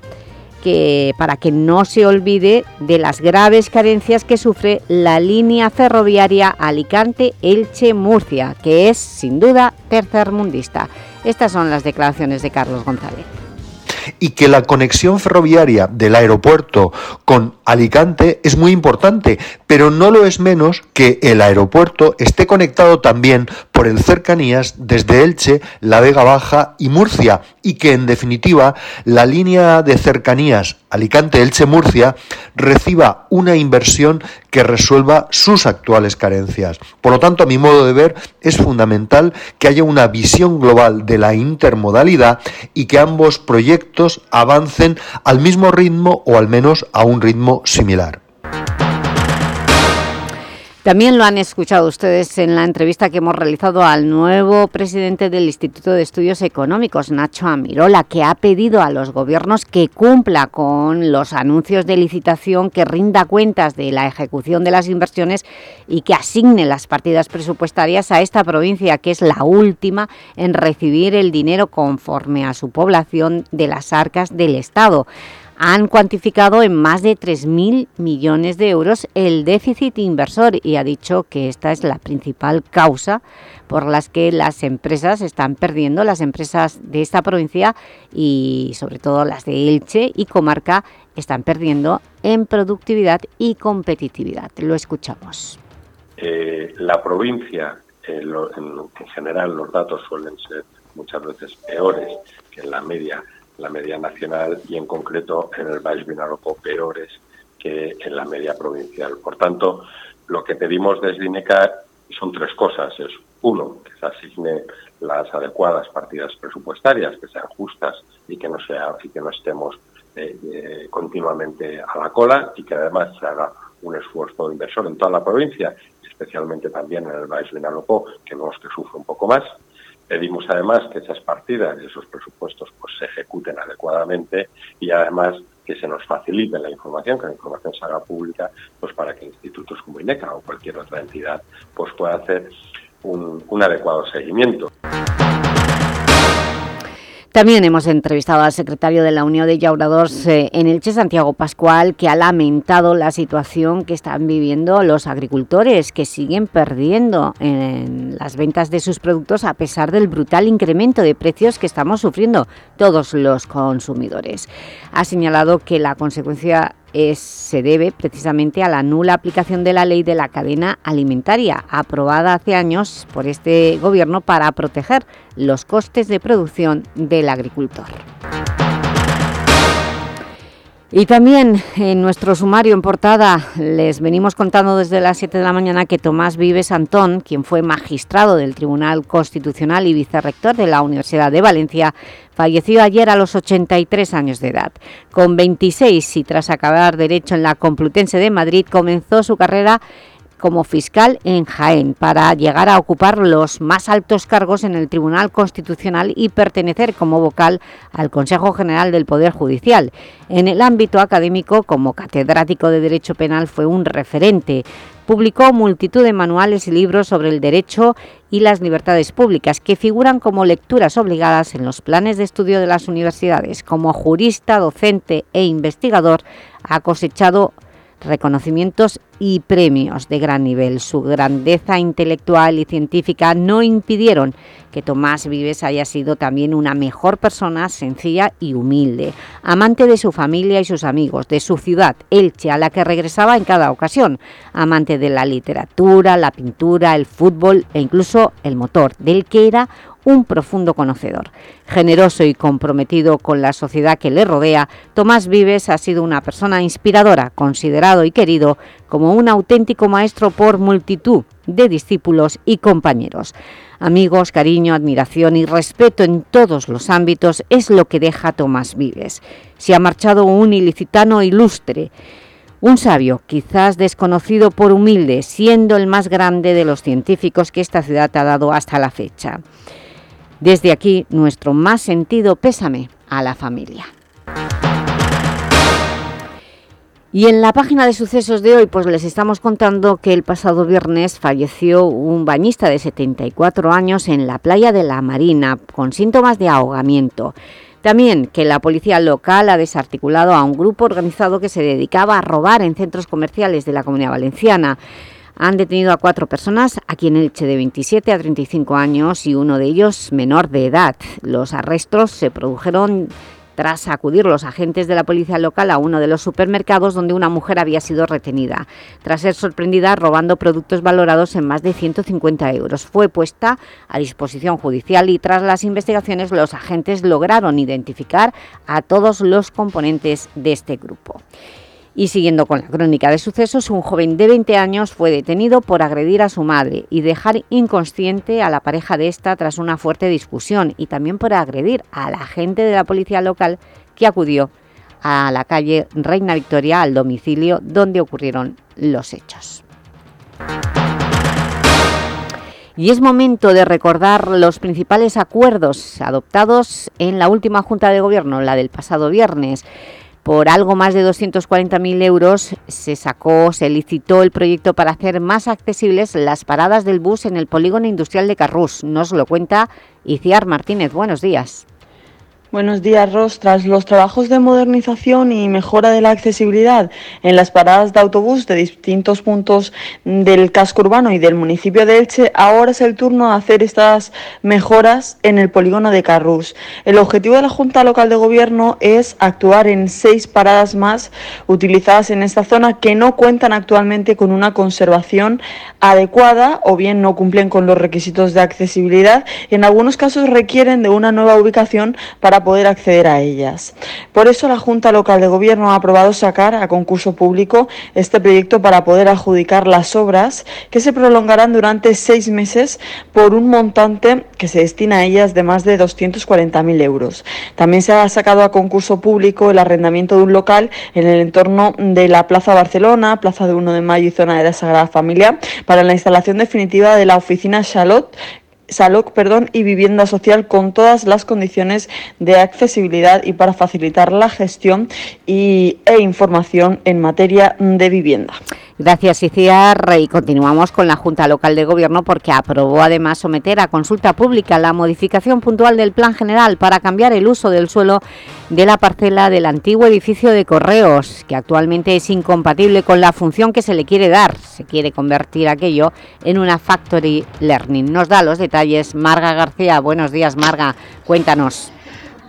para que no se olvide de las graves carencias que sufre la línea ferroviaria Alicante-Elche-Murcia, que es, sin duda, tercermundista. Estas son las declaraciones de Carlos González y que la conexión ferroviaria del aeropuerto con Alicante es muy importante, pero no lo es menos que el aeropuerto esté conectado también por el cercanías desde Elche, La Vega Baja y Murcia, y que en definitiva la línea de cercanías Alicante-Elche-Murcia reciba una inversión que resuelva sus actuales carencias. Por lo tanto, a mi modo de ver, es fundamental que haya una visión global de la intermodalidad y que ambos proyectos avancen al mismo ritmo o al menos a un ritmo similar. También lo han escuchado ustedes en la entrevista que hemos realizado al nuevo presidente del Instituto de Estudios Económicos, Nacho Amirola, que ha pedido a los gobiernos que cumpla con los anuncios de licitación, que rinda cuentas de la ejecución de las inversiones y que asigne las partidas presupuestarias a esta provincia, que es la última en recibir el dinero conforme a su población de las arcas del Estado han cuantificado en más de 3.000 millones de euros el déficit inversor y ha dicho que esta es la principal causa por las que las empresas están perdiendo, las empresas de esta provincia y sobre todo las de Elche y comarca están perdiendo en productividad y competitividad. Lo escuchamos. Eh, la provincia, en, en general los datos suelen ser muchas veces peores que en la media la media nacional y en concreto en el Baix Vinalopó peores que en la media provincial. Por tanto, lo que pedimos desde INECA son tres cosas. Es uno, que se asigne las adecuadas partidas presupuestarias, que sean justas y que no sea y que no estemos eh, eh, continuamente a la cola y que además se haga un esfuerzo inversor en toda la provincia, especialmente también en el Baix Vinalopó, que es que sufre un poco más. Pedimos además que esas partidas y esos presupuestos pues, se ejecuten adecuadamente y además que se nos facilite la información, que la información se haga pública, pues para que institutos como INECA o cualquier otra entidad pues pueda hacer un, un adecuado seguimiento. También hemos entrevistado al secretario de la Unión de Llauradors eh, en Elche, Santiago Pascual, que ha lamentado la situación que están viviendo los agricultores, que siguen perdiendo en las ventas de sus productos a pesar del brutal incremento de precios que estamos sufriendo todos los consumidores. Ha señalado que la consecuencia se debe precisamente a la nula aplicación de la ley de la cadena alimentaria, aprobada hace años por este gobierno para proteger los costes de producción del agricultor. Y también en nuestro sumario en portada les venimos contando desde las 7 de la mañana que Tomás Vives Antón, quien fue magistrado del Tribunal Constitucional y vicerrector de la Universidad de Valencia, falleció ayer a los 83 años de edad. Con 26 y tras acabar Derecho en la Complutense de Madrid, comenzó su carrera como fiscal en Jaén para llegar a ocupar los más altos cargos en el Tribunal Constitucional y pertenecer como vocal al Consejo General del Poder Judicial. En el ámbito académico, como catedrático de Derecho Penal, fue un referente. Publicó multitud de manuales y libros sobre el derecho y las libertades públicas que figuran como lecturas obligadas en los planes de estudio de las universidades. Como jurista, docente e investigador, ha cosechado reconocimientos y premios de gran nivel. Su grandeza intelectual y científica no impidieron que Tomás Vives haya sido también una mejor persona, sencilla y humilde, amante de su familia y sus amigos, de su ciudad, Elche, a la que regresaba en cada ocasión, amante de la literatura, la pintura, el fútbol e incluso el motor, del que era un profundo conocedor. Generoso y comprometido con la sociedad que le rodea, Tomás Vives ha sido una persona inspiradora, considerado y querido como un auténtico maestro por multitud de discípulos y compañeros. Amigos, cariño, admiración y respeto en todos los ámbitos es lo que deja Tomás Vives. Se ha marchado un ilicitano ilustre, un sabio, quizás desconocido por humilde, siendo el más grande de los científicos que esta ciudad ha dado hasta la fecha. Desde aquí, nuestro más sentido pésame a la familia. Y en la página de sucesos de hoy pues les estamos contando que el pasado viernes falleció un bañista de 74 años en la playa de la Marina con síntomas de ahogamiento. También que la policía local ha desarticulado a un grupo organizado que se dedicaba a robar en centros comerciales de la Comunidad Valenciana. Han detenido a cuatro personas, aquí en Elche de 27 a 35 años y uno de ellos menor de edad. Los arrestos se produjeron tras acudir los agentes de la policía local a uno de los supermercados donde una mujer había sido retenida, tras ser sorprendida robando productos valorados en más de 150 euros. Fue puesta a disposición judicial y tras las investigaciones los agentes lograron identificar a todos los componentes de este grupo. Y siguiendo con la crónica de sucesos, un joven de 20 años fue detenido por agredir a su madre y dejar inconsciente a la pareja de esta tras una fuerte discusión y también por agredir a la agente de la policía local que acudió a la calle Reina Victoria, al domicilio donde ocurrieron los hechos. Y es momento de recordar los principales acuerdos adoptados en la última Junta de Gobierno, la del pasado viernes. Por algo más de 240.000 euros se sacó, se licitó el proyecto para hacer más accesibles las paradas del bus en el polígono industrial de Carrús. Nos lo cuenta Iciar Martínez. Buenos días. Buenos días, Ros. Tras los trabajos de modernización y mejora de la accesibilidad en las paradas de autobús de distintos puntos del casco urbano y del municipio de Elche, ahora es el turno de hacer estas mejoras en el polígono de Carrús. El objetivo de la Junta Local de Gobierno es actuar en seis paradas más utilizadas en esta zona que no cuentan actualmente con una conservación adecuada o bien no cumplen con los requisitos de accesibilidad y en algunos casos requieren de una nueva ubicación para poder acceder a ellas. Por eso la Junta Local de Gobierno ha aprobado sacar a concurso público este proyecto para poder adjudicar las obras que se prolongarán durante seis meses por un montante que se destina a ellas de más de 240.000 euros. También se ha sacado a concurso público el arrendamiento de un local en el entorno de la Plaza Barcelona, Plaza de 1 de Mayo y zona de la Sagrada Familia para la instalación definitiva de la oficina Charlotte SALOC perdón, y vivienda social con todas las condiciones de accesibilidad y para facilitar la gestión y, e información en materia de vivienda. Gracias, Iciar. Y continuamos con la Junta Local de Gobierno porque aprobó además someter a consulta pública la modificación puntual del Plan General para cambiar el uso del suelo de la parcela del antiguo edificio de Correos, que actualmente es incompatible con la función que se le quiere dar. Se quiere convertir aquello en una Factory Learning. Nos da los detalles Marga García. Buenos días, Marga. Cuéntanos.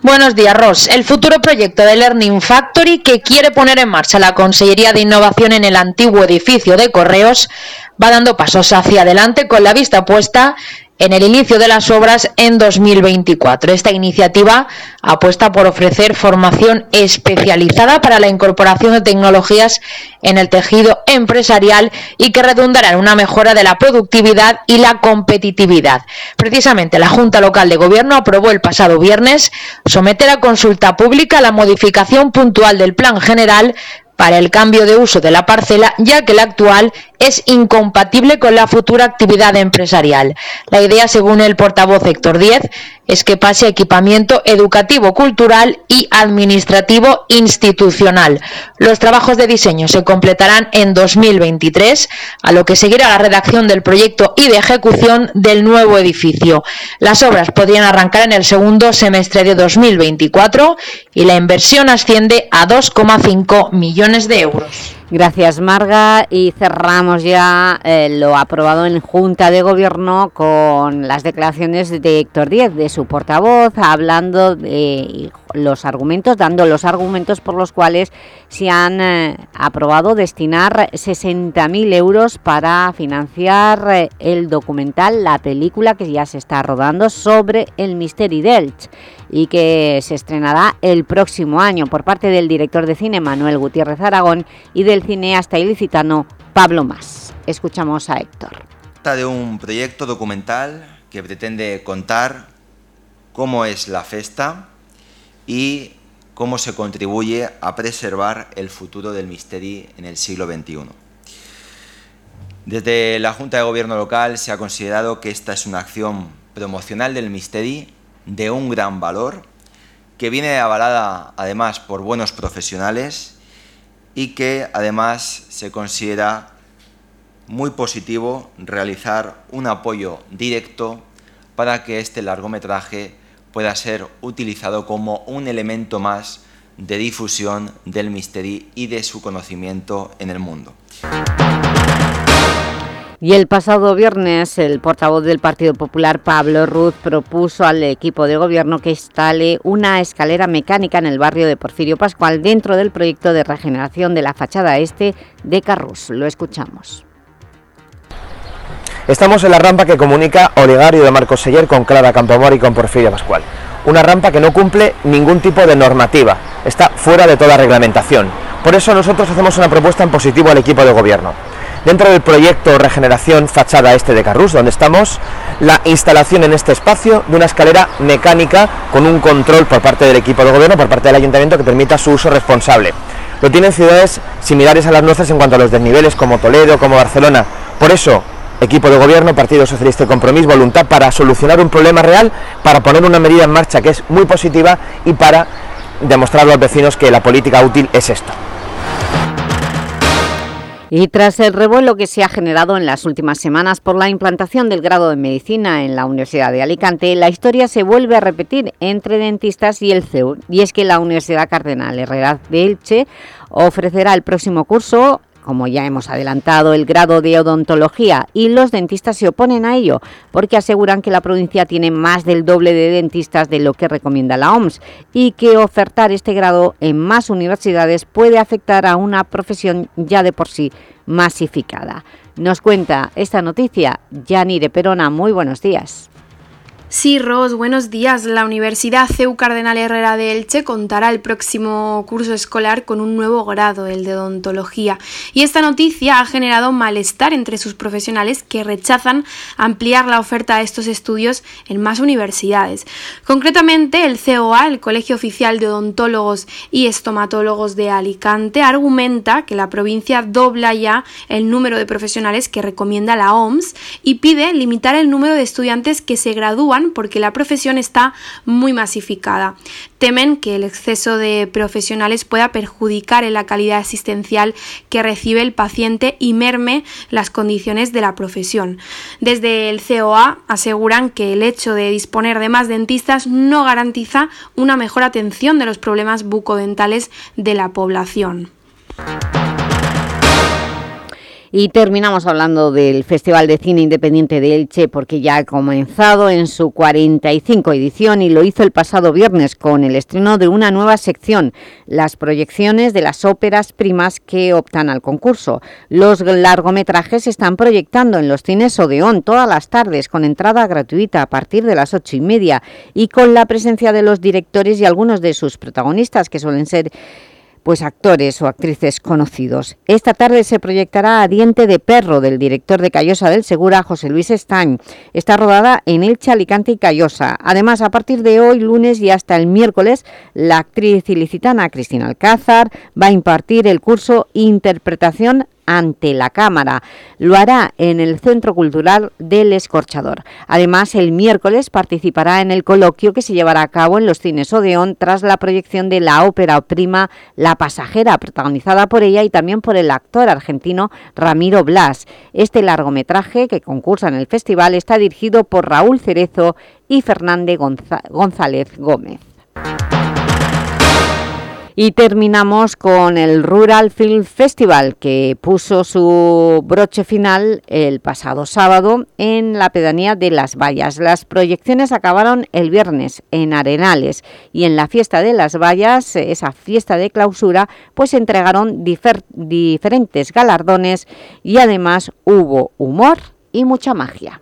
Buenos días, Ross. El futuro proyecto de Learning Factory que quiere poner en marcha la Consellería de Innovación en el antiguo edificio de Correos va dando pasos hacia adelante con la vista puesta en el inicio de las obras en 2024. Esta iniciativa apuesta por ofrecer formación especializada para la incorporación de tecnologías en el tejido empresarial y que redundará en una mejora de la productividad y la competitividad. Precisamente la Junta Local de Gobierno aprobó el pasado viernes someter a consulta pública la modificación puntual del Plan General para el cambio de uso de la parcela, ya que la actual es incompatible con la futura actividad empresarial. La idea, según el portavoz Héctor Díez, es que pase a equipamiento educativo, cultural y administrativo institucional. Los trabajos de diseño se completarán en 2023, a lo que seguirá la redacción del proyecto y de ejecución del nuevo edificio. Las obras podrían arrancar en el segundo semestre de 2024 y la inversión asciende a 2,5 millones de euros. Gracias Marga. Y cerramos ya eh, lo aprobado en Junta de Gobierno con las declaraciones de Héctor Díez, de su portavoz, hablando de los argumentos, dando los argumentos por los cuales se han eh, aprobado destinar 60.000 euros para financiar eh, el documental, la película que ya se está rodando sobre el Misteri d'Elx y que se estrenará el próximo año por parte del director de cine Manuel Gutiérrez Aragón y del cineasta ilicitano Pablo Mas. Escuchamos a Héctor. Trata de un proyecto documental que pretende contar cómo es la festa y cómo se contribuye a preservar el futuro del Misteri en el siglo XXI. Desde la Junta de Gobierno local se ha considerado que esta es una acción promocional del Misteri de un gran valor, que viene avalada además por buenos profesionales y que además se considera muy positivo realizar un apoyo directo para que este largometraje pueda ser utilizado como un elemento más de difusión del misterio y de su conocimiento en el mundo. Y el pasado viernes, el portavoz del Partido Popular, Pablo Ruz, propuso al equipo de gobierno que instale una escalera mecánica en el barrio de Porfirio Pascual dentro del proyecto de regeneración de la fachada este de Carrús. Lo escuchamos. Estamos en la rampa que comunica Oligario de Marcos Seller con Clara Campomor y con Porfirio Pascual. Una rampa que no cumple ningún tipo de normativa, está fuera de toda reglamentación. Por eso nosotros hacemos una propuesta en positivo al equipo de gobierno dentro del proyecto Regeneración Fachada Este de Carrús, donde estamos, la instalación en este espacio de una escalera mecánica con un control por parte del equipo de gobierno, por parte del ayuntamiento, que permita su uso responsable. Lo tienen ciudades similares a las nuestras en cuanto a los desniveles, como Toledo, como Barcelona. Por eso, equipo de gobierno, Partido Socialista y Compromiso, voluntad para solucionar un problema real, para poner una medida en marcha que es muy positiva y para demostrar a los vecinos que la política útil es esto. Y tras el revuelo que se ha generado en las últimas semanas por la implantación del grado de Medicina en la Universidad de Alicante, la historia se vuelve a repetir entre dentistas y el CEU. Y es que la Universidad Cardenal Herrera de Elche ofrecerá el próximo curso como ya hemos adelantado, el grado de odontología y los dentistas se oponen a ello porque aseguran que la provincia tiene más del doble de dentistas de lo que recomienda la OMS y que ofertar este grado en más universidades puede afectar a una profesión ya de por sí masificada. Nos cuenta esta noticia Yani de Perona. Muy buenos días. Sí, Ros, buenos días. La Universidad CEU Cardenal Herrera de Elche contará el próximo curso escolar con un nuevo grado, el de odontología. Y esta noticia ha generado malestar entre sus profesionales que rechazan ampliar la oferta de estos estudios en más universidades. Concretamente, el COA, el Colegio Oficial de Odontólogos y Estomatólogos de Alicante, argumenta que la provincia dobla ya el número de profesionales que recomienda la OMS y pide limitar el número de estudiantes que se gradúan porque la profesión está muy masificada. Temen que el exceso de profesionales pueda perjudicar en la calidad asistencial que recibe el paciente y merme las condiciones de la profesión. Desde el COA aseguran que el hecho de disponer de más dentistas no garantiza una mejor atención de los problemas bucodentales de la población. Y terminamos hablando del Festival de Cine Independiente de Elche porque ya ha comenzado en su 45 edición y lo hizo el pasado viernes con el estreno de una nueva sección, las proyecciones de las óperas primas que optan al concurso. Los largometrajes se están proyectando en los cines Odeón todas las tardes con entrada gratuita a partir de las ocho y media y con la presencia de los directores y algunos de sus protagonistas que suelen ser pues actores o actrices conocidos. Esta tarde se proyectará a Diente de Perro del director de Callosa del Segura, José Luis Estañ. Está rodada en Elche, Alicante y Callosa. Además, a partir de hoy, lunes y hasta el miércoles, la actriz ilicitana Cristina Alcázar va a impartir el curso Interpretación ante la Cámara. Lo hará en el Centro Cultural del Escorchador. Además, el miércoles participará en el coloquio que se llevará a cabo en los cines Odeón tras la proyección de la ópera prima La Pasajera, protagonizada por ella y también por el actor argentino Ramiro Blas. Este largometraje que concursa en el festival está dirigido por Raúl Cerezo y Fernández González Gómez. Y terminamos con el Rural Film Festival, que puso su broche final el pasado sábado en la pedanía de Las Vallas. Las proyecciones acabaron el viernes en Arenales y en la fiesta de Las Vallas, esa fiesta de clausura, pues entregaron diferentes galardones y además hubo humor y mucha magia.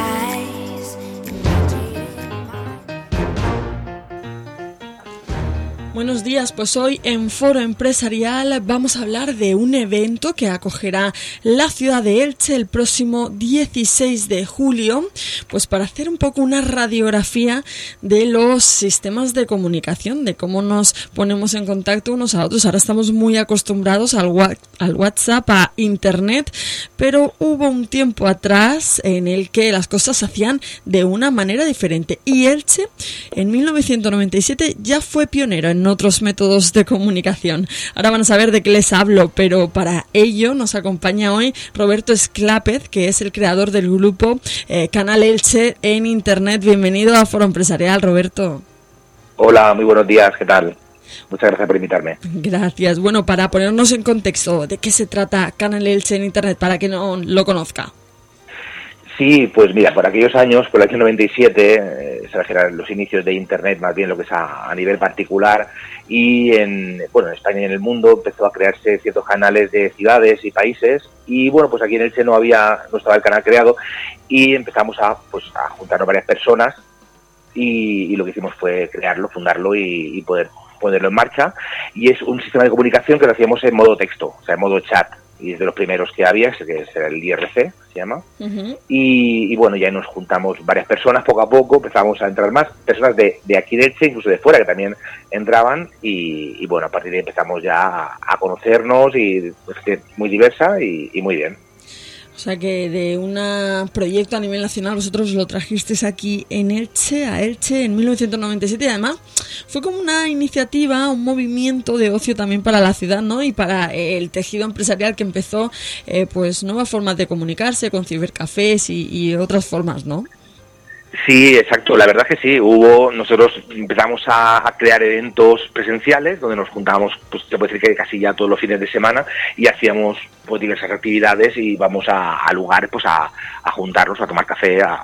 Buenos días, pues hoy en Foro Empresarial vamos a hablar de un evento que acogerá la ciudad de Elche el próximo 16 de julio, pues para hacer un poco una radiografía de los sistemas de comunicación, de cómo nos ponemos en contacto unos a otros. Ahora estamos muy acostumbrados al, WhatsApp, a Internet, pero hubo un tiempo atrás en el que las cosas se hacían de una manera diferente y Elche en 1997 ya fue pionero en otros métodos de comunicación. Ahora van a saber de qué les hablo, pero para ello nos acompaña hoy Roberto Esclápez, que es el creador del grupo eh, Canal Elche en Internet. Bienvenido a Foro Empresarial, Roberto. Hola, muy buenos días, ¿qué tal? Muchas gracias por invitarme. Gracias. Bueno, para ponernos en contexto, ¿de qué se trata Canal Elche en Internet para que no lo conozca? Sí, pues mira, por aquellos años, por el año 97, eh, se los inicios de Internet, más bien lo que es a, nivel particular, y en, bueno, en España y en el mundo empezó a crearse ciertos canales de ciudades y países, y bueno, pues aquí en Elche no había, no estaba el canal creado, y empezamos a, pues, a juntarnos varias personas, y, lo que hicimos fue crearlo, fundarlo y, y poder ponerlo en marcha, y es un sistema de comunicación que lo hacíamos en modo texto, o sea, en modo chat y es de los primeros que había, que es el IRC, se llama. y, bueno, ya nos juntamos varias personas poco a poco, empezamos a entrar más, personas de, de aquí de Elche, incluso de fuera, que también entraban, y, bueno, a partir de ahí empezamos ya a, conocernos, y pues, muy diversa y muy bien. O sea que de un proyecto a nivel nacional vosotros lo trajisteis aquí en Elche, a Elche, en 1997 y además fue como una iniciativa, un movimiento de ocio también para la ciudad, ¿no? Y para el tejido empresarial que empezó eh, pues nuevas formas de comunicarse con cibercafés y, y otras formas, ¿no? Sí, exacto. La verdad que sí. Hubo, nosotros empezamos a, crear eventos presenciales donde nos juntábamos, pues se puede decir que casi ya todos los fines de semana y hacíamos pues diversas actividades y íbamos a, lugares pues a, juntarnos, a tomar café, a,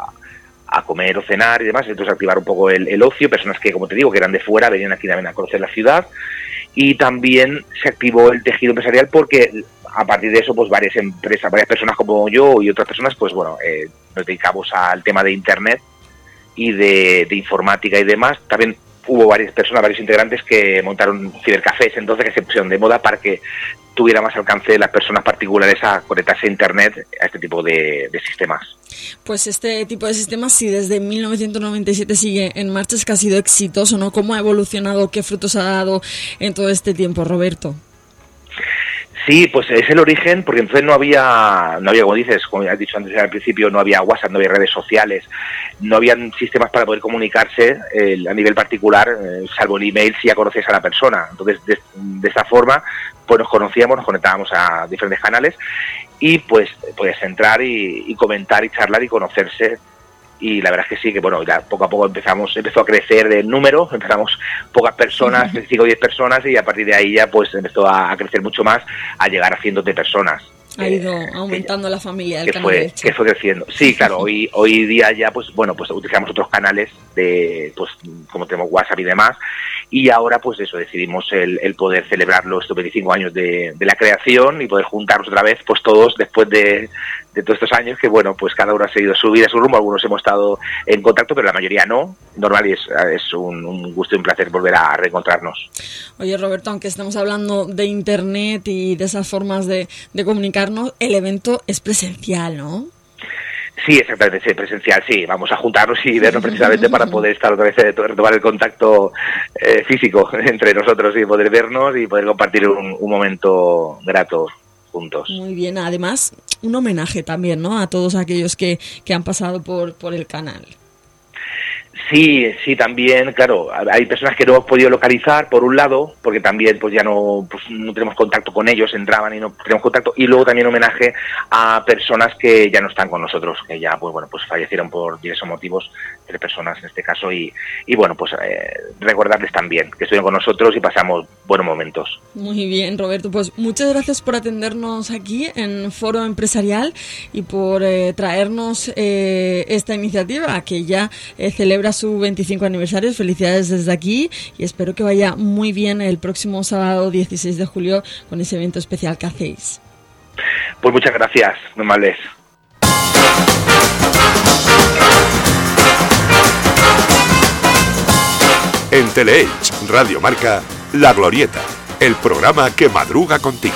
comer o cenar y demás. Entonces activar un poco el, ocio. Personas que, como te digo, que eran de fuera, venían aquí también a conocer la ciudad. Y también se activó el tejido empresarial porque a partir de eso, pues varias empresas, varias personas como yo y otras personas, pues bueno, eh, nos dedicamos al tema de Internet y de, informática y demás. También hubo varias personas, varios integrantes que montaron cibercafés entonces que se pusieron de moda para que tuviera más alcance de las personas particulares a conectarse a Internet a este tipo de, sistemas. Pues este tipo de sistemas, si desde 1997 sigue en marcha, es que ha sido exitoso, ¿no? ¿Cómo ha evolucionado? ¿Qué frutos ha dado en todo este tiempo, Roberto? Sí, pues es el origen, porque entonces no había, no había, como dices, como has dicho antes al principio, no había WhatsApp, no había redes sociales, no habían sistemas para poder comunicarse a nivel particular, eh, salvo el email si ya conoces a la persona. Entonces, de, esa forma, pues nos conocíamos, nos conectábamos a diferentes canales y pues puedes entrar y comentar y charlar y conocerse y la verdad es que sí, que bueno, ya poco a poco empezamos, empezó a crecer el número, empezamos pocas personas, 5 o 10 personas y a partir de ahí ya pues empezó a, crecer mucho más, a llegar a cientos de personas. Ha ido aumentando la familia del que fue, que fue creciendo. Sí, claro, hoy hoy día ya pues bueno, pues utilizamos otros canales de pues como tenemos WhatsApp y demás y ahora pues eso, decidimos el, el poder celebrar los 25 años de, de la creación y poder juntarnos otra vez pues todos después de, de todos estos años que, bueno, pues cada uno ha seguido su vida, su rumbo, algunos hemos estado en contacto, pero la mayoría no. Normal y es, es un, gusto y un placer volver a reencontrarnos. Oye, Roberto, aunque estamos hablando de Internet y de esas formas de, comunicarnos, el evento es presencial, ¿no? Sí, exactamente, sí, presencial, sí. Vamos a juntarnos y vernos precisamente para poder estar otra vez, eh, retomar el contacto eh, físico entre nosotros y poder vernos y poder compartir un, un momento grato Muy bien, además un homenaje también, ¿no? A todos aquellos que, que han pasado por, por el canal. Sí, sí, también, claro, hay personas que no hemos podido localizar, por un lado, porque también pues ya no, pues, no tenemos contacto con ellos, entraban y no tenemos contacto, y luego también homenaje a personas que ya no están con nosotros, que ya pues bueno, pues fallecieron por diversos motivos, tres personas en este caso, y, y bueno, pues eh, recordarles también que estuvieron con nosotros y pasamos buenos momentos. Muy bien, Roberto, pues muchas gracias por atendernos aquí en Foro Empresarial y por eh, traernos eh, esta iniciativa que ya celebra su 25 aniversario. Felicidades desde aquí y espero que vaya muy bien el próximo sábado 16 de julio con ese evento especial que hacéis. Pues muchas gracias, normales. En Teleelch, Radio Marca, La Glorieta, el programa que madruga contigo.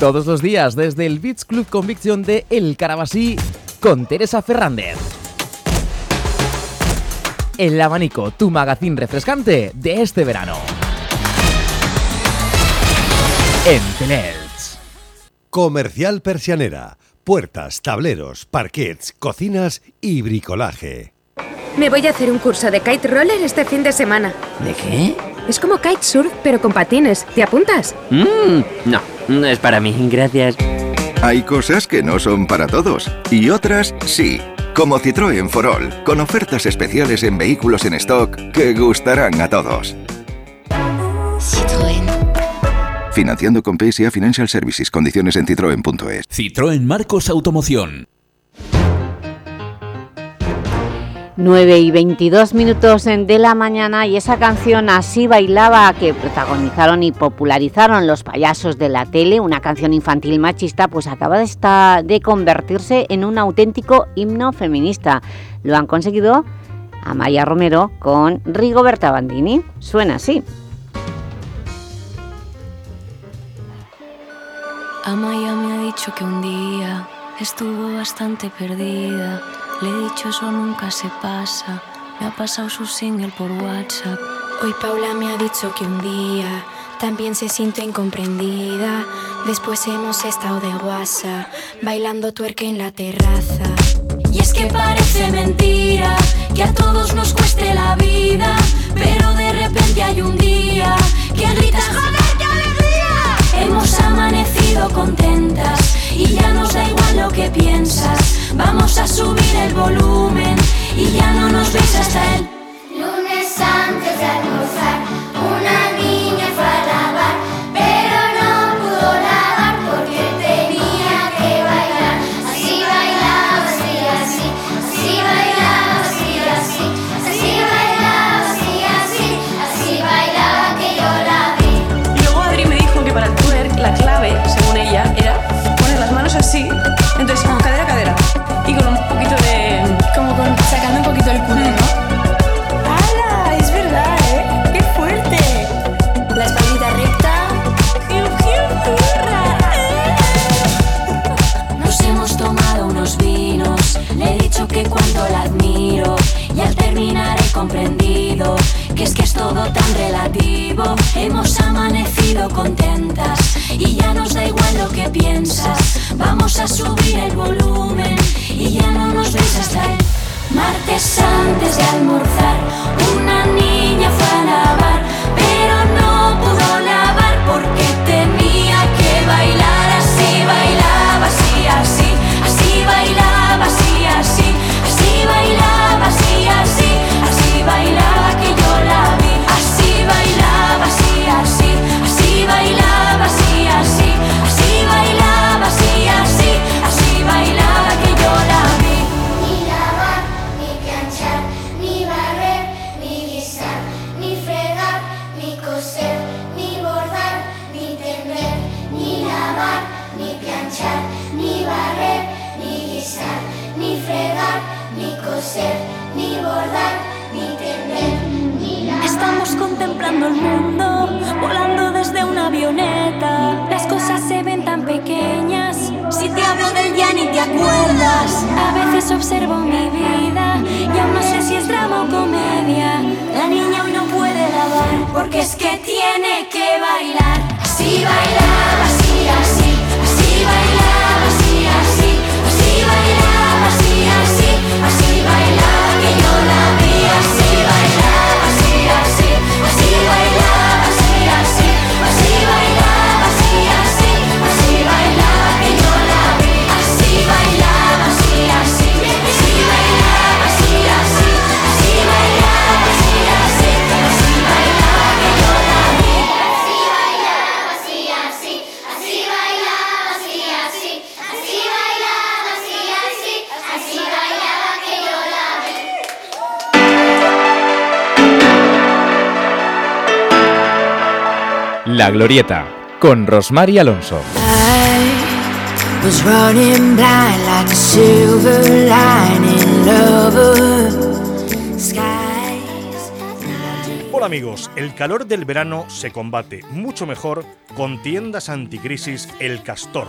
Todos los días desde el Beach Club Conviction de El Carabasí con Teresa Fernández. El abanico, tu magazín refrescante de este verano. En Teleelch. Comercial Persianera. Puertas, tableros, parquets, cocinas y bricolaje. Me voy a hacer un curso de kite roller este fin de semana. ¿De qué? Es como kitesurf, pero con patines. ¿Te apuntas? Mmm, no, no es para mí, gracias. Hay cosas que no son para todos y otras sí. Como Citroën Forol, con ofertas especiales en vehículos en stock que gustarán a todos. Citroën. Financiando con PSA Financial Services. Condiciones en citroen.es. Citroën Marcos Automoción. 9 y 22 minutos de la mañana y esa canción Así bailaba que protagonizaron y popularizaron los payasos de la tele, una canción infantil machista, pues acaba de, de convertirse en un auténtico himno feminista. Lo han conseguido Amaya Romero con Rigoberta Bandini. Suena así. Amaya me ha dicho que un día estuvo bastante perdida le he dicho eso nunca se pasa. Me ha pasado su single por WhatsApp. Hoy Paula me ha dicho que un día también se siente incomprendida. Después hemos estado de WhatsApp, bailando tuerca en la terraza. Y es que parece mentira que a todos nos cueste la vida. Pero de repente hay un día que gritas: ¡Joder, qué alegría! Hemos amanecido contentas y ya nos da igual lo que piensas. Vamos a subir el volumen y ya no nos ves hasta el lunes antes de almorzar. Una que es que es todo tan relativo. Hemos amanecido contentas y ya nos da igual lo que piensas. Vamos a subir el volumen y ya no nos ves hasta el martes antes de almorzar. Una niña fue a lavar, pero no pudo lavar porque tenía que bailar así, bailaba contemplando el mundo, volando desde una avioneta. Las cosas se ven tan pequeñas. Si te hablo del ya ni te acuerdas. A veces observo mi vida y aún no sé si es drama o comedia. La niña hoy no puede lavar porque es que tiene que bailar. Así bailaba, La Glorieta, con Rosmar y Alonso. Hola amigos, el calor del verano se combate mucho mejor con tiendas anticrisis El Castor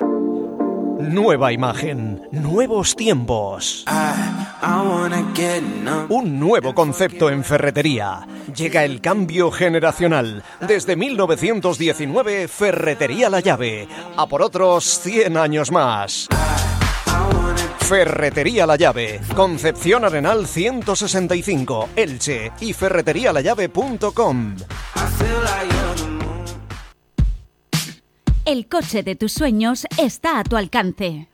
Nueva imagen, nuevos tiempos. Un nuevo concepto en ferretería. Llega el cambio generacional. Desde 1919, Ferretería La Llave. A por otros 100 años más. Ferretería La Llave, Concepción Arenal 165, Elche y ferreterialallave.com. El coche de tus sueños está a tu alcance.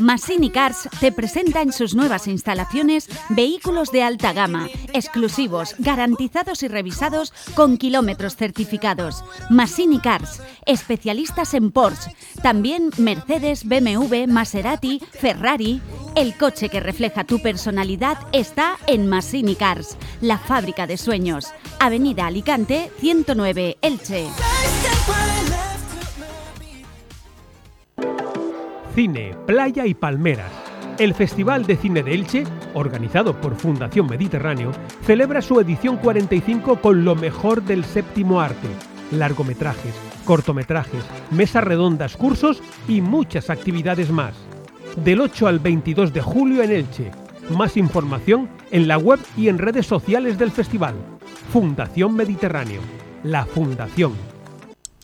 Massini Cars te presenta en sus nuevas instalaciones vehículos de alta gama, exclusivos, garantizados y revisados con kilómetros certificados. Massini Cars, especialistas en Porsche, también Mercedes, BMW, Maserati, Ferrari. El coche que refleja tu personalidad está en Massini Cars, la fábrica de sueños. Avenida Alicante 109, Elche. Cine, Playa y Palmeras. El Festival de Cine de Elche, organizado por Fundación Mediterráneo, celebra su edición 45 con lo mejor del séptimo arte. Largometrajes, cortometrajes, mesas redondas, cursos y muchas actividades más. Del 8 al 22 de julio en Elche. Más información en la web y en redes sociales del festival. Fundación Mediterráneo. La Fundación.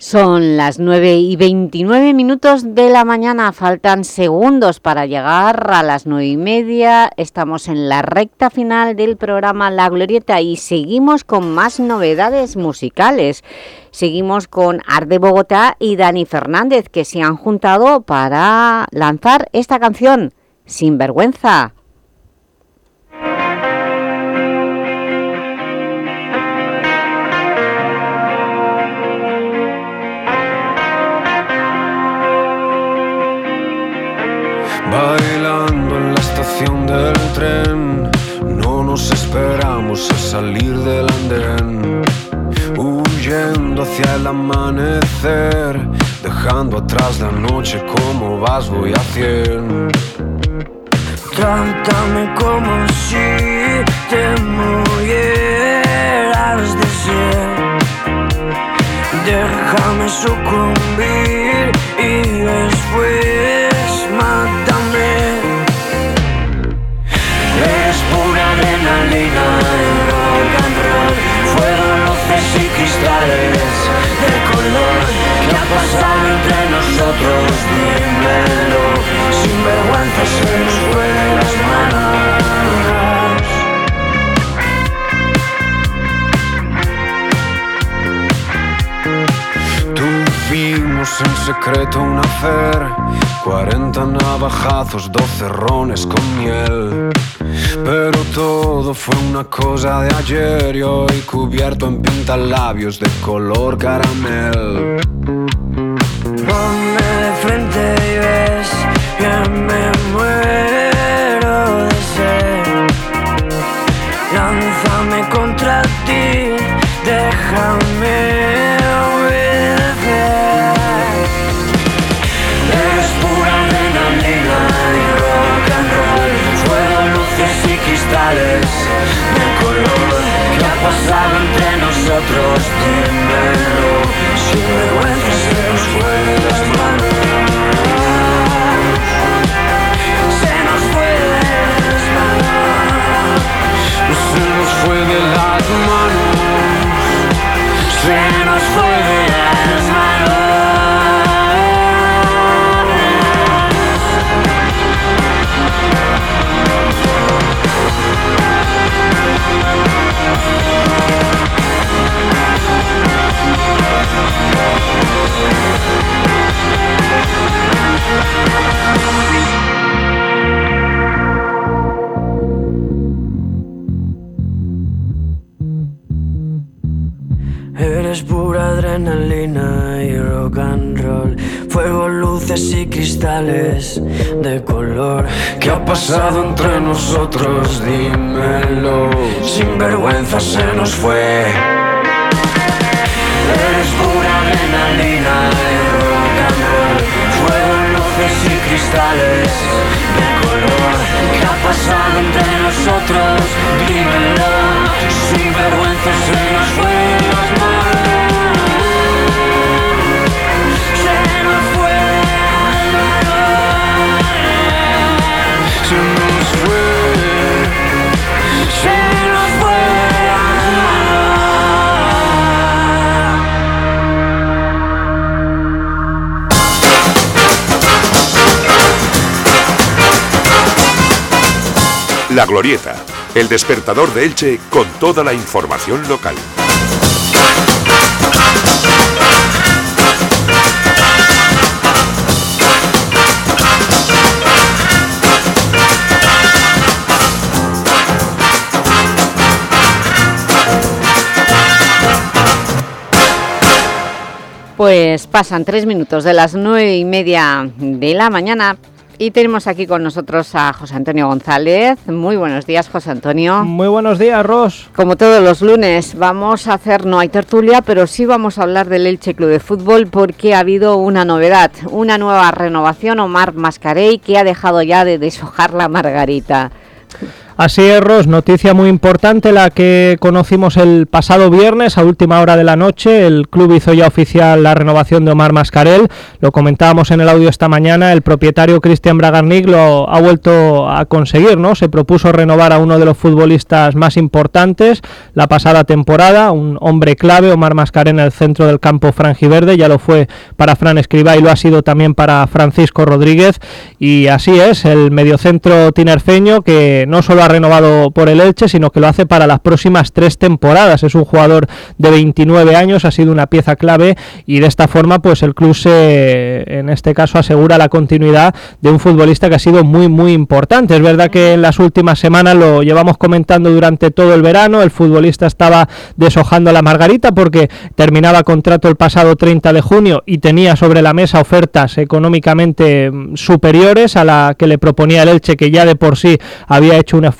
Son las 9 y 29 minutos de la mañana, faltan segundos para llegar a las 9 y media. Estamos en la recta final del programa La Glorieta y seguimos con más novedades musicales. Seguimos con Arde Bogotá y Dani Fernández, que se han juntado para lanzar esta canción, Sin Vergüenza. Bailando en la estación del tren, no nos esperamos a salir del andén. Huyendo hacia el amanecer, dejando atrás la noche como vas voy a cien. Trátame como si te murieras de sed. Déjame sucumbir y después adrenalina del rock and roll Fuego, luces y cristales de color Que ha pasado entre nosotros? Dímelo Sin vergüenza se nos fue las manos secreto, un afer. 40 navajazos, 12 rones con miel. Pero todo fue una cosa de ayer y hoy cubierto en pintalabios de color caramel. Ponme de frente y ves que me muero de sed. Lánzame contra ti, déjame entre nosotros? Glorieta, el despertador de Elche con toda la información local. Pues pasan tres minutos de las nueve y media de la mañana y tenemos aquí con nosotros a José Antonio González. Muy buenos días, José Antonio. Muy buenos días, Ros. Como todos los lunes, vamos a hacer, no hay tertulia, pero sí vamos a hablar del Elche Club de Fútbol porque ha habido una novedad, una nueva renovación, Omar Mascarey, que ha dejado ya de deshojar la margarita. Así es, Ros, noticia muy importante la que conocimos el pasado viernes a última hora de la noche. El club hizo ya oficial la renovación de Omar Mascarel. Lo comentábamos en el audio esta mañana. El propietario Cristian Bragarnik lo ha vuelto a conseguir, ¿no? Se propuso renovar a uno de los futbolistas más importantes la pasada temporada, un hombre clave, Omar Mascarel en el centro del campo franjiverde. Ya lo fue para Fran Escribá y lo ha sido también para Francisco Rodríguez. Y así es, el mediocentro tinerfeño que no solo ha renovado por el Elche, sino que lo hace para las próximas tres temporadas. Es un jugador de 29 años, ha sido una pieza clave y de esta forma pues el club se, en este caso asegura la continuidad de un futbolista que ha sido muy muy importante. Es verdad que en las últimas semanas lo llevamos comentando durante todo el verano, el futbolista estaba deshojando la margarita porque terminaba contrato el pasado 30 de junio y tenía sobre la mesa ofertas económicamente mm, superiores a la que le proponía el Elche, que ya de por sí había hecho un esfuerzo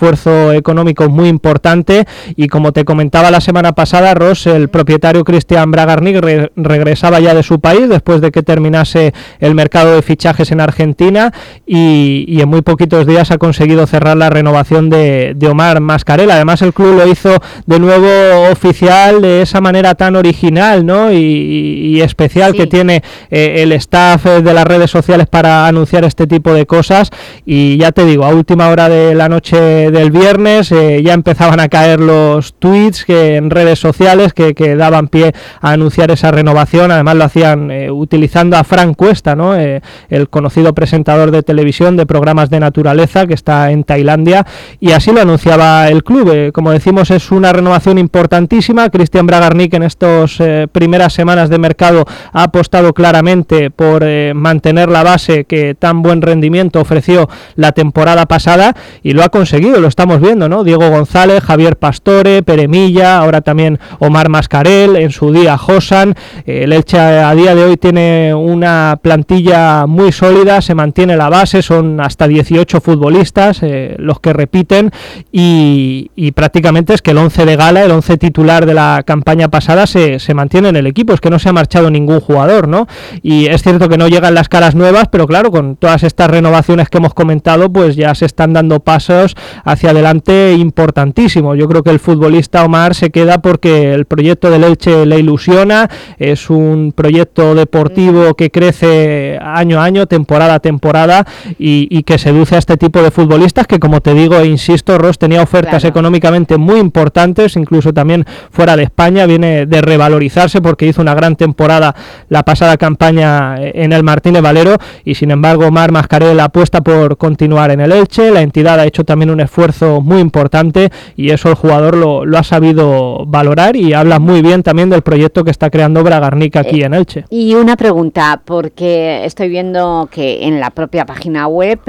económico muy importante y como te comentaba la semana pasada, Ross, el propietario Cristian Bragarnik re regresaba ya de su país después de que terminase el mercado de fichajes en Argentina y, y en muy poquitos días ha conseguido cerrar la renovación de, de Omar Mascarel. Además el club lo hizo de nuevo oficial de esa manera tan original ¿no? y, y especial sí. que tiene eh, el staff de las redes sociales para anunciar este tipo de cosas y ya te digo, a última hora de la noche del viernes eh, ya empezaban a caer los tweets que en redes sociales que, daban pie a anunciar esa renovación. Además lo hacían eh, utilizando a Frank Cuesta, ¿no? Eh, el conocido presentador de televisión de programas de naturaleza que está en Tailandia y así lo anunciaba el club. como decimos es una renovación importantísima. Cristian Bragarnik en estas primeras semanas de mercado ha apostado claramente por mantener la base que tan buen rendimiento ofreció la temporada pasada y lo ha conseguido, lo estamos viendo, ¿no? Diego González, Javier Pastore, Peremilla, ahora también Omar Mascarel, en su día Josan. El Elche a día de hoy tiene una plantilla muy sólida, se mantiene la base, son hasta 18 futbolistas eh, los que repiten y, prácticamente es que el 11 de gala, el 11 titular de la campaña pasada se, se mantiene en el equipo, es que no se ha marchado ningún jugador, ¿no? Y es cierto que no llegan las caras nuevas, pero claro, con todas estas renovaciones que hemos comentado, pues ya se están dando pasos hacia adelante importantísimos. Yo creo que el futbolista Omar se queda porque el proyecto del Elche le ilusiona, es un proyecto deportivo que crece año a año, temporada a temporada y, que seduce a este tipo de futbolistas que como te digo e insisto, Ross tenía ofertas económicamente muy importantes, incluso también fuera de España, viene de revalorizarse porque hizo una gran temporada la pasada campaña en el Martínez Valero y sin embargo Omar Mascarel apuesta por continuar en el Elche, la entidad ha hecho también un esfuerzo muy importante y eso el jugador lo, ha sabido valorar y habla muy bien también del proyecto que está creando Bragarnik aquí eh, en Elche. Y una pregunta, porque estoy viendo que en la propia página web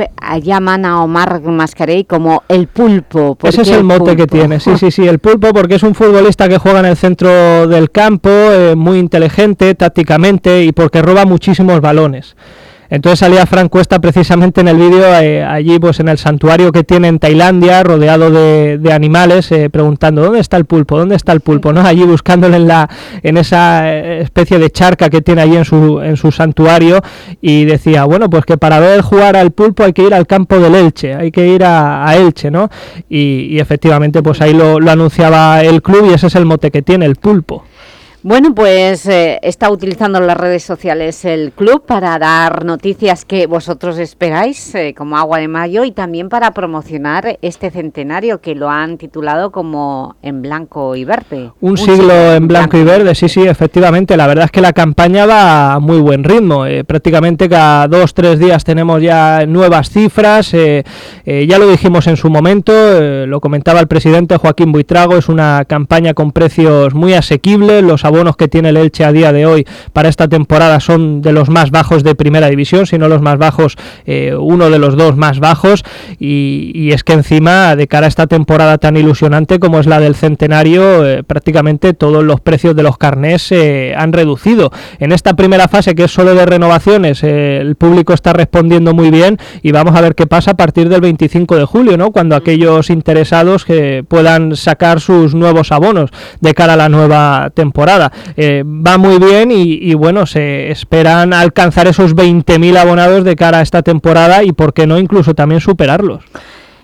llaman a Omar Mascarell como el pulpo. Ese es el, mote que tiene, sí, sí, sí, el pulpo porque es un futbolista que juega en el centro del campo, eh, muy inteligente tácticamente y porque roba muchísimos balones. Entonces salía Frank Cuesta precisamente en el vídeo eh, allí pues en el santuario que tiene en Tailandia, rodeado de, animales, eh, preguntando ¿dónde está el pulpo? ¿Dónde está el pulpo? ¿no? Allí buscándole en, la, en esa eh, especie de charca que tiene allí en su, en su santuario y decía, bueno, pues que para ver jugar al pulpo hay que ir al campo del Elche, hay que ir a, Elche, ¿no? Y, efectivamente pues ahí lo, lo anunciaba el club y ese es el mote que tiene, el pulpo. Bueno, pues eh, está utilizando las redes sociales el club para dar noticias que vosotros esperáis, eh, como agua de mayo, y también para promocionar este centenario que lo han titulado como En Blanco y Verde. Un, siglo, en blanco, y Verde, sí, sí, efectivamente. La verdad es que la campaña va a muy buen ritmo. Eh, prácticamente cada dos, tres días tenemos ya nuevas cifras. ya lo dijimos en su momento, lo comentaba el presidente Joaquín Buitrago, es una campaña con precios muy asequibles, los abonos que tiene el Elche a día de hoy para esta temporada son de los más bajos de primera división, si no los más bajos, eh, uno de los dos más bajos. Y, es que encima, de cara a esta temporada tan ilusionante como es la del centenario, eh, prácticamente todos los precios de los carnés se han reducido. En esta primera fase, que es solo de renovaciones, eh, el público está respondiendo muy bien y vamos a ver qué pasa a partir del 25 de julio, ¿no? cuando aquellos interesados que puedan sacar sus nuevos abonos de cara a la nueva temporada. Eh, va muy bien y, bueno, se esperan alcanzar esos 20.000 abonados de cara a esta temporada y por qué no incluso también superarlos.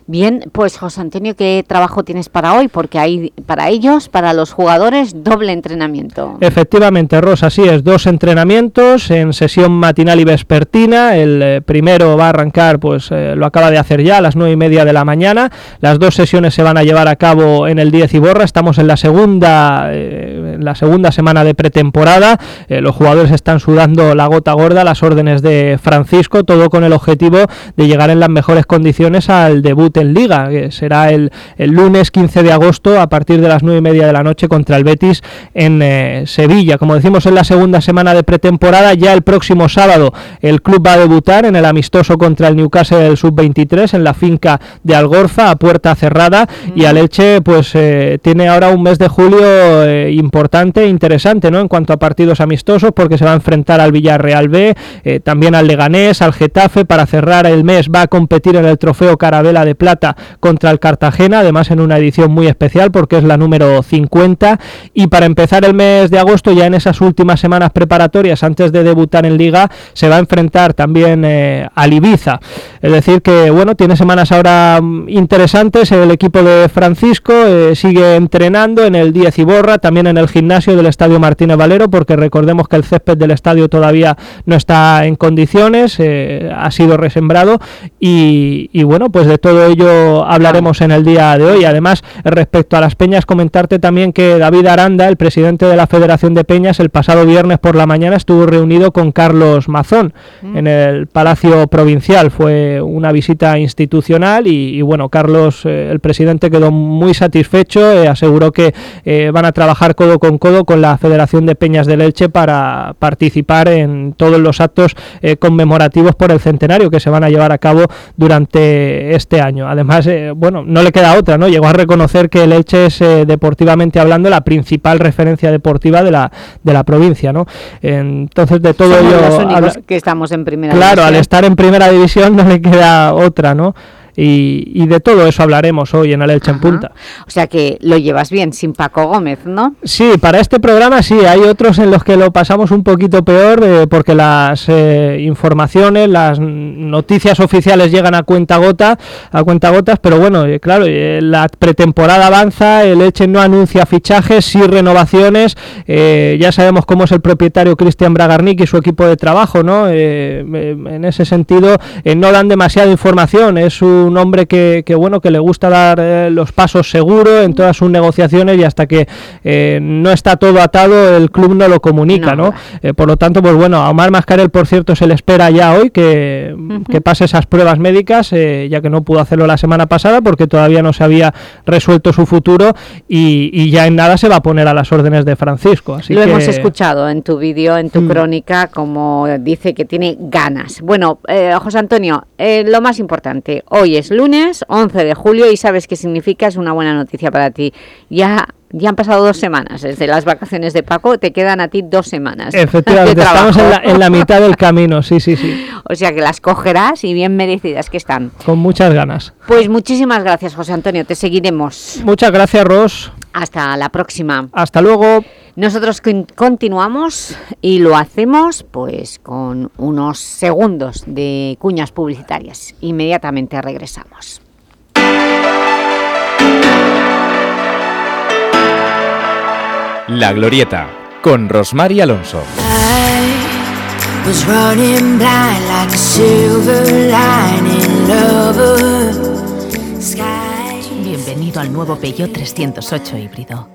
Bien, pues José Antonio, ¿qué trabajo tienes para hoy? Porque hay para ellos, para los jugadores, doble entrenamiento. Efectivamente, Rosa, así es, dos entrenamientos en sesión matinal y vespertina. El eh, primero va a arrancar, pues eh, lo acaba de hacer ya, a las nueve y media de la mañana. Las dos sesiones se van a llevar a cabo en el 10 y borra. Estamos en la segunda, eh, la segunda semana de pretemporada. los jugadores están sudando la gota gorda, las órdenes de Francisco, todo con el objetivo de llegar en las mejores condiciones al debut en Liga, que será el, lunes 15 de agosto a partir de las 9 y media de la noche contra el Betis en eh, Sevilla. Como decimos, en la segunda semana de pretemporada, ya el próximo sábado el club va a debutar en el amistoso contra el Newcastle del Sub-23 en la finca de Algorfa a puerta cerrada. Y al Elche pues eh, tiene ahora un mes de julio eh, importante e interesante ¿no? en cuanto a partidos amistosos porque se va a enfrentar al Villarreal B, también al Leganés, al Getafe, para cerrar el mes va a competir en el trofeo Carabela de Plata contra el Cartagena, además en una edición muy especial porque es la número 50 y para empezar el mes de agosto ya en esas últimas semanas preparatorias antes de debutar en liga se va a enfrentar también eh, al Ibiza, es decir que bueno, tiene semanas ahora mm, interesantes el equipo de Francisco, eh, sigue entrenando en el 10 y borra, también en el gimnasio del Estadio Martínez Valero porque recordemos que el césped del estadio todavía no está en condiciones, eh, ha sido resembrado. Y, y bueno, pues de todo ello ello hablaremos en el día de hoy. Además, respecto a las peñas, comentarte también que David Aranda, el presidente de la Federación de Peñas, el pasado viernes por la mañana estuvo reunido con Carlos Mazón Mm. en el Palacio Provincial. Fue una visita institucional y, y bueno, Carlos, eh, el presidente, quedó muy satisfecho, eh, aseguró que eh, van a trabajar codo con codo con la Federación de Peñas del Elche para participar en todos los actos eh, conmemorativos por el centenario que se van a llevar a cabo durante este año. Además, eh, bueno, no le queda otra, ¿no? Llegó a reconocer que el Elche es, eh, deportivamente hablando, la principal referencia deportiva de la, de la provincia, ¿no? Entonces, de todo Somos ello... los únicos habla- que estamos en primera Claro, al estar en primera división no le queda otra, ¿no? Y, y de todo eso hablaremos hoy en el Elche en Punta. O sea que lo llevas bien, sin Paco Gómez, ¿no? Sí, para este programa sí, hay otros en los que lo pasamos un poquito peor eh, porque las eh, informaciones, las noticias oficiales llegan a cuenta gota, a cuenta gotas, pero bueno, eh, claro, eh, la pretemporada avanza, el Elche no anuncia fichajes, sí renovaciones, eh, ya sabemos cómo es el propietario Cristian Bragarnik y su equipo de trabajo, ¿no? En ese sentido no dan demasiada información, es un hombre que, que, bueno, que le gusta dar eh, los pasos seguros en todas sus negociaciones y hasta que eh, no está todo atado el club no lo comunica, ¿no? Eh, por lo tanto, pues bueno, a Omar Mascarel, por cierto, se le espera ya hoy que, que pase esas pruebas médicas, ya que no pudo hacerlo la semana pasada porque todavía no se había resuelto su futuro y, y ya en nada se va a poner a las órdenes de Francisco. Así Lo que, hemos escuchado en tu vídeo, en tu Mm. crónica, como dice que tiene ganas. Bueno, eh, José Antonio, eh, lo más importante, hoy es lunes, 11 de julio, y sabes qué significa, es una buena noticia para ti. Ya, ya han pasado dos semanas desde las vacaciones de Paco, te quedan a ti dos semanas Efectivamente, estamos en la, trabajo. en la mitad del camino, sí, sí, sí, O sea que las cogerás y bien merecidas que están. con muchas ganas. Pues muchísimas gracias, José Antonio, te seguiremos. Muchas gracias, Ros. Hasta la próxima. Hasta luego. Nosotros con- continuamos y lo hacemos pues con unos segundos de cuñas publicitarias. Inmediatamente regresamos. La Glorieta, con Rosmar y Alonso. Bienvenido al nuevo Peugeot 308 híbrido.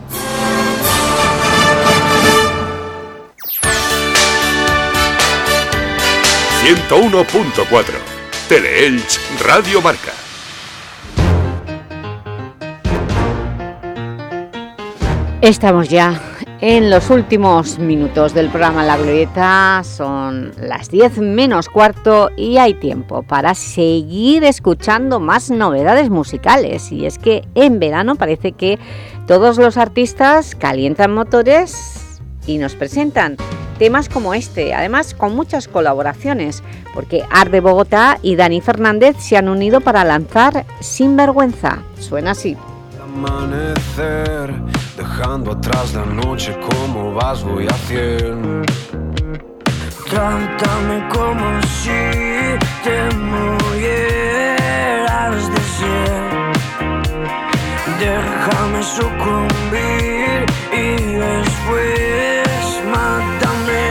...101.4... Teleelch Radio Marca. Estamos ya en los últimos minutos del programa La Glorieta, son las 10 menos cuarto y hay tiempo para seguir escuchando más novedades musicales. Y es que en verano parece que todos los artistas calientan motores y nos presentan temas como este, además con muchas colaboraciones, porque Arde Bogotá y Dani Fernández se han unido para lanzar Sinvergüenza. Suena así. Amanecer, como si te murieras de sed. Déjame sucumbir y después mátame.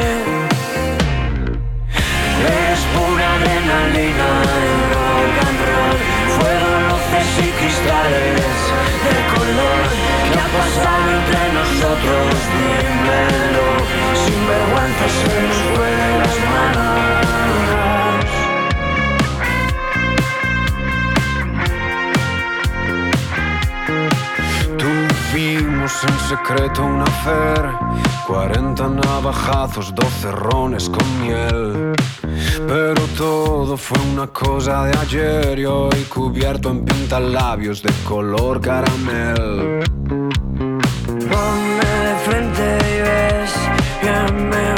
Eres pura adrenalina de rock and roll, fuego, luces y cristales de color. ¿Qué ha pasado entre nosotros? Dímelo, sin vergüenza se nos fue las manos. Tuvimos en secreto un afer, 40 navajazos, 12 rones con miel. Pero todo fue una cosa de ayer y hoy cubierto en pintalabios de color caramel. Ponme de frente y ves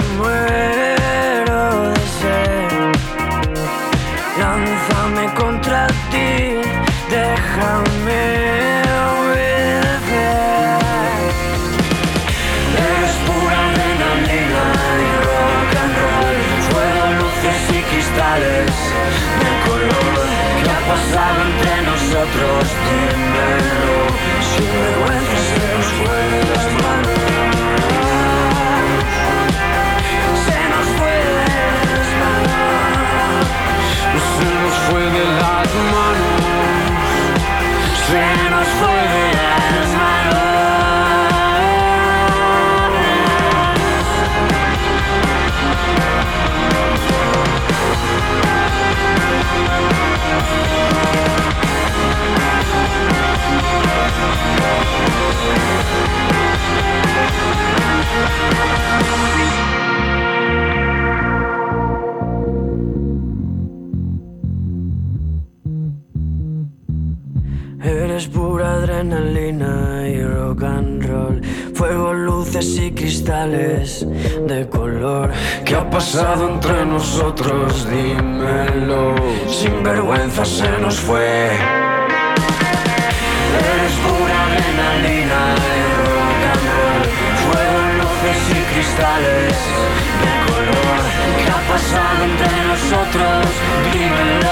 adrenalina y rock and roll, fuego, luces y cristales de color. ¿Qué ha pasado entre nosotros? Dímelo. Sin vergüenza se nos fue. Eres pura adrenalina y rock and roll, fuego, luces y cristales de color. ¿Qué ha pasado entre nosotros? Dímelo.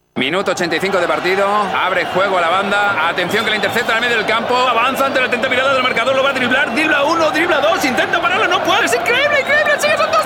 Minuto 85 de partido, abre juego a la banda, atención que la intercepta al medio del campo, avanza ante la atenta mirada del marcador, lo va a driblar, dribla uno, dribla dos, intenta pararlo, no puede, es increíble, increíble, sigue, son dos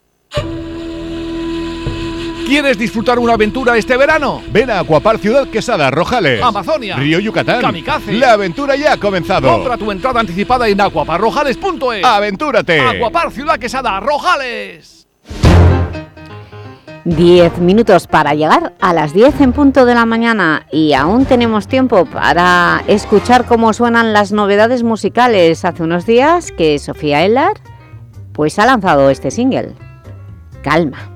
¿Quieres disfrutar una aventura este verano? Ven a Acuapar Ciudad Quesada, Rojales, Amazonia, Río Yucatán. Kamikaze. La aventura ya ha comenzado. Compra tu entrada anticipada en acuaparrojales.es. ¡Aventúrate! Acuapar Ciudad Quesada, Rojales. 10 minutos para llegar a las 10 en punto de la mañana y aún tenemos tiempo para escuchar cómo suenan las novedades musicales. Hace unos días que Sofía Ellar pues ha lanzado este single, Calma.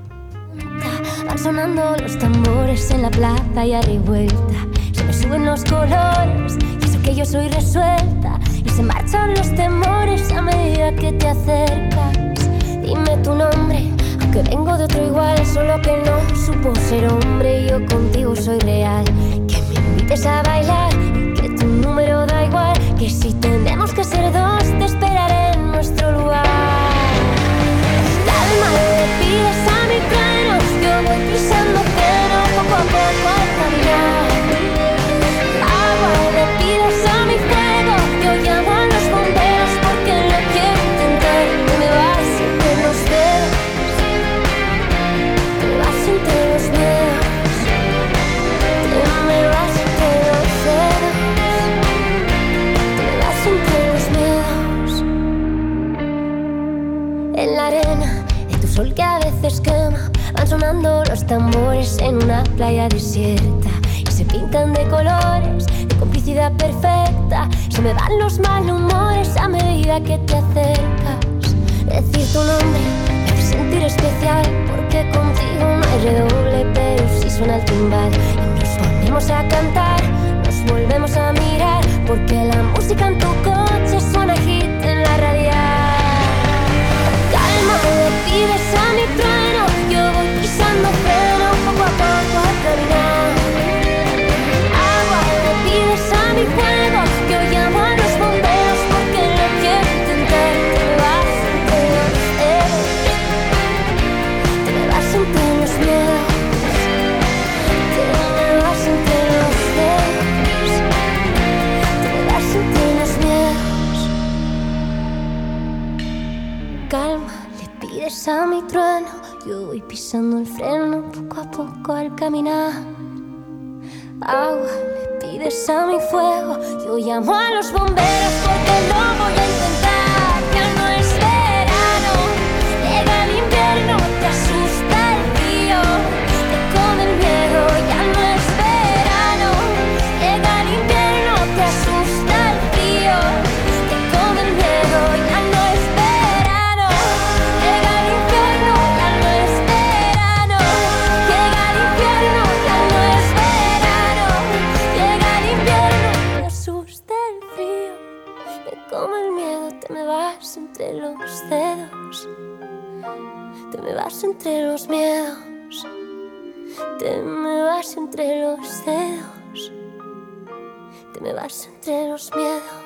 Sonando los tambores en la plaza y a revuelta. Se me suben los colores, y eso que yo soy resuelta. Y se marchan los temores a medida que te acercas. Dime tu nombre, aunque vengo de otro igual, solo que no supo ser hombre. Yo contigo soy real. Que me invites a bailar, que tu número da igual. Que si tenemos que tambores en una playa desierta y se pintan de colores, de complicidad perfecta. Se me van los malhumores a medida que te acercas. Decir tu nombre me hace sentir especial porque contigo no hay redoble, pero sí suena el timbal. Y nos ponemos a cantar, nos volvemos a mirar porque la música en tu coche suena hit pisando el freno poco a poco al caminar. Agua, le pides a mi fuego. Yo llamo a los bomberos porque lo voy a intentar. Vas entre los miedos, te me vas entre los dedos, te me vas entre los miedos.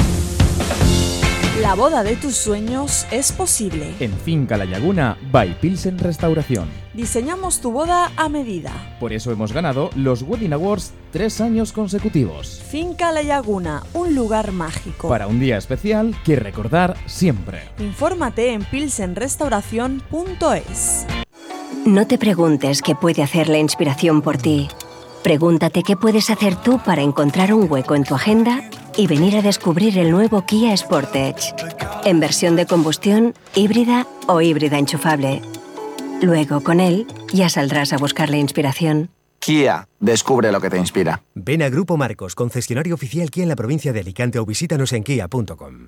La boda de tus sueños es posible. En Finca La Laguna, by Pilsen Restauración. Diseñamos tu boda a medida. Por eso hemos ganado los Wedding Awards tres años consecutivos. Finca La Laguna, un lugar mágico. Para un día especial que recordar siempre. Infórmate en pilsenrestauración.es. No te preguntes qué puede hacer la inspiración por ti. Pregúntate qué puedes hacer tú para encontrar un hueco en tu agenda y venir a descubrir el nuevo Kia Sportage. En versión de combustión, híbrida o híbrida enchufable. Luego, con él, ya saldrás a buscar la inspiración. Kia, descubre lo que te inspira. Ven a Grupo Marcos, concesionario oficial Kia en la provincia de Alicante o visítanos en kia.com.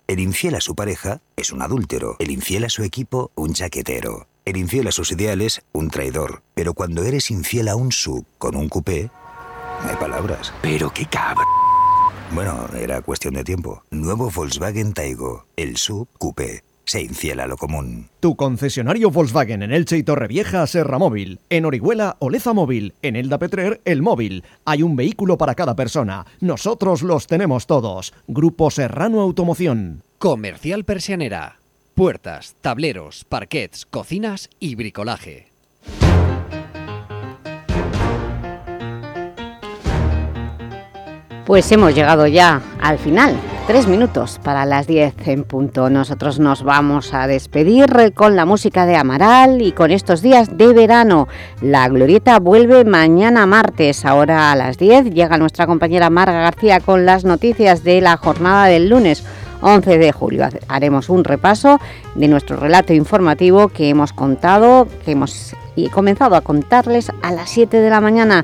El infiel a su pareja es un adúltero, el infiel a su equipo, un chaquetero, el infiel a sus ideales, un traidor. Pero cuando eres infiel a un sub con un coupé, no hay palabras. Pero qué cabrón. Bueno, era cuestión de tiempo. Nuevo Volkswagen Taigo, el sub coupé. Se infiel a lo común. Tu concesionario Volkswagen en Elche y Torrevieja, Serra Móvil. En Orihuela, Oleza Móvil. En Elda Petrer, El Móvil. Hay un vehículo para cada persona. Nosotros los tenemos todos. Grupo Serrano Automoción. Comercial Persianera. Puertas, tableros, parquets, cocinas y bricolaje. Pues hemos llegado ya al final, tres minutos para las 10 en punto. Nosotros nos vamos a despedir con la música de Amaral y con estos días de verano. La Glorieta vuelve mañana martes, ahora a las 10 llega nuestra compañera Marga García con las noticias de la jornada del lunes. 11 de julio haremos un repaso de nuestro relato informativo que hemos contado, que hemos comenzado a contarles a las 7 de la mañana.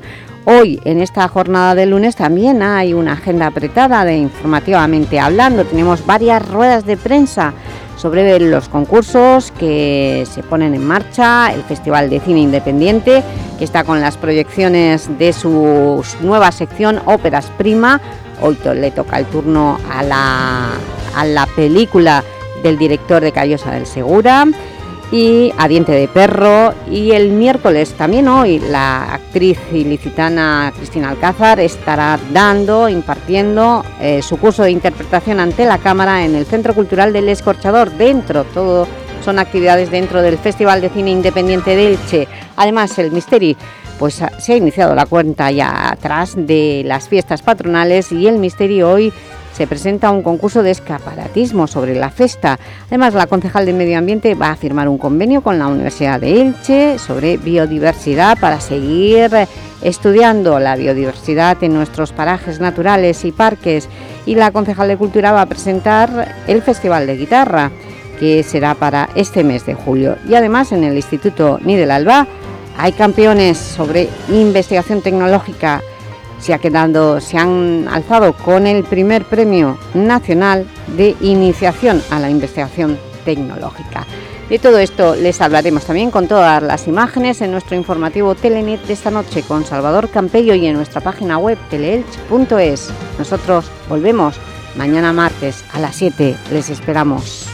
Hoy, en esta jornada de lunes, también hay una agenda apretada de informativamente hablando. Tenemos varias ruedas de prensa sobre los concursos que se ponen en marcha, el Festival de Cine Independiente, que está con las proyecciones de su nueva sección Óperas Prima. Hoy le toca el turno a la, a la película del director de Callosa del Segura y A Diente de Perro y el miércoles también hoy la actriz ilicitana Cristina Alcázar estará dando, impartiendo eh, su curso de interpretación ante la cámara en el Centro Cultural del Escorchador, dentro, todo son actividades dentro del Festival de Cine Independiente de Elche. Además el Misteri pues se ha iniciado la cuenta ya atrás de las fiestas patronales y el Misterio hoy se presenta un concurso de escaparatismo sobre la festa. Además, la concejal de Medio Ambiente va a firmar un convenio con la Universidad de Elche sobre biodiversidad para seguir estudiando la biodiversidad en nuestros parajes naturales y parques. Y la concejal de Cultura va a presentar el Festival de Guitarra, que será para este mes de julio. Y además, en el Instituto Nidel Alba hay campeones sobre investigación tecnológica se, ha quedado, se han alzado con el primer premio nacional de iniciación a la investigación tecnológica. De todo esto les hablaremos también con todas las imágenes en nuestro informativo Telenet de esta noche con Salvador Campello y en nuestra página web teleelch.es. Nosotros volvemos mañana martes a las 7. Les esperamos.